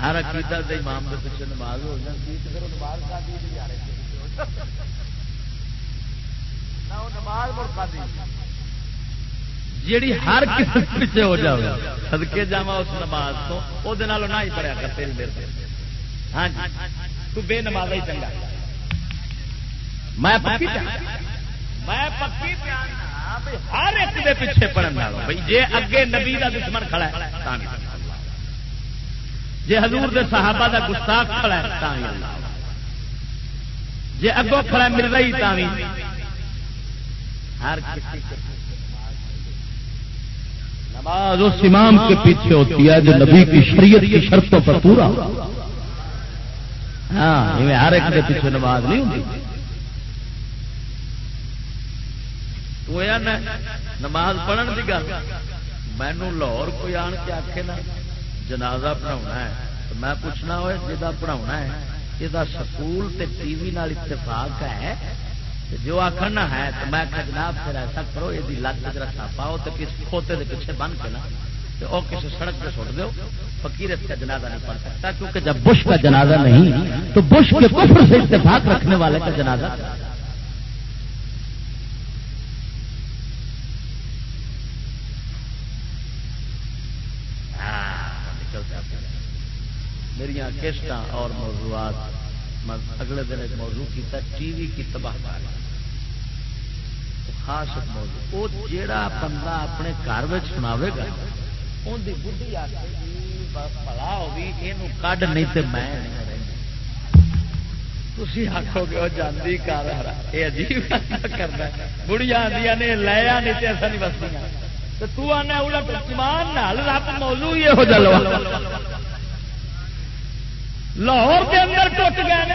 ہر عقیدہ دے امام کے پیچھے نماز ہو جاتی تو پھر نماز کا دی نہیں آ رہے۔ جیڑی ہر کسی پیچھے ہو جائے سدکے جا اس نماز تو وہ نہ ہی کرتے میرے ہاں جی تو بے نماز ہی چنگا۔ میں پکی میں پکی ہر ایک دے پیچھے بھائی جی اگے نبی کا دشمن کھڑا ہے جی حضور دے صحابہ دا گستاخ کھڑا ہے جی اگوں کھڑا مل رہی تھی ہر نماز اس امام کے پیچھے ہوتی ہے جو نبی کی شریعت کی شرطوں پر پورا ہاں ہر ایک کے پیچھے نماز نہیں ہوتی نماز پڑھن کی گل۔ مینو لاہور کوئی آن کے آخے نا جنازہ پڑھا ہے، تو میں پوچھنا ہوئے جا پڑھا ہے یہ سکول تے ٹی وی نال اتفاق ہے جو آخر ہے، تو میں جناب پھر ایسا کرو یہ لت رکھا پاؤ تو کس کھوتے کے پیچھے بن کے نا وہ کسی سڑک پہ چھوڑ دو فقیر اس کا جنازہ نہیں پڑھ سکتا، کیونکہ جب بش کا جنازہ نہیں، تو بش کے کفر سے اتفاق رکھنے والے کا جنازہ۔ میری کشت اور موضوعات۔ میں اگلے دن ایک موضوع کیتا، ٹی وی کی تباہ خاص ایک موضوع۔ وہ جیڑا بندہ اپنے گھر میں سنا گا ان کی بڑھی بلا ہوگی یہ کڈ نہیں تو میں تھی آخو گے وہ جاندی کر یہ عجیب کرنا بڑھیا آدی نے، لیا نہیں تو ایسا نہیں بستی تو آنا الٹ ایمان رب موضوع ہی یہ ہو جلو لاہور کے اندر ٹوٹ گئے نے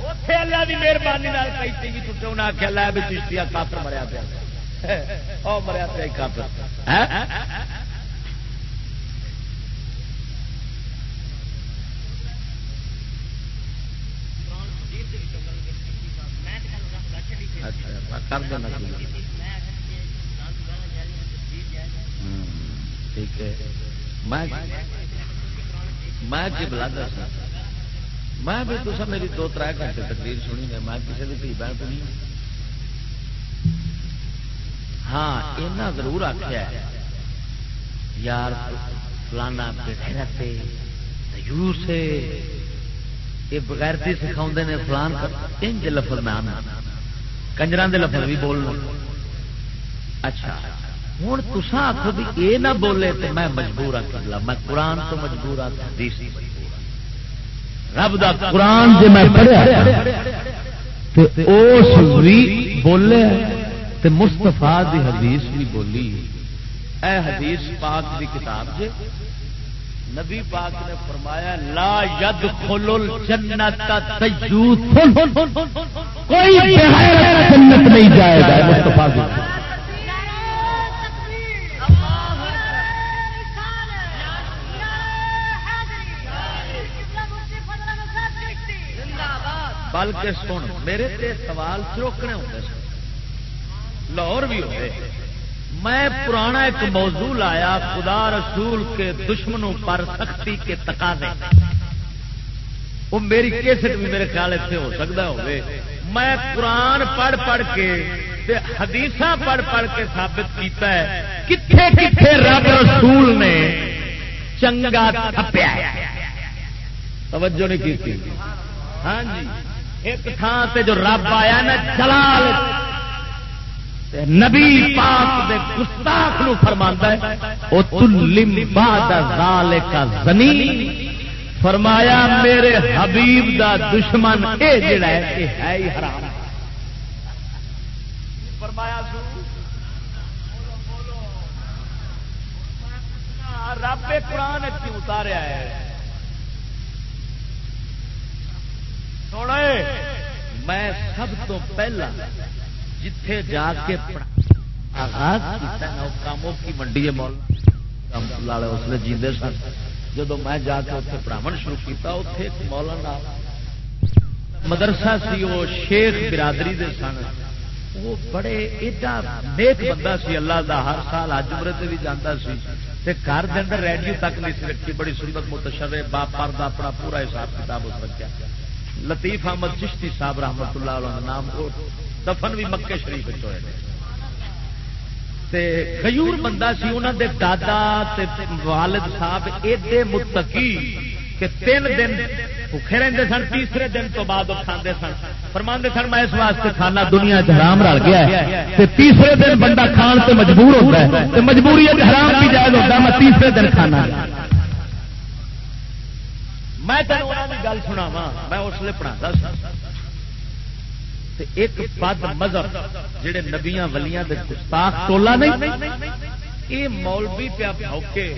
اتے اللہ کی مہربانی کئی بھی جی، ٹوٹے انہیں آخیا لے بھی چشتی کافر مریا پیا۔ او مریا پیا کافر۔ ہاں؟ اچھا، اچھا، کر دینا ٹھیک ہے۔ میں میں بلا دس میں بھی تو میری دو تر گھنٹے تقریر سنی ہے، میں کسی کی دھی بہن تو نہیں۔ ہاں اینا ضرور آخیا یار، فلانا بیٹھے سے۔ یہ بغیرتی سکھاؤ نے فلان انج لفظ میں آنا۔ کنجر کے لفظ بھی بولنا۔ اچھا۔ ہوں تسا آخو بھی یہ نہ بولے تو میں مجبور ہوں میں قرآن تو مجبور ہوں حدیث ہاں۔ رب دا قرآن جی میں پڑھیا ہاں، بھی بولے ہاں، تے مستفا دی حدیث بھی بولی اے حدیث پاک دی کتاب جے، نبی پاک نے فرمایا، لا ید خلل جنت کوئی جنت نہیں جائے گا مستفا بلکہ سن، میرے تے سوال چروکنے ہوتے سن۔ لاہور بھی ہوتے میں پرانا ایک موضوع لایا، خدا رسول کے دشمنوں پر سختی کے تقاضے۔ وہ میری کیسٹ بھی میرے خیال اتنے ہو سکتا ہوگی میں قرآن پڑھ پڑھ کے حدیث پڑھ پڑھ کے ثابت کیتا ہے کتنے کتنے رب رسول نے چنگا تھپیا توجہ نہیں کی ہاں جی۔ ایک تھان سے جو رب آیا نا، جلال نبی پاک دے گستاخ نو فرماندا ہے، او تلم بعد ذالک زنی فرمایا، میرے حبیب دا دشمن اے جڑا ہے، اے ہے ہی حرام فرمایا رب قرآن کیوں اتاریا ہے؟ سونا میں سب تو پہلا جتھے جا کے آغاز کاموں کی منڈی والے اس نے جیندے سن۔ جب میں جا کے اتنے پڑھاو شروع کیا اتے ایک مولانا مدرسہ سی، وہ شیخ برادری دے سن۔ وہ بڑے ایڈا نیک بندہ سی، اللہ دا ہر سال اج عمرے سے بھی جانا سی۔ گھر کے اندر ریڈیو تک نہیں سی رکھی، بڑی سندر متشر باپ پر اپنا پورا حساب کتاب اس رکھا لطیف احمد چشتی صاحب رحمت اللہ علیہ نام کو دفن بھی مکے شریف ہوئے خیور بندہ سی انہوں دے دادا والد صاحب ایڈے متقی کہ تین دن بھوکے رہتے سن، تیسرے دن تو بعد وہ کھانے سن۔ فرماندے سن، میں اس واسطے کھانا دنیا حرام رل گیا تیسرے دن بندہ کھان سے مجبور ہوتا ہے۔ مجبوری حرام بھی جائز ہوتا میں تیسرے دن کھانا۔ میں گل سنا میں اس لیے پڑھا سا ایک پد مذہب جہے نبیا ولیاں گستاخ ٹولا نہیں یہ مولوی پیا بھوکے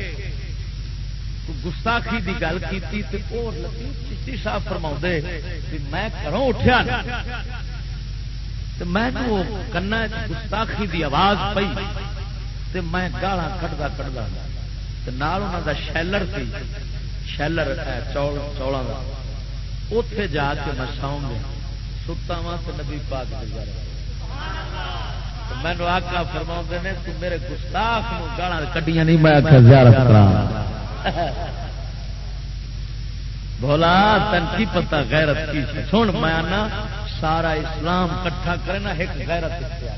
گستاخی کی گل کی چیٹی صاحب فرما میں گھروں اٹھیا میں کنا گستاخی دی آواز پی میں گالا کٹدا کٹدا انہوں کا شیلر سی۔ شیلر چولا اتے جا کے میں ساؤں گا۔ ستا وا تو نبی پاک مینو آکا فرما نے، تو میرے گستاخ گالا کڈیاں نہیں؟ میں بولا تن کی پتا غیرت کی سن، میں سارا اسلام کٹھا کرنا ایک غیرت اتیا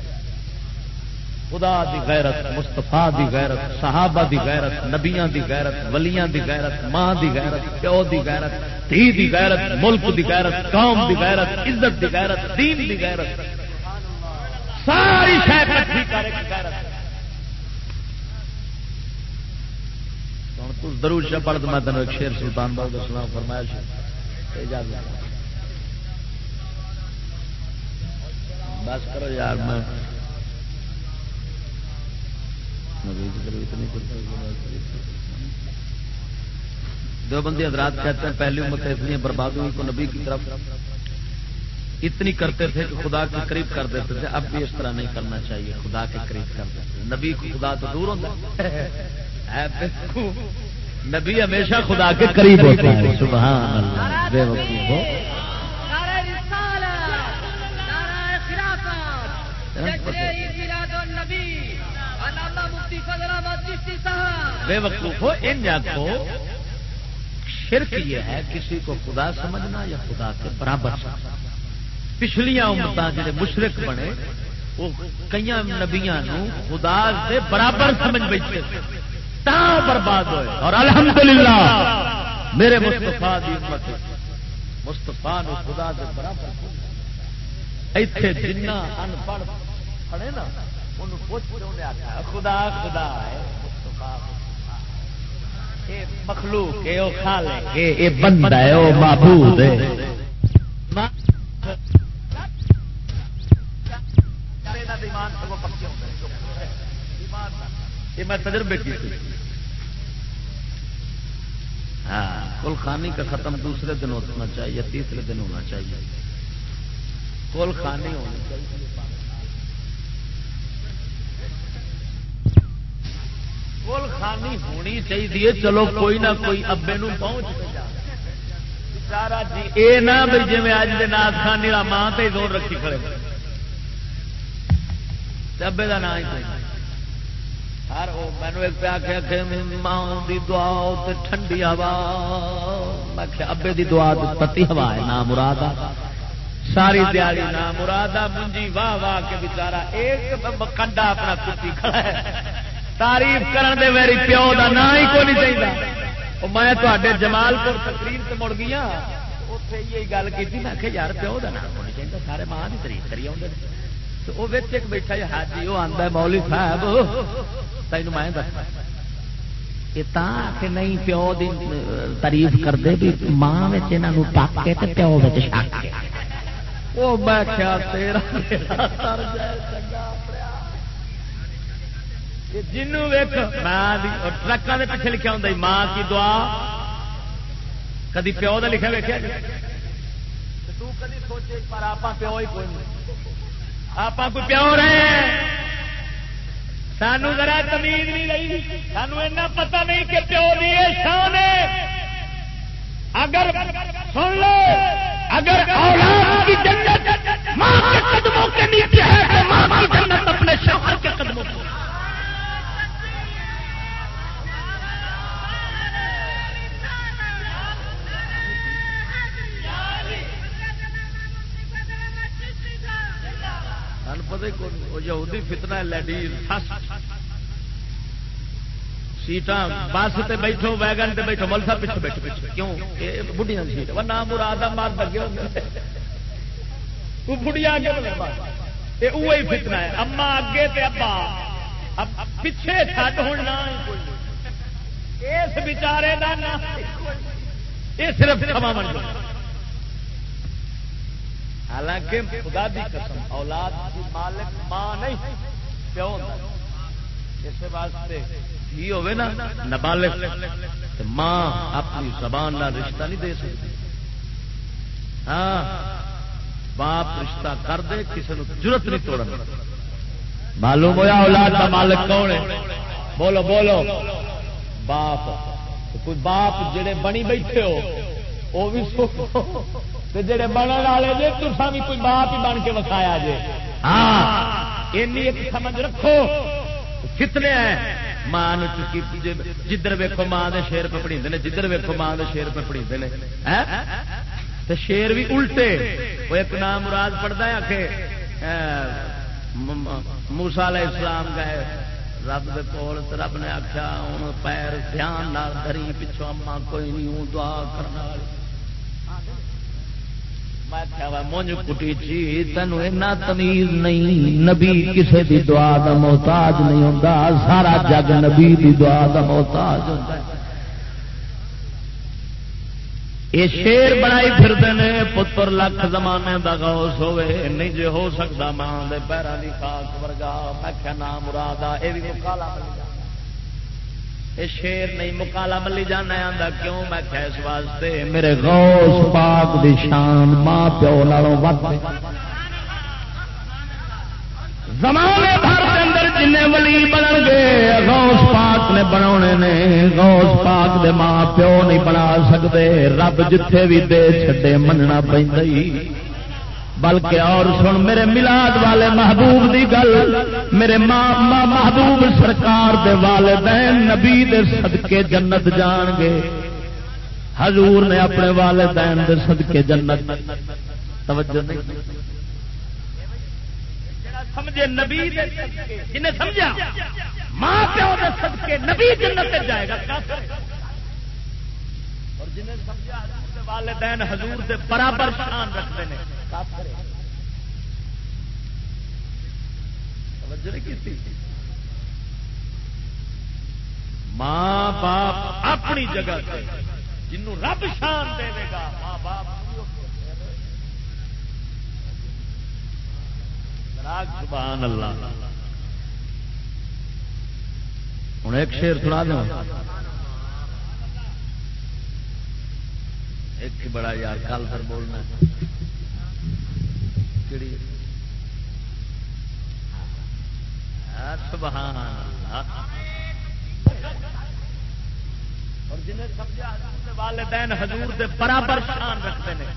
خدا دی غیرت مستفا دی غیرت صحابہ دی غیرت نبیاں دی غیرت ولیاں دی غیرت ماں دی غیرت پیو دی غیرت دھی دی غیرت ملک دی غیرت قوم دی غیرت عزت دی غیرت دین دی غیرت ساری شہر ضرور شہ پڑھ میں تینوں ایک شیر سلطان بال دسنا فرمایا بس کرو یار میں دو بندی حضرات کہتے ہیں پہلی امت اتنی برباد ہوئی کو نبی کی طرف اتنی کرتے تھے کہ خدا کے قریب کر دیتے تھے۔ اب بھی اس طرح نہیں کرنا چاہیے خدا کے قریب کر دیتے نبی کو خدا تو دور ہوتا نبی ہمیشہ خدا کے قریب ہوتا ہے۔ سبحان اللہ بے وقوف۔ ہو بے وقوف ہو، ان کو شرک یہ ہے، کسی کو خدا سمجھنا یا خدا کے برابر سمجھنا۔ پچھلیاں امت جڑے مشرق بنے، وہ کئی نبیا خدا سے برابر سمجھ بیٹھے۔ تا برباد ہوئے۔ اور الحمدللہ، میرے مستفا امت مستفا نو خدا دے برابر ایتھے جنہ ان پڑھ پڑھے نا خدا خدا مخلوق بندہ ہے وہ معبود یہ میں تجربے کی ہاں کل خانی کا ختم دوسرے دن ہونا چاہیے تیسرے دن ہونا چاہیے۔ کل خانی ہونی چاہیے۔ کل خانی ہونی چاہیے، چلو کوئی نہ کوئی ابے نو پہنچ سارا جی یہ نہ بھی جی اج دے نات خانی کا ماں تو زور رکھی کھڑے۔ ابے کا نام ہی ہر وہ مینو ایک پیا کہ ماں دی دعا ٹھنڈی ہوا۔ میں ابے دی دعا پتی ہوا ہے نام مراد ساری دیالی نام مراد منجی واہ واہ کے بچارا ایک کنڈا اپنا کتی کھڑا ہے۔ تعریف کرن دے میری پیو دا نا ہی کوئی نہیں چاہیے میں تے جمال پور تقریر سے مڑ گیا ہاں۔ اتنے یہ گل کی میں کہ یار پیو کا نام ہونا چاہیے سارے ماں کی تاریف کری آؤں وہ ایک بیٹھا جی حاجی وہ آتا ہے مولی صاحب۔ تین میں دس کہ نہیں، پیو دی تعریف کرتے بھی ماں ٹک کے پیو شک۔ وہ میں خیال تیرا چنگا۔ جنوں ویک پیچھے لکھا ہوں ماں کی دعا۔ کدی پیو کا لکھا ویکیا کدی سوچے پر آپ پیو ہی کوئی نہیں۔ آپ کوئی پیو رہے سانو ذرا تمیز نہیں رہی سانو ایسا پتا نہیں کہ پیو دی شان اگر سن لو اگر اولاد کی جنت ماں کے قدموں کے نیچے ہے تو ماں کی جنت اپنے شوہر کے قدموں کو یہودی فتنہ لیڈیز سیٹاں، بس تے بیٹھو، ویگن تے بیٹھو، ملسا پیچھے بیٹھو، پیچھے۔ کیوں؟ یہ بڑھیا سیٹ وہ نام مراد مار لگے وہ بڑھیا آگے وہی فتنا ہے۔ اما اگے تے ابا۔ پیچھے چھٹ ہوں نہ اس بچارے کا نام یہ صرف سما بن حالانکہ خدا دی قسم، اولاد کی مالک ماں نہیں، پیو اس واسطے ہی ہوئے نا نبالغ ماں اپنی زبان کا رشتہ نہیں دے سکتی ہاں باپ رشتہ کر دے کسی نے ضرورت نہیں توڑ معلوم ہوا اولاد کا مالک کون ہے؟ بولو بولو۔ باپ، کوئی باپ جڑے بنی بیٹھے ہو، وہ بھی سوچو جڑے بننے والے جی تصا بھی کوئی باپ ہی بن کے وکھایا جی ہاں۔ ایک سمجھ رکھو۔ کتنے ہیں۔ ماں چکی جدھر ویکو ماں کے شیر پہ پڑی نے جدھر ویکو ماں کے شیر پہ پڑی نے۔ تو شیر بھی الٹے۔ وہ ایک نام مراد پڑھتا ہے کہ موسا علیہ السلام گئے رب دے کول رب نے آخیا ہوں پیر دھیان نال دری پچھو اما کوئی نہیں دعا کرنا مونج کٹی چی تین اینا تمیز نہیں۔ نبی کسے دی دعا دا محتاج نہیں ہوتا سارا جگ نبی دی دعا دا محتاج ہوتا یہ شیر بنائی پھرتے ہیں پتر لکھ زمانے دا غوث ہوئے، نہیں جے ہو سکتا ماں دے پیروں کی خاص ورگا۔ میں کیا نام مراد آ، یہ بھی مکالا مل شیر نہیں، مکالا ملی جانا آتا کیوں؟ میں اس واسطے میرے غوث پاک دی شان ماں پیو لالوں وقت زمانے بھر کے اندر جن ولی بن گے، غوث پاک نے بنا نے۔ غوث پاک دے ماں پیو نہیں بنا سکتے رب جتھے بھی دے چھڈے، مننا پہ بلکہ اور سن میرے ملاد والے محبوب دی گل، میرے ماں محبوب سرکار دے والدین نبی دے صدقے جنت جان گے۔ حضور نے اپنے والدین دے صدقے جنت۔ توجہ نہیں۔ سمجھے نبی دے جنہیں سمجھا، ماں پیو دے صدقے نبی جنت جائے گا۔ اور جنہیں سمجھا والدین حضور دے برابر شان رکھتے ہیں ماں باپ اپنی جگہ سے جنوں رب شان دے گا، ماں باپ سبحان اللہ۔ ہوں ایک شیر سنا دوں۔ ایک بڑا یار، کل پھر بولنا سبحان اور جنہیں سمجھا والدین، حضور سے برابر شان رکھتے ہیں۔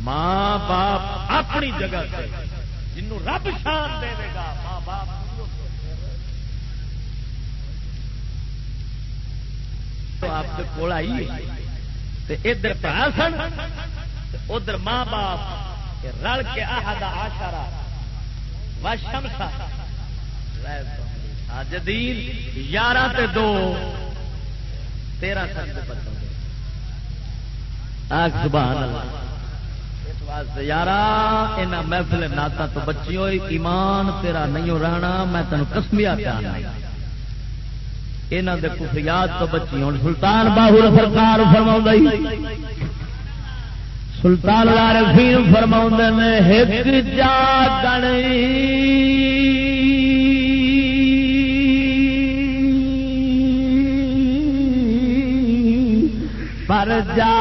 ماں باپ اپنی جگہ سے جنوں رب شان دے گا، ماں باپ تو آپ کے کول آئی ادھر پڑا سن ادھر ماں باپ رل کے آہدا آشارا وشم سا جدید یارہ تے دو، تیرہ سن سبحان اللہ۔ اس واسطے یار یہاں محفل ناتا تو بچی ہوئی، ایمان تیرا نہیں رہنا، میں تینوں کسمیا پیانا یہاں کے کفریات تو بچی ہوں۔ سلطان باہر سرکار فرما سلطان لار فیم فرما نے ایک جاگن پر جا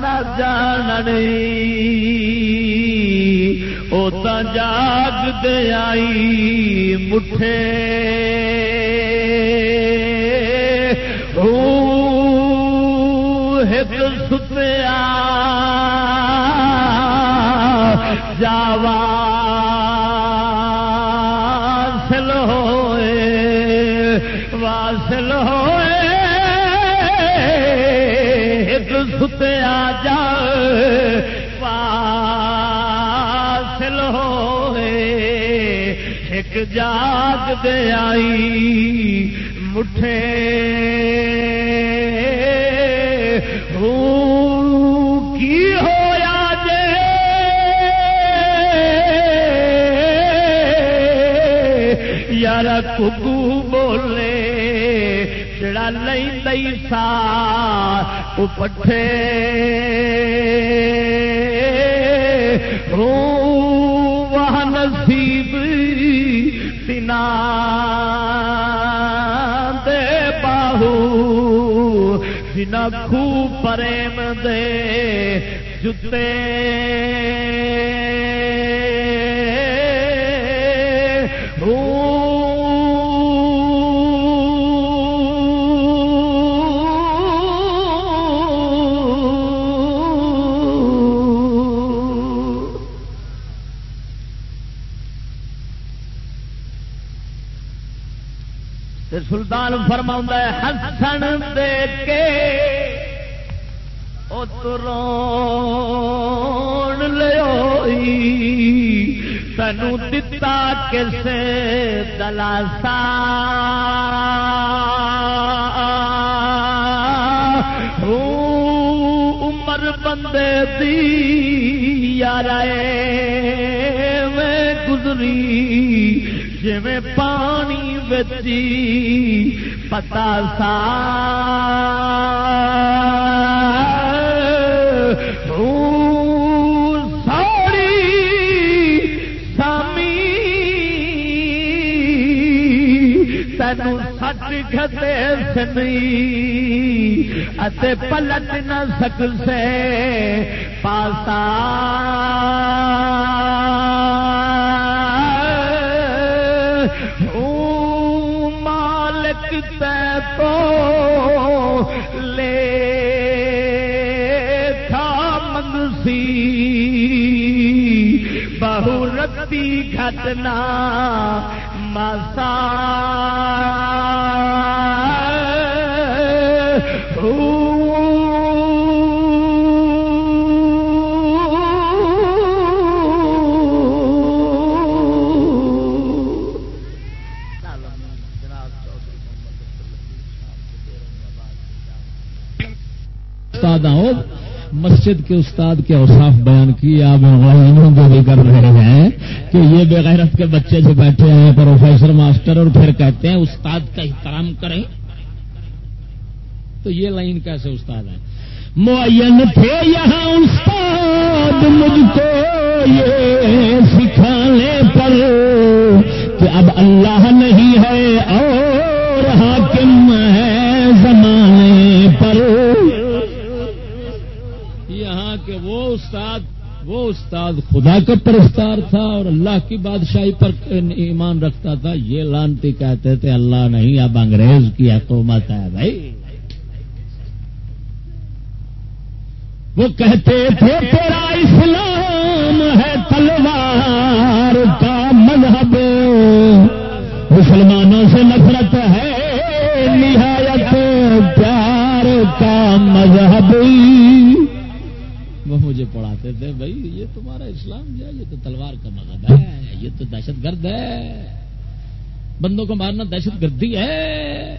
نہ جاننی۔ او تا جاگ دے آئی مٹھے۔ ایک ستیا جاوا۔ سل ہوئے ہوئے ایک ستیا ایک جاگ دے آئی مٹھے۔ کی ہویا جے؟ یار ککو بولے، جڑا لئی دئی سا پٹھے ہوں دے باہو بنا خو پریم دے جتے فرما ہسن دے کے۔ اترو لو تینو دتا کسے دلاسا۔ عمر بندے دی یار میں گزری جی پانی بچی پتا سا۔ سوڑی سامی تینوں سچ گھتے سنی اتے پلٹ نہ سکسے پاسا۔ گھٹنا مسا استاد مسجد کے استاد کے اوصاف بیان کیے، آپ غلاموں کو بھی کر رہے ہیں۔ کہ یہ بغیرت کے بچے جو بیٹھے ہیں پروفیسر ماسٹر اور پھر کہتے ہیں استاد کا احترام کریں۔ تو یہ لائن کیسے استاد ہے؟ معین تھے یہاں استاد، مجھ کو یہ سکھانے پر کہ اب اللہ نہیں ہے اور حاکم ہے زمانے پر۔ یہاں کے وہ استاد وہ استاد خدا کا پرستار تھا اور اللہ کی بادشاہی پر ایمان رکھتا تھا، یہ لانتی کہتے تھے، اللہ نہیں، اب انگریز کی حکومت ہے بھائی۔ وہ کہتے تھے، تیرا اسلام ہے تلوار کا مذہب۔ مسلمانوں سے نفرت ہے، نہایت پیار کا مذہب۔ وہ مجھے پڑھاتے تھے، بھائی، یہ تمہارا اسلام جو ہے، یہ تو تلوار کا مذہب ہے، یہ تو دہشت گرد ہے۔ بندوں کو مارنا دہشت گردی ہے۔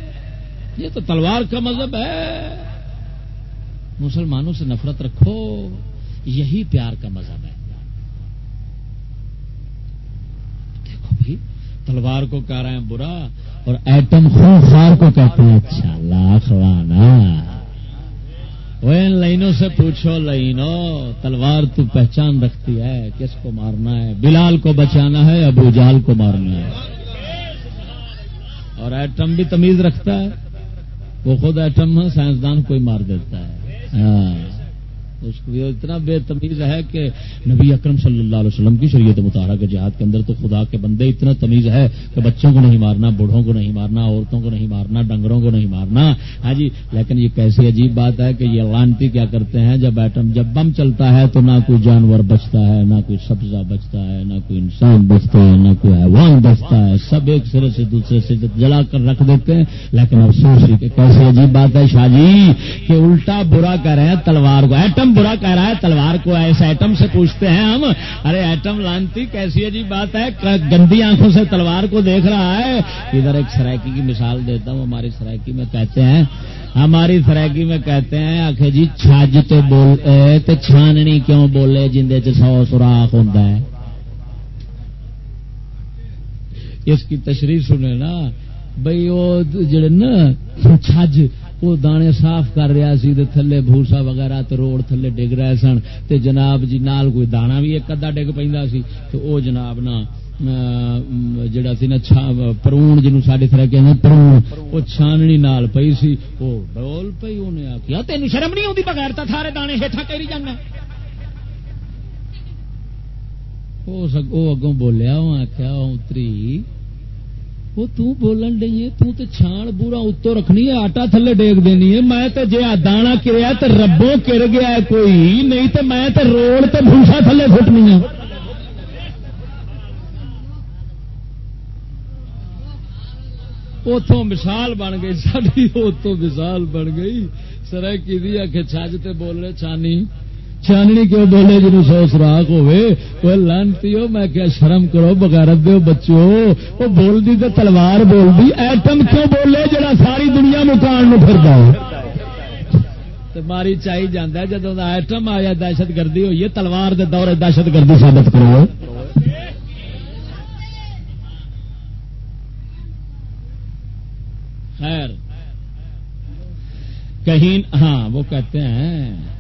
یہ تو تلوار کا مذہب ہے۔ مسلمانوں سے نفرت رکھو، یہی پیار کا مذہب ہے۔ دیکھو بھائی، تلوار کو کہہ رہے ہیں برا اور ایٹم خونخوار کو کہتے ہیں۔ اچھا لاکھ لانا وہ ان لائنوں سے پوچھو لائنو تلوار تو پہچان رکھتی ہے، کس کو مارنا ہے؟ بلال کو بچانا ہے، ابو جال کو مارنا ہے؟ اور ایٹم بھی تمیز رکھتا ہے، وہ خود ایٹم سائنسدان کوئی مار دیتا ہے۔ ہاں۔ اتنا بے تمیز ہے کہ نبی اکرم صلی اللہ علیہ وسلم کی شریعت مطالعہ کے جہاد کے اندر تو خدا کے بندے اتنا تمیز ہے کہ بچوں کو نہیں مارنا، بوڑھوں کو نہیں مارنا، عورتوں کو نہیں مارنا، ڈنگروں کو نہیں مارنا۔ ہاں جی لیکن یہ کیسی عجیب بات ہے کہ یہ لانتی کیا کرتے ہیں؟ جب ایٹم، جب بم چلتا ہے تو نہ کوئی جانور بچتا ہے، نہ کوئی سبزہ بچتا ہے، نہ کوئی انسان بچتا ہے، نہ کوئی حیوان بچتا ہے۔ سب ایک سرے سے دوسرے سے جلا کر رکھ دیتے ہیں۔ لیکن افسوس کہ کیسی عجیب بات ہے شاہ جی کہ الٹا برا کر رہے ہیں، تلوار کو۔ ایٹم ایٹم برا کہہ رہا ہے، تلوار کو ایسے ایٹم سے پوچھتے ہیں ہم۔ ارے ایٹم لانتی، کیسی عجیب بات ہے۔ گندی آنکھوں سے تلوار کو دیکھ رہا ہے۔ ادھر ایک سرائکی کی مثال دیتا ہوں، ہماری سرائکی میں کہتے ہیں۔ ہماری سرائکی میں کہتے ہیں آخ جی چھج تو بول چھاننی کیوں بولے؟ جن سو سوراخ ہوتا ہے۔ اس کی تشریح سنے نا۔ بھائی وہ جڑے نا، چھج۔ وہ دانے صاف کر رہا سی تھلے بھوسا وغیرہ تو روڑ تھلے ڈگ رہے سن تے جناب جی نال کوئی دانا بھی ایک ادا ڈگ پہ سی تو او جناب نا جڑا سی نا پرون جنوب ساڈے طرح کہ پرون وہ چھاننی نال پئی سی وہ بول پئی انہیں آخیا تین شرم نہیں آتی بغیر تو سارے دانے ہیٹھا کری جانا وہ اگوں بولیا وہ آخیا اتری وہ تولن ڈی ہے تو چھان بورا اتو رکھنی ہے آٹا تھلے ڈیگ دینی ہے میں تو جی دانا کریا تو ربوں کر گیا ہے کوئی نہیں تو میں تو روڑ تو بھوسا تھلے فٹنی ہے اتوں مثال بن گئی ساری اتوں مثال بن گئی سرکی دی آ کے چھج تے بول رہے چھانی چاننی کیوں بولے جن سو سوراخ ہوئے لانتی ہو، میں کیا شرم کرو، بغیرت دو بچو وہ بول دی تو تلوار بول دی ایٹم کیوں بولے جڑا ساری دنیا مکان پھر ماری چاہی جانا جدو ایٹم آیا، دہشت گردی ہوئی ہے، تلوار دے دور دہشت گردی ثابت کرو۔ خیر۔ کہیں ہاں وہ کہتے ہیں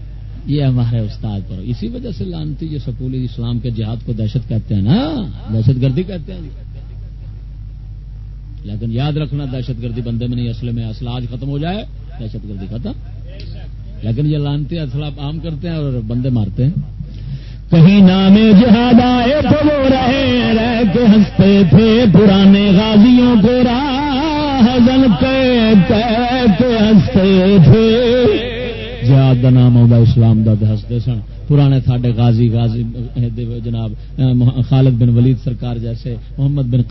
یہ ہمارے استاد پر۔ اسی وجہ سے لانتی یہ سکولی اسلام کے جہاد کو دہشت کہتے ہیں نا، دہشت گردی کہتے ہیں۔ لیکن یاد رکھنا، دہشت گردی بندے میں نہیں، اصل میں اصل آج ختم ہو جائے، دہشت گردی ختم۔ لیکن یہ لانتی اصل عام کرتے ہیں اور بندے مارتے ہیں۔ کہیں نام جہاد آئے تو وہ رہے، رہ کے ہنستے تھے پرانے غازیوں کو راہ کے ہنستے تھے۔ جہاد کا نام آؤں اسلام کا دستے سن۔ پرانے تھے غازی غازی جناب خالد بن ولید سرکار جیسے، محمد بن